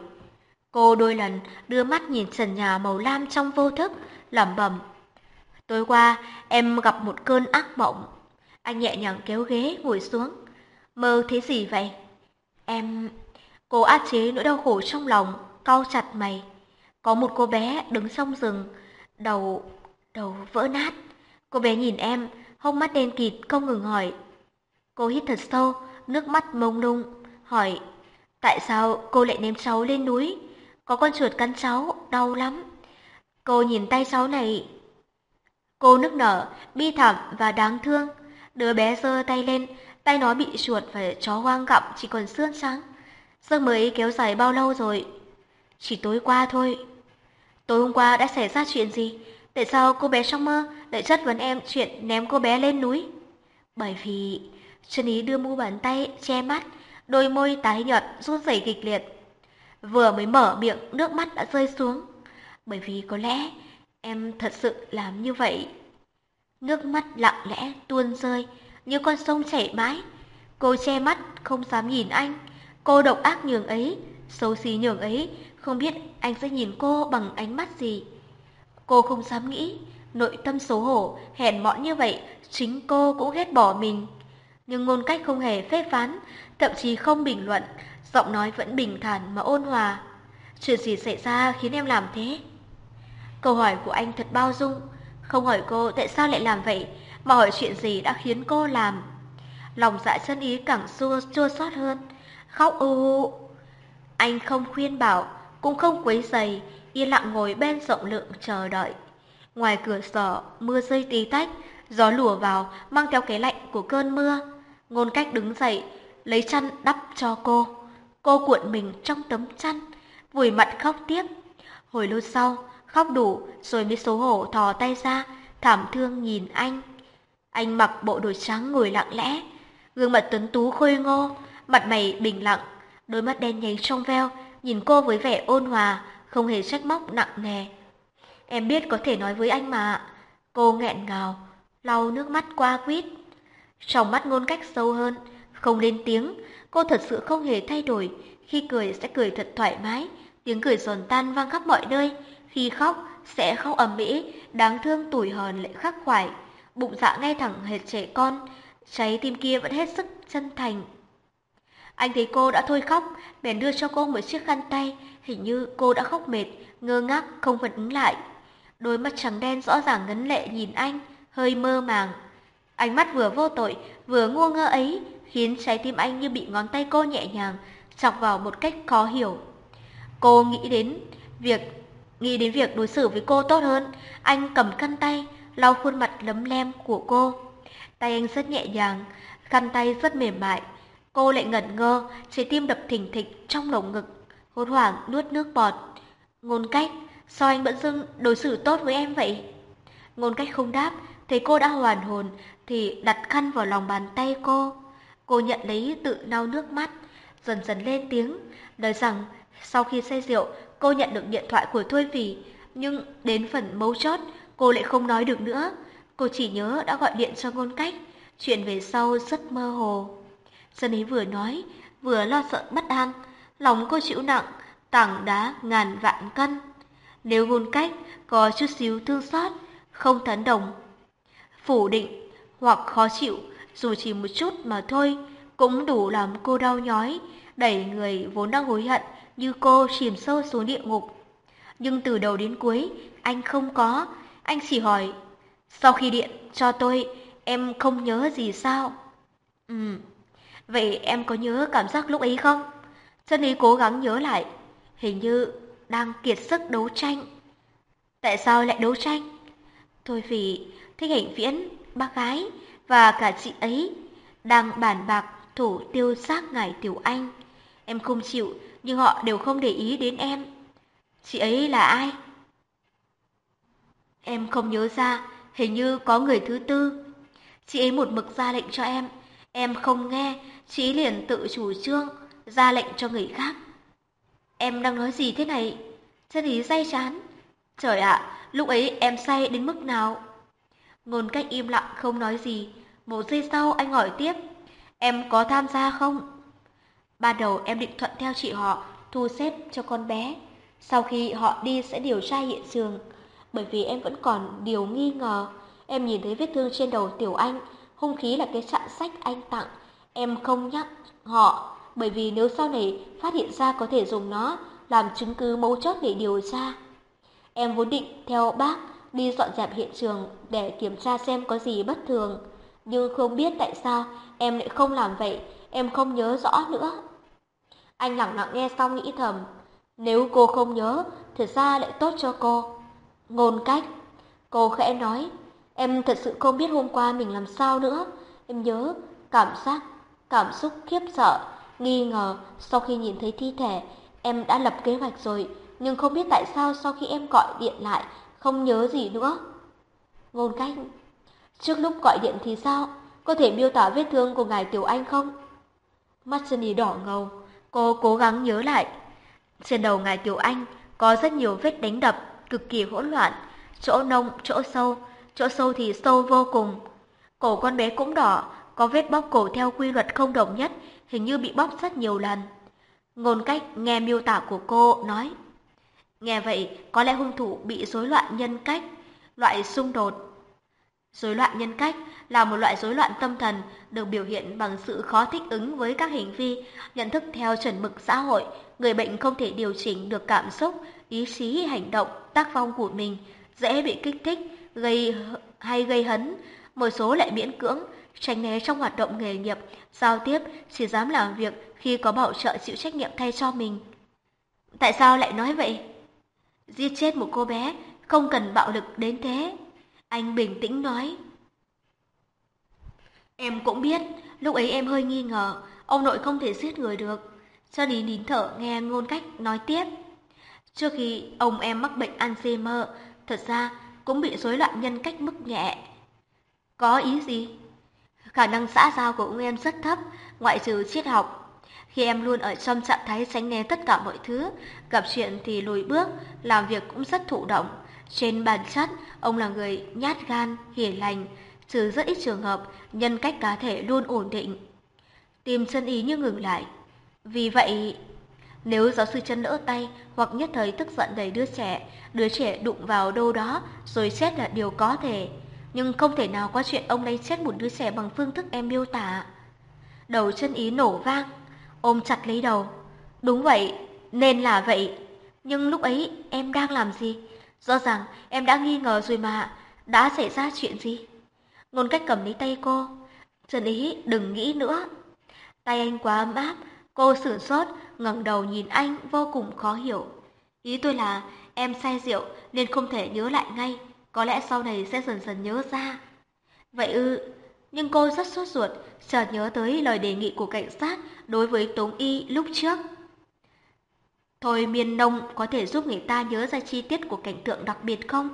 Cô đôi lần đưa mắt nhìn trần nhà màu lam trong vô thức, lẩm bẩm. Tối qua em gặp một cơn ác mộng. Anh nhẹ nhàng kéo ghế ngồi xuống. Mơ thế gì vậy? Em... Cô áp chế nỗi đau khổ trong lòng, cau chặt mày. Có một cô bé đứng trong rừng, đầu... đầu vỡ nát. Cô bé nhìn em, hốc mắt đen kịt không ngừng hỏi. Cô hít thật sâu, nước mắt mông lung, hỏi Tại sao cô lại ném cháu lên núi? Có con chuột cắn cháu, đau lắm. Cô nhìn tay cháu này. Cô nức nở, bi thảm và đáng thương. Đứa bé giơ tay lên, tay nó bị chuột và chó hoang gặm chỉ còn xương trắng. Giấc mới kéo dài bao lâu rồi? Chỉ tối qua thôi. Tối hôm qua đã xảy ra chuyện gì? Tại sao cô bé trong mơ lại chất vấn em chuyện ném cô bé lên núi? Bởi vì Trần Ý đưa mu bàn tay che mắt, đôi môi tái nhợt run rẩy kịch liệt. Vừa mới mở miệng, nước mắt đã rơi xuống. Bởi vì có lẽ em thật sự làm như vậy. Nước mắt lặng lẽ tuôn rơi như con sông chảy mãi. Cô che mắt không dám nhìn anh. Cô độc ác nhường ấy, xấu xí nhường ấy, không biết anh sẽ nhìn cô bằng ánh mắt gì. Cô không dám nghĩ, nội tâm xấu hổ, hèn mọn như vậy, chính cô cũng ghét bỏ mình. Nhưng ngôn cách không hề phê phán, thậm chí không bình luận, giọng nói vẫn bình thản mà ôn hòa. Chuyện gì xảy ra khiến em làm thế? Câu hỏi của anh thật bao dung, không hỏi cô tại sao lại làm vậy, mà hỏi chuyện gì đã khiến cô làm. Lòng dạ chân ý càng xua chua xót hơn, khóc u u. Anh không khuyên bảo, cũng không quấy giày, yên lặng ngồi bên rộng lượng chờ đợi. Ngoài cửa sổ, mưa rơi tí tách, gió lùa vào mang theo cái lạnh của cơn mưa. Ngôn cách đứng dậy, lấy chăn đắp cho cô. Cô cuộn mình trong tấm chăn, vùi mặt khóc tiếp. Hồi lâu sau, khóc đủ rồi mới xấu hổ thò tay ra, thảm thương nhìn anh. Anh mặc bộ đồ trắng ngồi lặng lẽ, gương mặt tuấn tú khôi ngô, mặt mày bình lặng, đôi mắt đen nhánh trong veo, nhìn cô với vẻ ôn hòa, không hề trách móc nặng nề. Em biết có thể nói với anh mà. Cô nghẹn ngào, lau nước mắt qua quýt. Trong mắt ngôn cách sâu hơn, không lên tiếng, cô thật sự không hề thay đổi, khi cười sẽ cười thật thoải mái, tiếng cười giòn tan vang khắp mọi nơi, khi khóc sẽ khóc ầm ĩ, đáng thương tủi hờn lại khắc khoải, bụng dạ ngay thẳng hệt trẻ con, trái tim kia vẫn hết sức chân thành. Anh thấy cô đã thôi khóc, bèn đưa cho cô một chiếc khăn tay, hình như cô đã khóc mệt, ngơ ngác không phản ứng lại. Đôi mắt trắng đen rõ ràng ngấn lệ nhìn anh, hơi mơ màng. Ánh mắt vừa vô tội, vừa ngu ngơ ấy, khiến trái tim anh như bị ngón tay cô nhẹ nhàng, chọc vào một cách khó hiểu. Cô nghĩ đến việc nghĩ đến việc đối xử với cô tốt hơn, anh cầm khăn tay, lau khuôn mặt lấm lem của cô. Tay anh rất nhẹ nhàng, khăn tay rất mềm mại. Cô lại ngẩn ngơ, trái tim đập thình thịch trong lồng ngực, hốt hoảng nuốt nước bọt. Ngôn cách, sao anh bỗng dưng đối xử tốt với em vậy? Ngôn cách không đáp, thấy cô đã hoàn hồn thì đặt khăn vào lòng bàn tay cô. Cô nhận lấy tự lau nước mắt, dần dần lên tiếng, nói rằng sau khi say rượu cô nhận được điện thoại của Thôi Vì, nhưng đến phần mấu chốt cô lại không nói được nữa. Cô chỉ nhớ đã gọi điện cho ngôn cách, chuyện về sau rất mơ hồ. Dân ấy vừa nói, vừa lo sợ bất an, lòng cô chịu nặng, tảng đá ngàn vạn cân. Nếu ngôn cách có chút xíu thương xót, không tán đồng, phủ định hoặc khó chịu, dù chỉ một chút mà thôi, cũng đủ làm cô đau nhói, đẩy người vốn đang hối hận như cô chìm sâu xuống địa ngục. Nhưng từ đầu đến cuối, anh không có, anh chỉ hỏi, sau khi điện cho tôi, em không nhớ gì sao? Ừ, Vậy em có nhớ cảm giác lúc ấy không? Chân ý cố gắng nhớ lại, hình như đang kiệt sức đấu tranh. Tại sao lại đấu tranh? Thôi vì thích hạnh viễn, bác gái và cả chị ấy đang bàn bạc thủ tiêu xác ngài Tiểu Anh. Em không chịu, nhưng họ đều không để ý đến em. Chị ấy là ai? Em không nhớ ra, hình như có người thứ tư. Chị ấy một mực ra lệnh cho em, em không nghe, chí liền tự chủ trương, ra lệnh cho người khác. Em đang nói gì thế này? Chân ý say chán. Trời ạ, lúc ấy em say đến mức nào? Ngôn cách im lặng không nói gì. Một giây sau anh hỏi tiếp. Em có tham gia không? Ban đầu em định thuận theo chị họ, thu xếp cho con bé. Sau khi họ đi sẽ điều tra hiện trường. Bởi vì em vẫn còn điều nghi ngờ. Em nhìn thấy vết thương trên đầu Tiểu Anh, hung khí là cái chặn sách anh tặng. Em không nhắc họ, bởi vì nếu sau này phát hiện ra có thể dùng nó làm chứng cứ mấu chốt để điều tra. Em vốn định theo bác đi dọn dẹp hiện trường để kiểm tra xem có gì bất thường. Nhưng không biết tại sao em lại không làm vậy, em không nhớ rõ nữa. Anh lặng lặng nghe xong nghĩ thầm, nếu cô không nhớ, thật ra lại tốt cho cô. Ngôn cách, cô khẽ nói, em thật sự không biết hôm qua mình làm sao nữa. Em nhớ, cảm giác, cảm xúc khiếp sợ, nghi ngờ sau khi nhìn thấy thi thể, em đã lập kế hoạch rồi, nhưng không biết tại sao sau khi em gọi điện lại, không nhớ gì nữa. Ngôn cách, trước lúc gọi điện thì sao? Có thể miêu tả vết thương của ngài Tiểu Anh không? Mắt Jenny đỏ ngầu, cô cố gắng nhớ lại. Trên đầu ngài Tiểu Anh có rất nhiều vết đánh đập, cực kỳ hỗn loạn, chỗ nông, chỗ sâu, chỗ sâu thì sâu vô cùng. Cổ con bé cũng đỏ, có vết bóp cổ theo quy luật không đồng nhất, hình như bị bóp rất nhiều lần. Ngôn cách nghe miêu tả của cô nói. Nghe vậy, có lẽ hung thủ bị rối loạn nhân cách, loại xung đột. Rối loạn nhân cách là một loại rối loạn tâm thần được biểu hiện bằng sự khó thích ứng với các hành vi, nhận thức theo chuẩn mực xã hội. Người bệnh không thể điều chỉnh được cảm xúc, ý chí, hành động, tác phong của mình, dễ bị kích thích, gây hay gây hấn. Một số lại miễn cưỡng, tránh né trong hoạt động nghề nghiệp, giao tiếp, chỉ dám làm việc khi có bảo trợ chịu trách nhiệm thay cho mình. Tại sao lại nói vậy? Giết chết một cô bé, không cần bạo lực đến thế. Anh bình tĩnh nói. Em cũng biết, lúc ấy em hơi nghi ngờ, ông nội không thể giết người được. Cho đi nín thở nghe ngôn cách nói tiếp. Trước khi ông em mắc bệnh Alzheimer, thật ra cũng bị rối loạn nhân cách mức nhẹ. Có ý gì? Khả năng xã giao của ông em rất thấp, ngoại trừ triết học. Khi em luôn ở trong trạng thái tránh né tất cả mọi thứ, gặp chuyện thì lùi bước, làm việc cũng rất thụ động. Trên bản chất, ông là người nhát gan, hiền lành, trừ rất ít trường hợp, nhân cách cá thể luôn ổn định. Tìm chân ý như ngừng lại. Vì vậy, nếu giáo sư chân lỡ tay hoặc nhất thời tức giận đẩy đứa trẻ, đứa trẻ đụng vào đâu đó rồi chết là điều có thể. Nhưng không thể nào qua chuyện ông lấy chết một đứa trẻ bằng phương thức em miêu tả. Đầu chân ý nổ vang, ôm chặt lấy đầu. Đúng vậy, nên là vậy. Nhưng lúc ấy em đang làm gì? Rõ ràng em đã nghi ngờ rồi mà, đã xảy ra chuyện gì? Ngôn cách cầm lấy tay cô. Trần ý đừng nghĩ nữa. Tay anh quá ấm áp, cô sửng sốt, ngẩng đầu nhìn anh vô cùng khó hiểu. Ý tôi là em say rượu nên không thể nhớ lại ngay, có lẽ sau này sẽ dần dần nhớ ra. Vậy ư, nhưng cô rất sốt ruột, chợt nhớ tới lời đề nghị của cảnh sát đối với Tống Y lúc trước. Thôi miên nông có thể giúp người ta nhớ ra chi tiết của cảnh tượng đặc biệt không?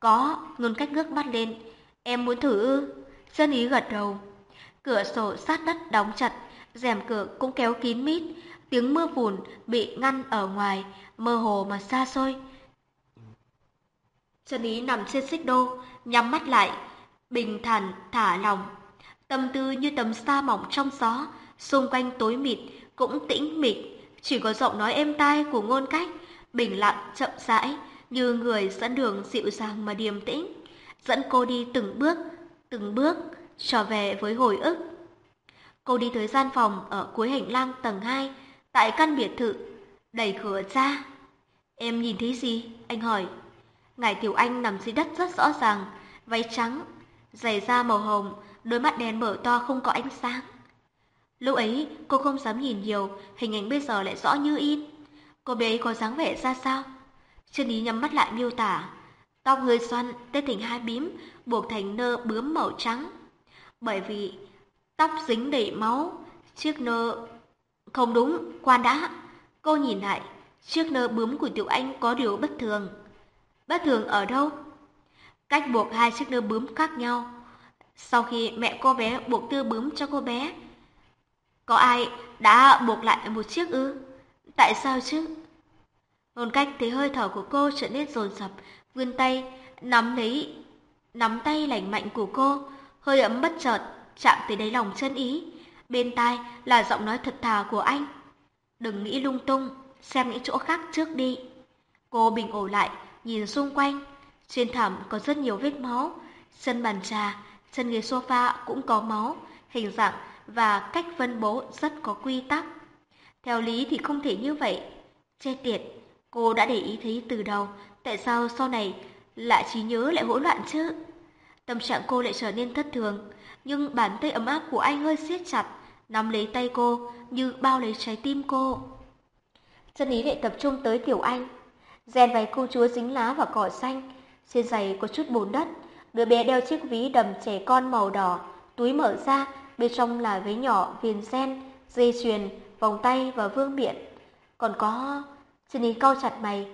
Có, ngôn cách ngước mắt lên. Em muốn thử ư? Dân ý gật đầu. Cửa sổ sát đất đóng chặt, rèm cửa cũng kéo kín mít. Tiếng mưa phùn bị ngăn ở ngoài, mơ hồ mà xa xôi. Chân ý nằm trên xích đô, nhắm mắt lại, bình thản thả lòng. Tâm tư như tấm sa mỏng trong gió, xung quanh tối mịt, cũng tĩnh mịch chỉ có giọng nói êm tai của ngôn cách, bình lặng chậm rãi, như người dẫn đường dịu dàng mà điềm tĩnh, dẫn cô đi từng bước, từng bước, trở về với hồi ức. Cô đi tới gian phòng ở cuối hành lang tầng 2, tại căn biệt thự, đẩy cửa ra. Em nhìn thấy gì? Anh hỏi. Ngài Tiểu Anh nằm dưới đất rất rõ ràng, váy trắng, giày da màu hồng, đôi mắt đen mở to không có ánh sáng. Lúc ấy cô không dám nhìn nhiều, hình ảnh bây giờ lại rõ như in. Cô bé ấy có dáng vẻ ra sao? Chân ý nhắm mắt lại miêu tả. Tóc hơi xoăn, tê thành hai bím, buộc thành nơ bướm màu trắng. Bởi vì tóc dính đầy máu, chiếc nơ... Không đúng, quan đã. Cô nhìn lại, chiếc nơ bướm của Tiểu Anh có điều bất thường. Bất thường ở đâu? Cách buộc hai chiếc nơ bướm khác nhau. Sau khi mẹ cô bé buộc tơ bướm cho cô bé, có ai đã buộc lại một chiếc ư? Tại sao chứ? Ngôn cách thấy hơi thở của cô trở nên dồn dập, vươn tay, nắm lấy, nắm tay lành mạnh của cô, hơi ấm bất chợt, chạm tới đáy lòng chân ý. Bên tai là giọng nói thật thà của anh. Đừng nghĩ lung tung, xem những chỗ khác trước đi. Cô bình ổn lại, nhìn xung quanh. Trên thảm có rất nhiều vết máu, chân bàn trà, chân ghế sofa cũng có máu, hình dạng và cách phân bố rất có quy tắc. Theo lý thì không thể như vậy. Che tiệt, cô đã để ý thấy từ đầu, tại sao sau này lại trí nhớ lại hỗn loạn chứ? Tâm trạng cô lại trở nên thất thường, nhưng bàn tay ấm áp của anh hơi siết chặt, nắm lấy tay cô như bao lấy trái tim cô. Chân ý lại tập trung tới Tiểu Anh. Gen váy cô chúa dính lá và cỏ xanh, trên giày có chút bùn đất. Đứa bé đeo chiếc ví đầm trẻ con màu đỏ, túi mở ra, bên trong là váy nhỏ, viền sen, dây chuyền, vòng tay và vương miện. Còn có... Chân ý cau chặt mày.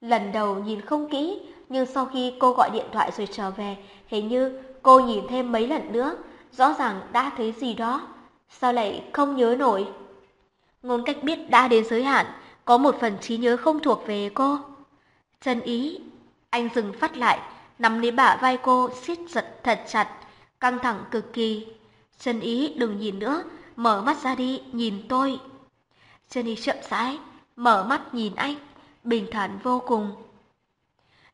Lần đầu nhìn không kỹ, nhưng sau khi cô gọi điện thoại rồi trở về, hình như cô nhìn thêm mấy lần nữa, rõ ràng đã thấy gì đó. Sao lại không nhớ nổi? Ngôn cách biết đã đến giới hạn, có một phần trí nhớ không thuộc về cô. Chân ý, anh dừng phát lại, nắm lấy bả vai cô siết giật thật chặt, căng thẳng cực kỳ. Chân ý đừng nhìn nữa, mở mắt ra đi, nhìn tôi. Chân ý chậm rãi, mở mắt nhìn anh, bình thản vô cùng.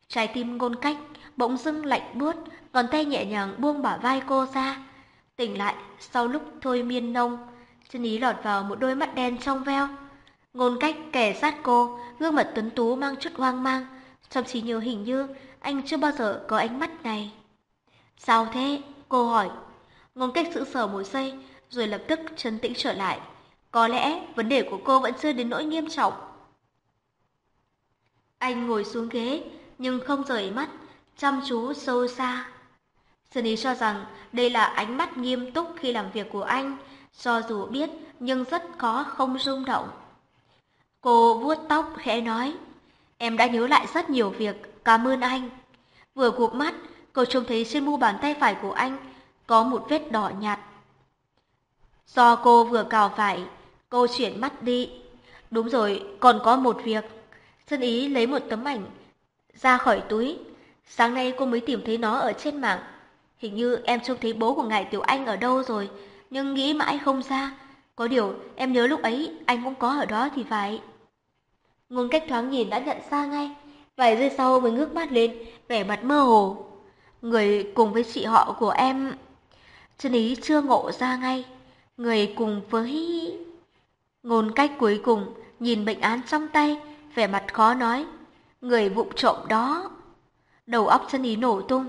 Trái tim ngôn cách, bỗng dưng lạnh buốt, ngón tay nhẹ nhàng buông bả vai cô ra. Tỉnh lại, sau lúc thôi miên nông, chân ý lọt vào một đôi mắt đen trong veo. Ngôn cách kẻ sát cô, gương mặt tuấn tú mang chút hoang mang, trong trí nhớ hình như anh chưa bao giờ có ánh mắt này. Sao thế? Cô hỏi. Ngôn cách sững sờ một giây, rồi lập tức trấn tĩnh trở lại. Có lẽ vấn đề của cô vẫn chưa đến nỗi nghiêm trọng. Anh ngồi xuống ghế, nhưng không rời mắt, chăm chú sâu xa. Sunny cho rằng đây là ánh mắt nghiêm túc khi làm việc của anh, cho dù biết nhưng rất khó không rung động. Cô vuốt tóc khẽ nói, em đã nhớ lại rất nhiều việc, cảm ơn anh. Vừa gục mắt, cô trông thấy trên mu bàn tay phải của anh có một vết đỏ nhạt. Do cô vừa cào phải, cô chuyển mắt đi. Đúng rồi, còn có một việc. Dân ý lấy một tấm ảnh ra khỏi túi. Sáng nay cô mới tìm thấy nó ở trên mạng. Hình như em trông thấy bố của ngài Tiểu Anh ở đâu rồi, nhưng nghĩ mãi không ra. Có điều em nhớ lúc ấy anh cũng có ở đó thì phải. Ngôn cách thoáng nhìn đã nhận ra ngay. Vài giây sau mới ngước mắt lên, vẻ mặt mơ hồ. Người cùng với chị họ của em... Chân ý chưa ngộ ra ngay. Người cùng với... Ngôn cách cuối cùng nhìn bệnh án trong tay, vẻ mặt khó nói. Người vụng trộm đó. Đầu óc chân ý nổ tung.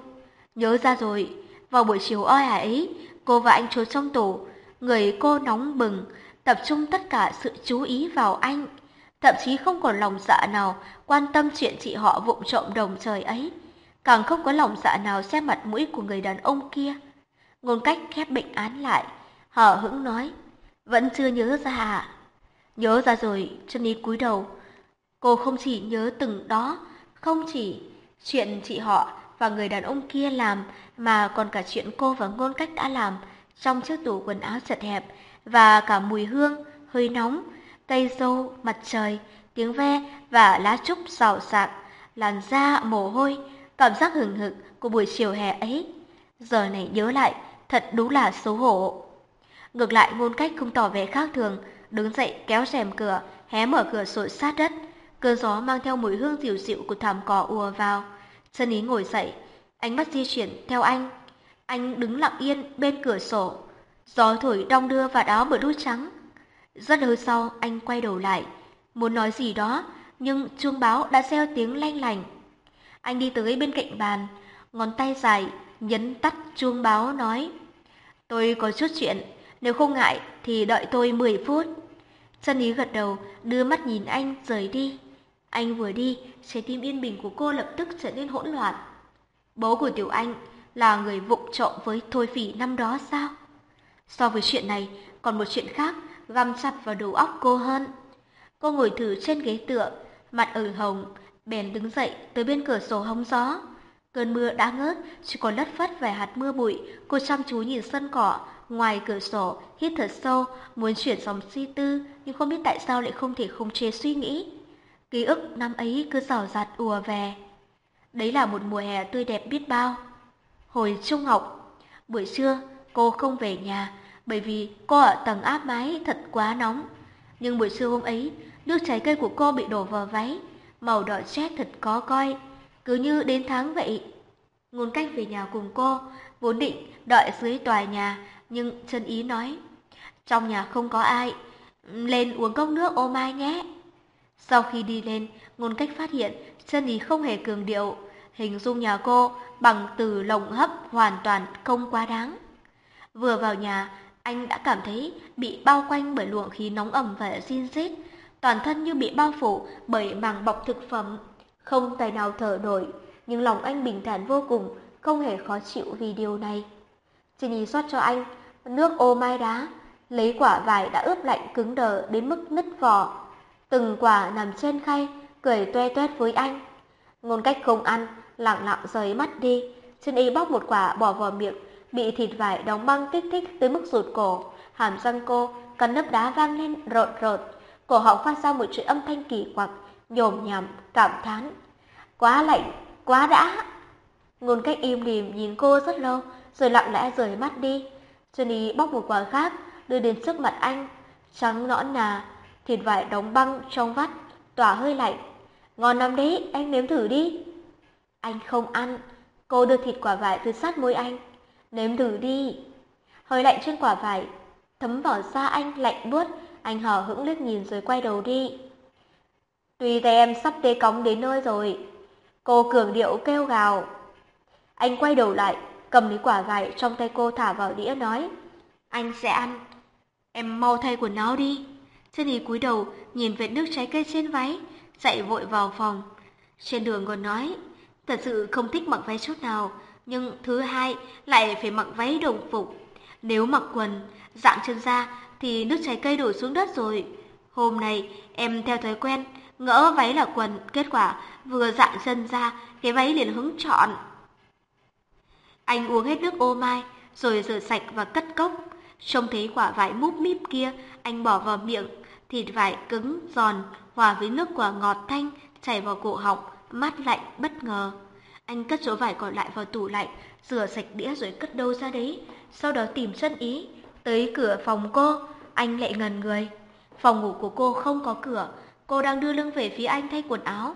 Nhớ ra rồi, vào buổi chiều oi ả ấy, cô và anh trốn trong tủ. Người cô nóng bừng, tập trung tất cả sự chú ý vào anh. Thậm chí không còn lòng dạ nào quan tâm chuyện chị họ vụng trộm đồng trời ấy. Càng không có lòng dạ nào xem mặt mũi của người đàn ông kia. Ngôn cách khép bệnh án lại, hở hững nói, vẫn chưa nhớ ra à? Nhớ ra rồi, chân ý cúi đầu. Cô không chỉ nhớ từng đó, không chỉ chuyện chị họ và người đàn ông kia làm, mà còn cả chuyện cô và ngôn cách đã làm trong chiếc tủ quần áo chật hẹp và cả mùi hương, hơi nóng, cây dâu, mặt trời, tiếng ve và lá trúc xào xạc, làn da mồ hôi, cảm giác hừng hực của buổi chiều hè ấy. Giờ này nhớ lại, thật đúng là xấu hổ. Ngược lại ngôn cách không tỏ vẻ khác thường, đứng dậy kéo rèm cửa, hé mở cửa sổ sát đất. Cơn gió mang theo mùi hương dịu dịu của thảm cỏ ùa vào. Chân ý ngồi dậy, ánh mắt di chuyển theo anh. Anh đứng lặng yên bên cửa sổ. Gió thổi đong đưa vào áo bờ đuôi trắng. Rất lâu sau, anh quay đầu lại. Muốn nói gì đó, nhưng chuông báo đã reo tiếng lanh lành. Anh đi tới bên cạnh bàn, ngón tay dài, nhấn tắt chuông báo nói. Tôi có chút chuyện, Nếu không ngại thì đợi tôi 10 phút. Chân ý gật đầu, đưa mắt nhìn anh rời đi. Anh vừa đi, trái tim yên bình của cô lập tức trở nên hỗn loạn. Bố của Tiểu Anh là người vụng trộm với Thôi Phỉ năm đó sao? So với chuyện này, còn một chuyện khác găm chặt vào đầu óc cô hơn. Cô ngồi thử trên ghế tựa, mặt ửng hồng, bèn đứng dậy tới bên cửa sổ hóng gió. Cơn mưa đã ngớt, chỉ còn lất phất vài hạt mưa bụi, cô chăm chú nhìn sân cỏ, ngoài cửa sổ, hít thở sâu, muốn chuyển dòng suy tư, nhưng không biết tại sao lại không thể khống chế suy nghĩ. Ký ức năm ấy cứ rào rạt ùa về. Đấy là một mùa hè tươi đẹp biết bao. Hồi trung học, buổi trưa cô không về nhà bởi vì cô ở tầng áp mái thật quá nóng. Nhưng buổi trưa hôm ấy, nước trái cây của cô bị đổ vào váy, màu đỏ chét thật có coi, cứ như đến tháng vậy. Ngôn cách về nhà cùng cô, vốn định đợi dưới tòa nhà, nhưng chân ý nói, trong nhà không có ai, lên uống cốc nước ô mai nhé. Sau khi đi lên, ngôn cách phát hiện chân ý không hề cường điệu, hình dung nhà cô bằng từ lồng hấp hoàn toàn không quá đáng. Vừa vào nhà, anh đã cảm thấy bị bao quanh bởi luồng khí nóng ẩm và xin xít, toàn thân như bị bao phủ bởi màng bọc thực phẩm, không tài nào thở nổi, nhưng lòng anh bình thản vô cùng, không hề khó chịu vì điều này. Jenny rót cho anh nước ô mai đá, lấy quả vải đã ướp lạnh cứng đờ đến mức nứt vỏ, từng quả nằm trên khay, cười toe toét với anh. Ngôn cách không ăn, lặng lặng rời mắt đi, chân y bóc một quả bỏ vào miệng, bị thịt vải đóng băng kích thích tới mức rụt cổ, hàm răng cô cắn nấp đá vang lên rộn rộn, cổ họng phát ra một chuỗi âm thanh kỳ quặc, nhồm nhằm, cảm thán. Quá lạnh, quá đã. Ngôn cách im lìm nhìn cô rất lâu, rồi lặng lẽ rời mắt đi. Johnny bóc một quả khác, đưa đến trước mặt anh, trắng nõn nà, thịt vải đóng băng trong vắt, tỏa hơi lạnh. Ngon lắm đấy, anh nếm thử đi. Anh không ăn, cô đưa thịt quả vải từ sát môi anh. Nếm thử đi. Hơi lạnh trên quả vải, thấm vào da anh lạnh buốt, anh hờ hững liếc nhìn rồi quay đầu đi. Tuy tay em sắp tê cóng đến nơi rồi. Cô cường điệu kêu gào. Anh quay đầu lại, cầm lấy quả vải trong tay cô thả vào đĩa nói. Anh sẽ ăn. Em mau thay quần áo đi. Chân ý cúi đầu, nhìn vệt nước trái cây trên váy, chạy vội vào phòng. Trên đường còn nói, thật sự không thích mặc váy chút nào, nhưng thứ hai lại phải mặc váy đồng phục. Nếu mặc quần, dạng chân ra thì nước trái cây đổ xuống đất rồi. Hôm nay em theo thói quen, ngỡ váy là quần, kết quả vừa dạng chân ra, cái váy liền hứng trọn. Anh uống hết nước ô mai, rồi rửa sạch và cất cốc. Trông thấy quả vải múp míp kia, anh bỏ vào miệng, thịt vải cứng, giòn, hòa với nước quả ngọt thanh, chảy vào cổ họng, mát lạnh, bất ngờ. Anh cất số vải còn lại vào tủ lạnh, rửa sạch đĩa rồi cất đâu ra đấy. Sau đó tìm chân ý, tới cửa phòng cô, anh lại ngần người. Phòng ngủ của cô không có cửa, cô đang đưa lưng về phía anh thay quần áo.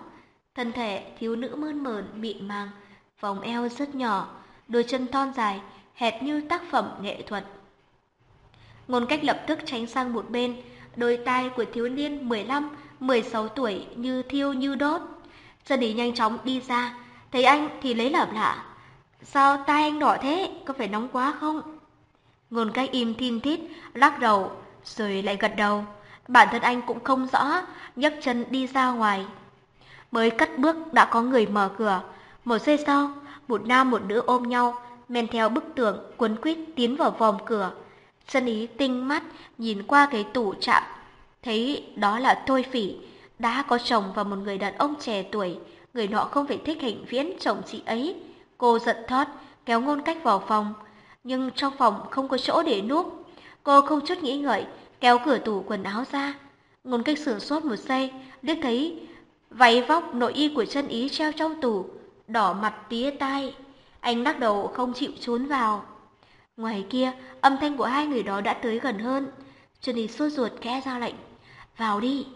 Thân thể thiếu nữ mơn mởn, mịn màng, vòng eo rất nhỏ, đôi chân thon dài, hệt như tác phẩm nghệ thuật. Ngôn cách lập tức tránh sang một bên, đôi tai của thiếu niên 15, 16 tuổi như thiêu như đốt. Dân ý nhanh chóng đi ra, thấy anh thì lấy làm lạ. Sao tai anh đỏ thế, có phải nóng quá không? Ngôn cách im thiên thít, lắc đầu, rồi lại gật đầu. Bản thân anh cũng không rõ, nhấc chân đi ra ngoài. Mới cất bước đã có người mở cửa. Một giây sau, một nam một nữ ôm nhau, men theo bức tường, cuốn quýt tiến vào vòng cửa. Sân ý tinh mắt, nhìn qua cái tủ chạm, thấy đó là Thôi Phỉ, đã có chồng và một người đàn ông trẻ tuổi. Người nọ không phải thích hình viễn chồng chị ấy. Cô giận thót, kéo ngôn cách vào phòng. Nhưng trong phòng không có chỗ để núp. Cô không chút nghĩ ngợi, kéo cửa tủ quần áo ra. Ngôn cách sửng sốt một giây, liếc thấy váy vóc nội y của chân ý treo trong tủ, đỏ mặt tía tai. Anh lắc đầu không chịu trốn vào. Ngoài kia, âm thanh của hai người đó đã tới gần hơn. Chân ý sốt ruột kẽ ra lệnh. Vào đi.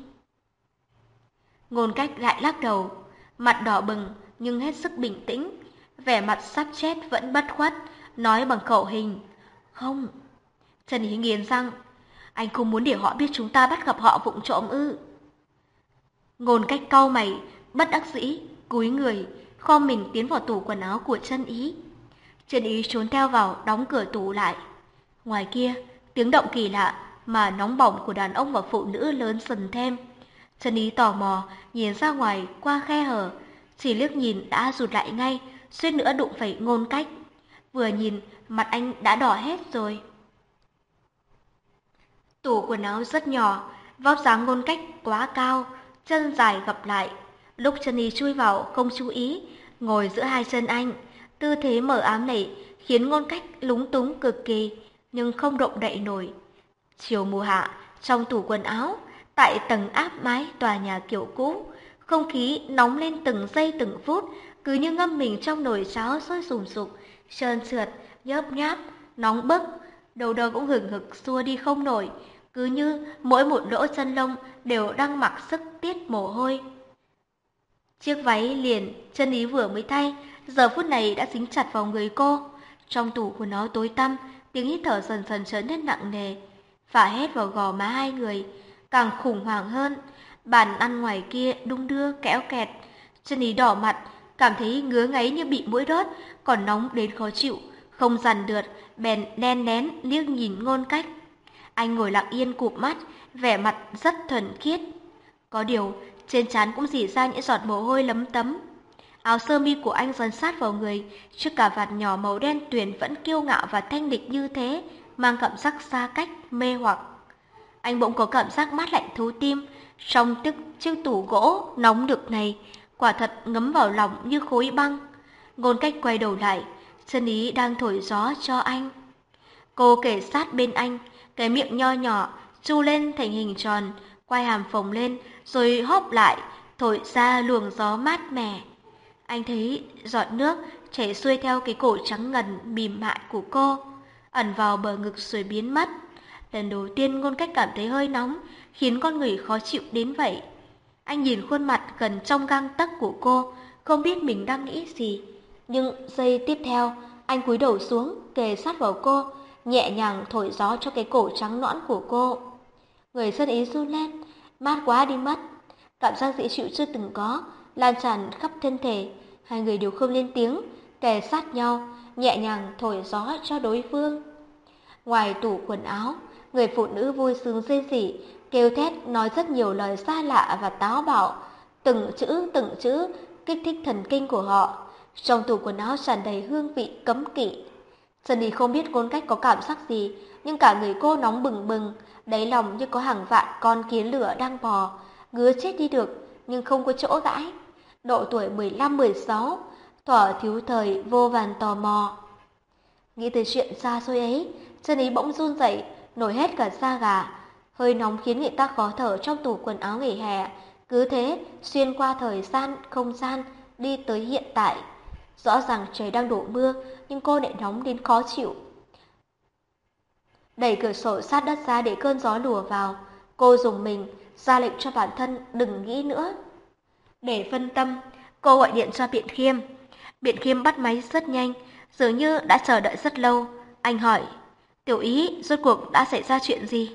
Ngôn cách lại lắc đầu, mặt đỏ bừng nhưng hết sức bình tĩnh. Vẻ mặt sắp chết vẫn bất khuất, nói bằng khẩu hình. Không. Trần Ý nghiến răng. Anh không muốn để họ biết chúng ta bắt gặp họ vụng trộm ư. Ngôn cách cau mày, bất đắc dĩ, cúi người, kho mình tiến vào tủ quần áo của chân ý. Chân ý trốn theo vào, đóng cửa tủ lại. Ngoài kia, tiếng động kỳ lạ mà nóng bỏng của đàn ông và phụ nữ lớn dần thêm. Trần Ý tò mò, nhìn ra ngoài qua khe hở, chỉ liếc nhìn đã rụt lại ngay, suýt nữa đụng phải ngôn cách. Vừa nhìn, mặt anh đã đỏ hết rồi. Tủ quần áo rất nhỏ, vóc dáng ngôn cách quá cao, chân dài gập lại. Lúc chân ý chui vào không chú ý, ngồi giữa hai chân anh. Tư thế mở ám này khiến ngôn cách lúng túng cực kỳ, nhưng không động đậy nổi. Chiều mùa hạ, trong tủ quần áo, tại tầng áp mái tòa nhà kiểu cũ, không khí nóng lên từng giây từng phút, cứ như ngâm mình trong nồi cháo sôi sùng sục, trơn trượt, nhớp nháp, nóng bức, đầu đầu cũng hừng hực xua đi không nổi, cứ như mỗi một lỗ chân lông đều đang mặc sức tiết mồ hôi. Chiếc váy liền chân ý vừa mới thay, giờ phút này đã dính chặt vào người cô. Trong tủ của nó tối tăm, tiếng hít thở dần dần trở nên nặng nề, phả hết vào gò má hai người, càng khủng hoảng hơn. Bàn ăn ngoài kia đung đưa kéo kẹt, chân ý đỏ mặt, cảm thấy ngứa ngáy như bị mũi đốt, còn nóng đến khó chịu, không dằn được, bèn đen nén liếc nhìn ngôn cách. Anh ngồi lặng yên cụp mắt, vẻ mặt rất thuần khiết. Có điều, trên trán cũng dỉ ra những giọt mồ hôi lấm tấm. Áo sơ mi của anh dần sát vào người, chiếc cà vạt nhỏ màu đen tuyền vẫn kiêu ngạo và thanh lịch như thế, mang cảm giác xa cách, mê hoặc. Anh bỗng có cảm giác mát lạnh thấu tim, trong tức chiếc tủ gỗ nóng được này, quả thật ngấm vào lòng như khối băng. Ngôn cách quay đầu lại, chân ý đang thổi gió cho anh. Cô kể sát bên anh, cái miệng nho nhỏ, chu lên thành hình tròn, quay hàm phồng lên, rồi hóp lại, thổi ra luồng gió mát mẻ. Anh thấy giọt nước chảy xuôi theo cái cổ trắng ngần mềm mại của cô, ẩn vào bờ ngực rồi biến mất. Lần đầu tiên ngôn cách cảm thấy hơi nóng, khiến con người khó chịu đến vậy. Anh nhìn khuôn mặt gần trong gang tấc của cô, không biết mình đang nghĩ gì. Nhưng giây tiếp theo, anh cúi đầu xuống, kề sát vào cô, nhẹ nhàng thổi gió cho cái cổ trắng nõn của cô. Người dân ý run lên, mát quá đi mất. Cảm giác dễ chịu chưa từng có, lan tràn khắp thân thể. Hai người đều không lên tiếng, kề sát nhau, nhẹ nhàng thổi gió cho đối phương. Ngoài tủ quần áo, người phụ nữ vui sướng dây dỉ, kêu thét nói rất nhiều lời xa lạ và táo bạo, từng chữ từng chữ kích thích thần kinh của họ. Trong tủ quần áo tràn đầy hương vị cấm kỵ. Sunny không biết ngôn cách có cảm giác gì, nhưng cả người cô nóng bừng bừng, đáy lòng như có hàng vạn con kiến lửa đang bò, ngứa chết đi được, nhưng không có chỗ gãi. Độ tuổi 15-16, thỏa thiếu thời vô vàn tò mò. Nghĩ tới chuyện xa xôi ấy, chân ý bỗng run dậy, nổi hết cả da gà. Hơi nóng khiến người ta khó thở trong tủ quần áo nghỉ hè. Cứ thế, xuyên qua thời gian, không gian, đi tới hiện tại. Rõ ràng trời đang đổ mưa, nhưng cô lại nóng đến khó chịu. Đẩy cửa sổ sát đất ra để cơn gió lùa vào. Cô dùng mình, ra lệnh cho bản thân đừng nghĩ nữa. Để phân tâm, cô gọi điện cho Biện Khiêm. Biện Khiêm bắt máy rất nhanh, dường như đã chờ đợi rất lâu. Anh hỏi, tiểu ý rốt cuộc đã xảy ra chuyện gì?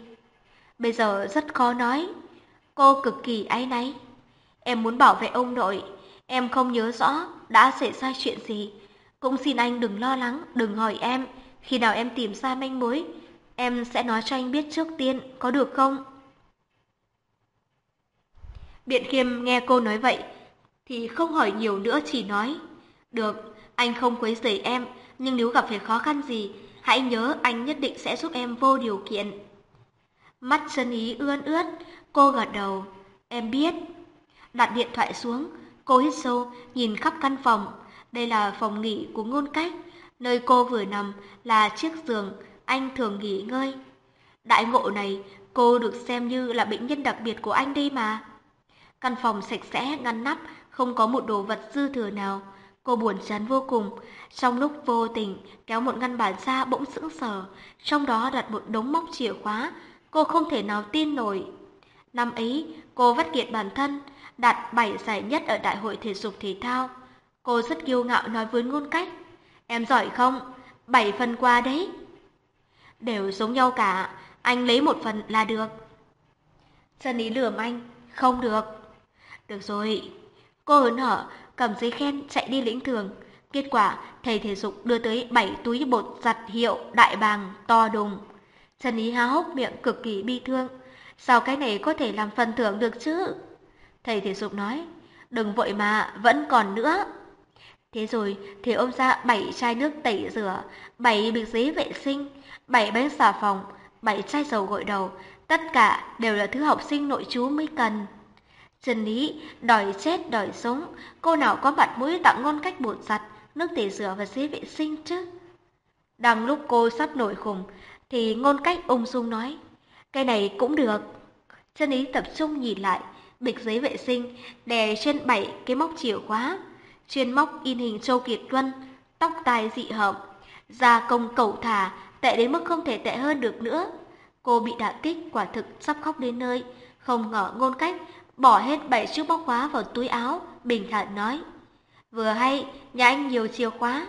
Bây giờ rất khó nói. Cô cực kỳ áy náy. Em muốn bảo vệ ông nội, em không nhớ rõ đã xảy ra chuyện gì. Cũng xin anh đừng lo lắng, đừng hỏi em. Khi nào em tìm ra manh mối, em sẽ nói cho anh biết trước tiên, có được không? Biện Khiêm nghe cô nói vậy, thì không hỏi nhiều nữa chỉ nói. Được, anh không quấy rầy em, nhưng nếu gặp phải khó khăn gì, hãy nhớ anh nhất định sẽ giúp em vô điều kiện. Mắt chân ý ươn ướt, cô gật đầu. Em biết. Đặt điện thoại xuống, cô hít sâu, nhìn khắp căn phòng. Đây là phòng nghỉ của ngôn cách. Nơi cô vừa nằm là chiếc giường anh thường nghỉ ngơi. Đại ngộ này, cô được xem như là bệnh nhân đặc biệt của anh đây mà. Căn phòng sạch sẽ, ngăn nắp, không có một đồ vật dư thừa nào. Cô buồn chán vô cùng, trong lúc vô tình kéo một ngăn bàn ra bỗng sững sờ, trong đó đặt một đống móc chìa khóa, cô không thể nào tin nổi. Năm ấy, cô vắt kiệt bản thân, đạt bảy giải nhất ở đại hội thể dục thể thao. Cô rất kiêu ngạo nói với ngôn cách, em giỏi không? bảy phần qua đấy. Đều giống nhau cả, anh lấy một phần là được. Trần ý lườm anh, không được. Được rồi. Cô hớn hở, cầm giấy khen chạy đi lĩnh thưởng Kết quả, thầy thể dục đưa tới 7 túi bột giặt hiệu đại bàng to đùng. Trần Ý há hốc miệng cực kỳ bi thương. Sao cái này có thể làm phần thưởng được chứ? Thầy thể dục nói, đừng vội mà, vẫn còn nữa. Thế rồi thì ông ra bảy chai nước tẩy rửa, bảy bịch giấy vệ sinh, bảy bánh xà phòng, bảy chai dầu gội đầu, tất cả đều là thứ học sinh nội chú mới cần. Trần Lý đòi chết đòi sống, cô nào có mặt mũi tặng ngon cách bột giặt, nước tẩy rửa và giấy vệ sinh chứ? Đang lúc cô sắp nổi khùng, thì ngôn cách ung dung nói, cái này cũng được. Trần Lý tập trung nhìn lại, bịch giấy vệ sinh đè trên bảy cái móc chìa khóa, chuyên móc in hình Châu Kiệt Luân, tóc tai dị hợm, gia công cẩu thả, tệ đến mức không thể tệ hơn được nữa. Cô bị đả kích quả thực sắp khóc đến nơi, không ngờ ngôn cách bỏ hết bảy chiếc móc khóa vào túi áo, bình thản nói. Vừa hay, nhà anh nhiều chìa khóa.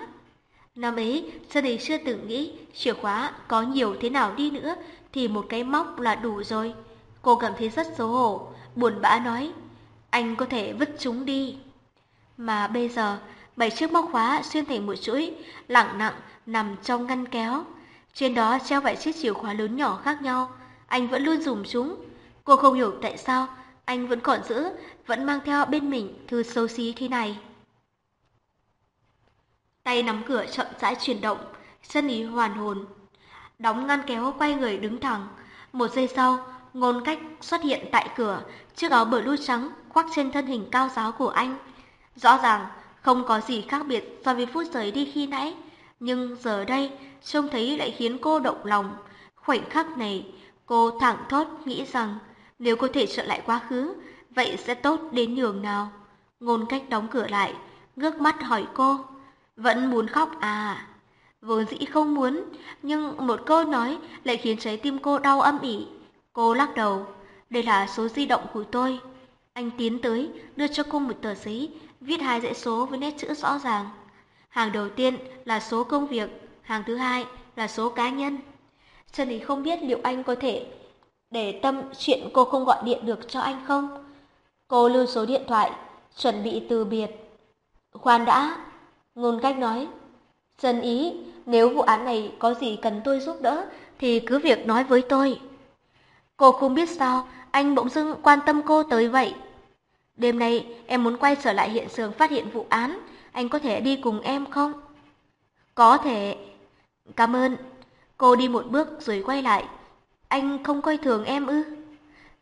Năm ấy, gia đình chưa từng nghĩ chìa khóa có nhiều thế nào đi nữa thì một cái móc là đủ rồi. Cô cảm thấy rất xấu hổ, buồn bã nói, anh có thể vứt chúng đi. Mà bây giờ, bảy chiếc móc khóa xuyên thành một chuỗi, lặng nặng nằm trong ngăn kéo. Trên đó treo bảy chiếc chìa khóa lớn nhỏ khác nhau, anh vẫn luôn dùng chúng. Cô không hiểu tại sao anh vẫn còn giữ, vẫn mang theo bên mình thư xấu xí thế này. Tay nắm cửa chậm rãi chuyển động, chân ý hoàn hồn. Đóng ngăn kéo quay người đứng thẳng. Một giây sau, ngôn cách xuất hiện tại cửa, chiếc áo blue trắng khoác trên thân hình cao giáo của anh. Rõ ràng, không có gì khác biệt so với phút rời đi khi nãy, nhưng giờ đây, trông thấy lại khiến cô động lòng. Khoảnh khắc này, cô thẳng thốt nghĩ rằng nếu có thể trở lại quá khứ, vậy sẽ tốt đến nhường nào. Ngôn cách đóng cửa lại, ngước mắt hỏi cô. Vẫn muốn khóc à? Vốn dĩ không muốn, nhưng một câu nói lại khiến trái tim cô đau âm ỉ. Cô lắc đầu. Đây là số di động của tôi. Anh tiến tới, đưa cho cô một tờ giấy, viết hai dãy số với nét chữ rõ ràng. Hàng đầu tiên là số công việc, hàng thứ hai là số cá nhân. Trần Ý không biết liệu anh có thể để tâm chuyện cô không gọi điện được cho anh không. Cô lưu số điện thoại, chuẩn bị từ biệt. Khoan đã, ngôn cách nói. Trần Ý, nếu vụ án này có gì cần tôi giúp đỡ, thì cứ việc nói với tôi. Cô không biết sao, anh bỗng dưng quan tâm cô tới vậy. Đêm nay em muốn quay trở lại hiện trường phát hiện vụ án, anh có thể đi cùng em không? Có thể. Cảm ơn. Cô đi một bước rồi quay lại. Anh không coi thường em ư?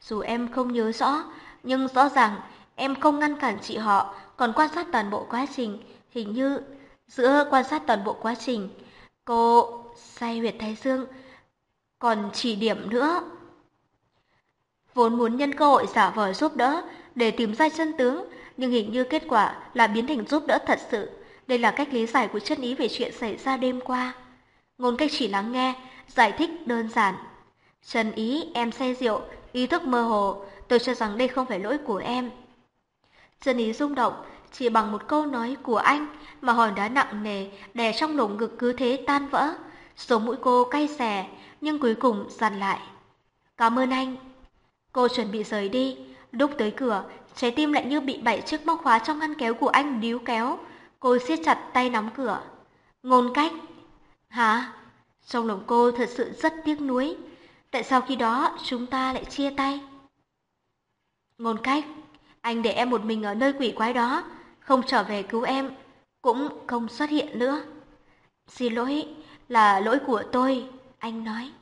Dù em không nhớ rõ, nhưng rõ ràng em không ngăn cản chị họ, còn quan sát toàn bộ quá trình. Hình như giữa quan sát toàn bộ quá trình, cô say huyệt thái dương, còn chỉ điểm nữa. Vốn muốn nhân cơ hội giả vờ giúp đỡ để tìm ra chân tướng, nhưng hình như kết quả là biến thành giúp đỡ thật sự. Đây là cách lý giải của chân ý về chuyện xảy ra đêm qua. Ngôn cách chỉ lắng nghe, giải thích đơn giản. Trần ý em say rượu, ý thức mơ hồ, tôi cho rằng đây không phải lỗi của em. Trần ý rung động, chỉ bằng một câu nói của anh mà hòn đá nặng nề đè trong lồng ngực cứ thế tan vỡ. Sống mũi cô cay xè, nhưng cuối cùng dằn lại. Cảm ơn anh. Cô chuẩn bị rời đi, lúc tới cửa, trái tim lại như bị bảy chiếc móc khóa trong ngăn kéo của anh níu kéo. Cô siết chặt tay nắm cửa. Ngôn cách. Hả? Trong lòng cô thật sự rất tiếc nuối. Tại sao khi đó chúng ta lại chia tay? Ngôn cách, anh để em một mình ở nơi quỷ quái đó, không trở về cứu em, cũng không xuất hiện nữa. Xin lỗi, là lỗi của tôi, anh nói.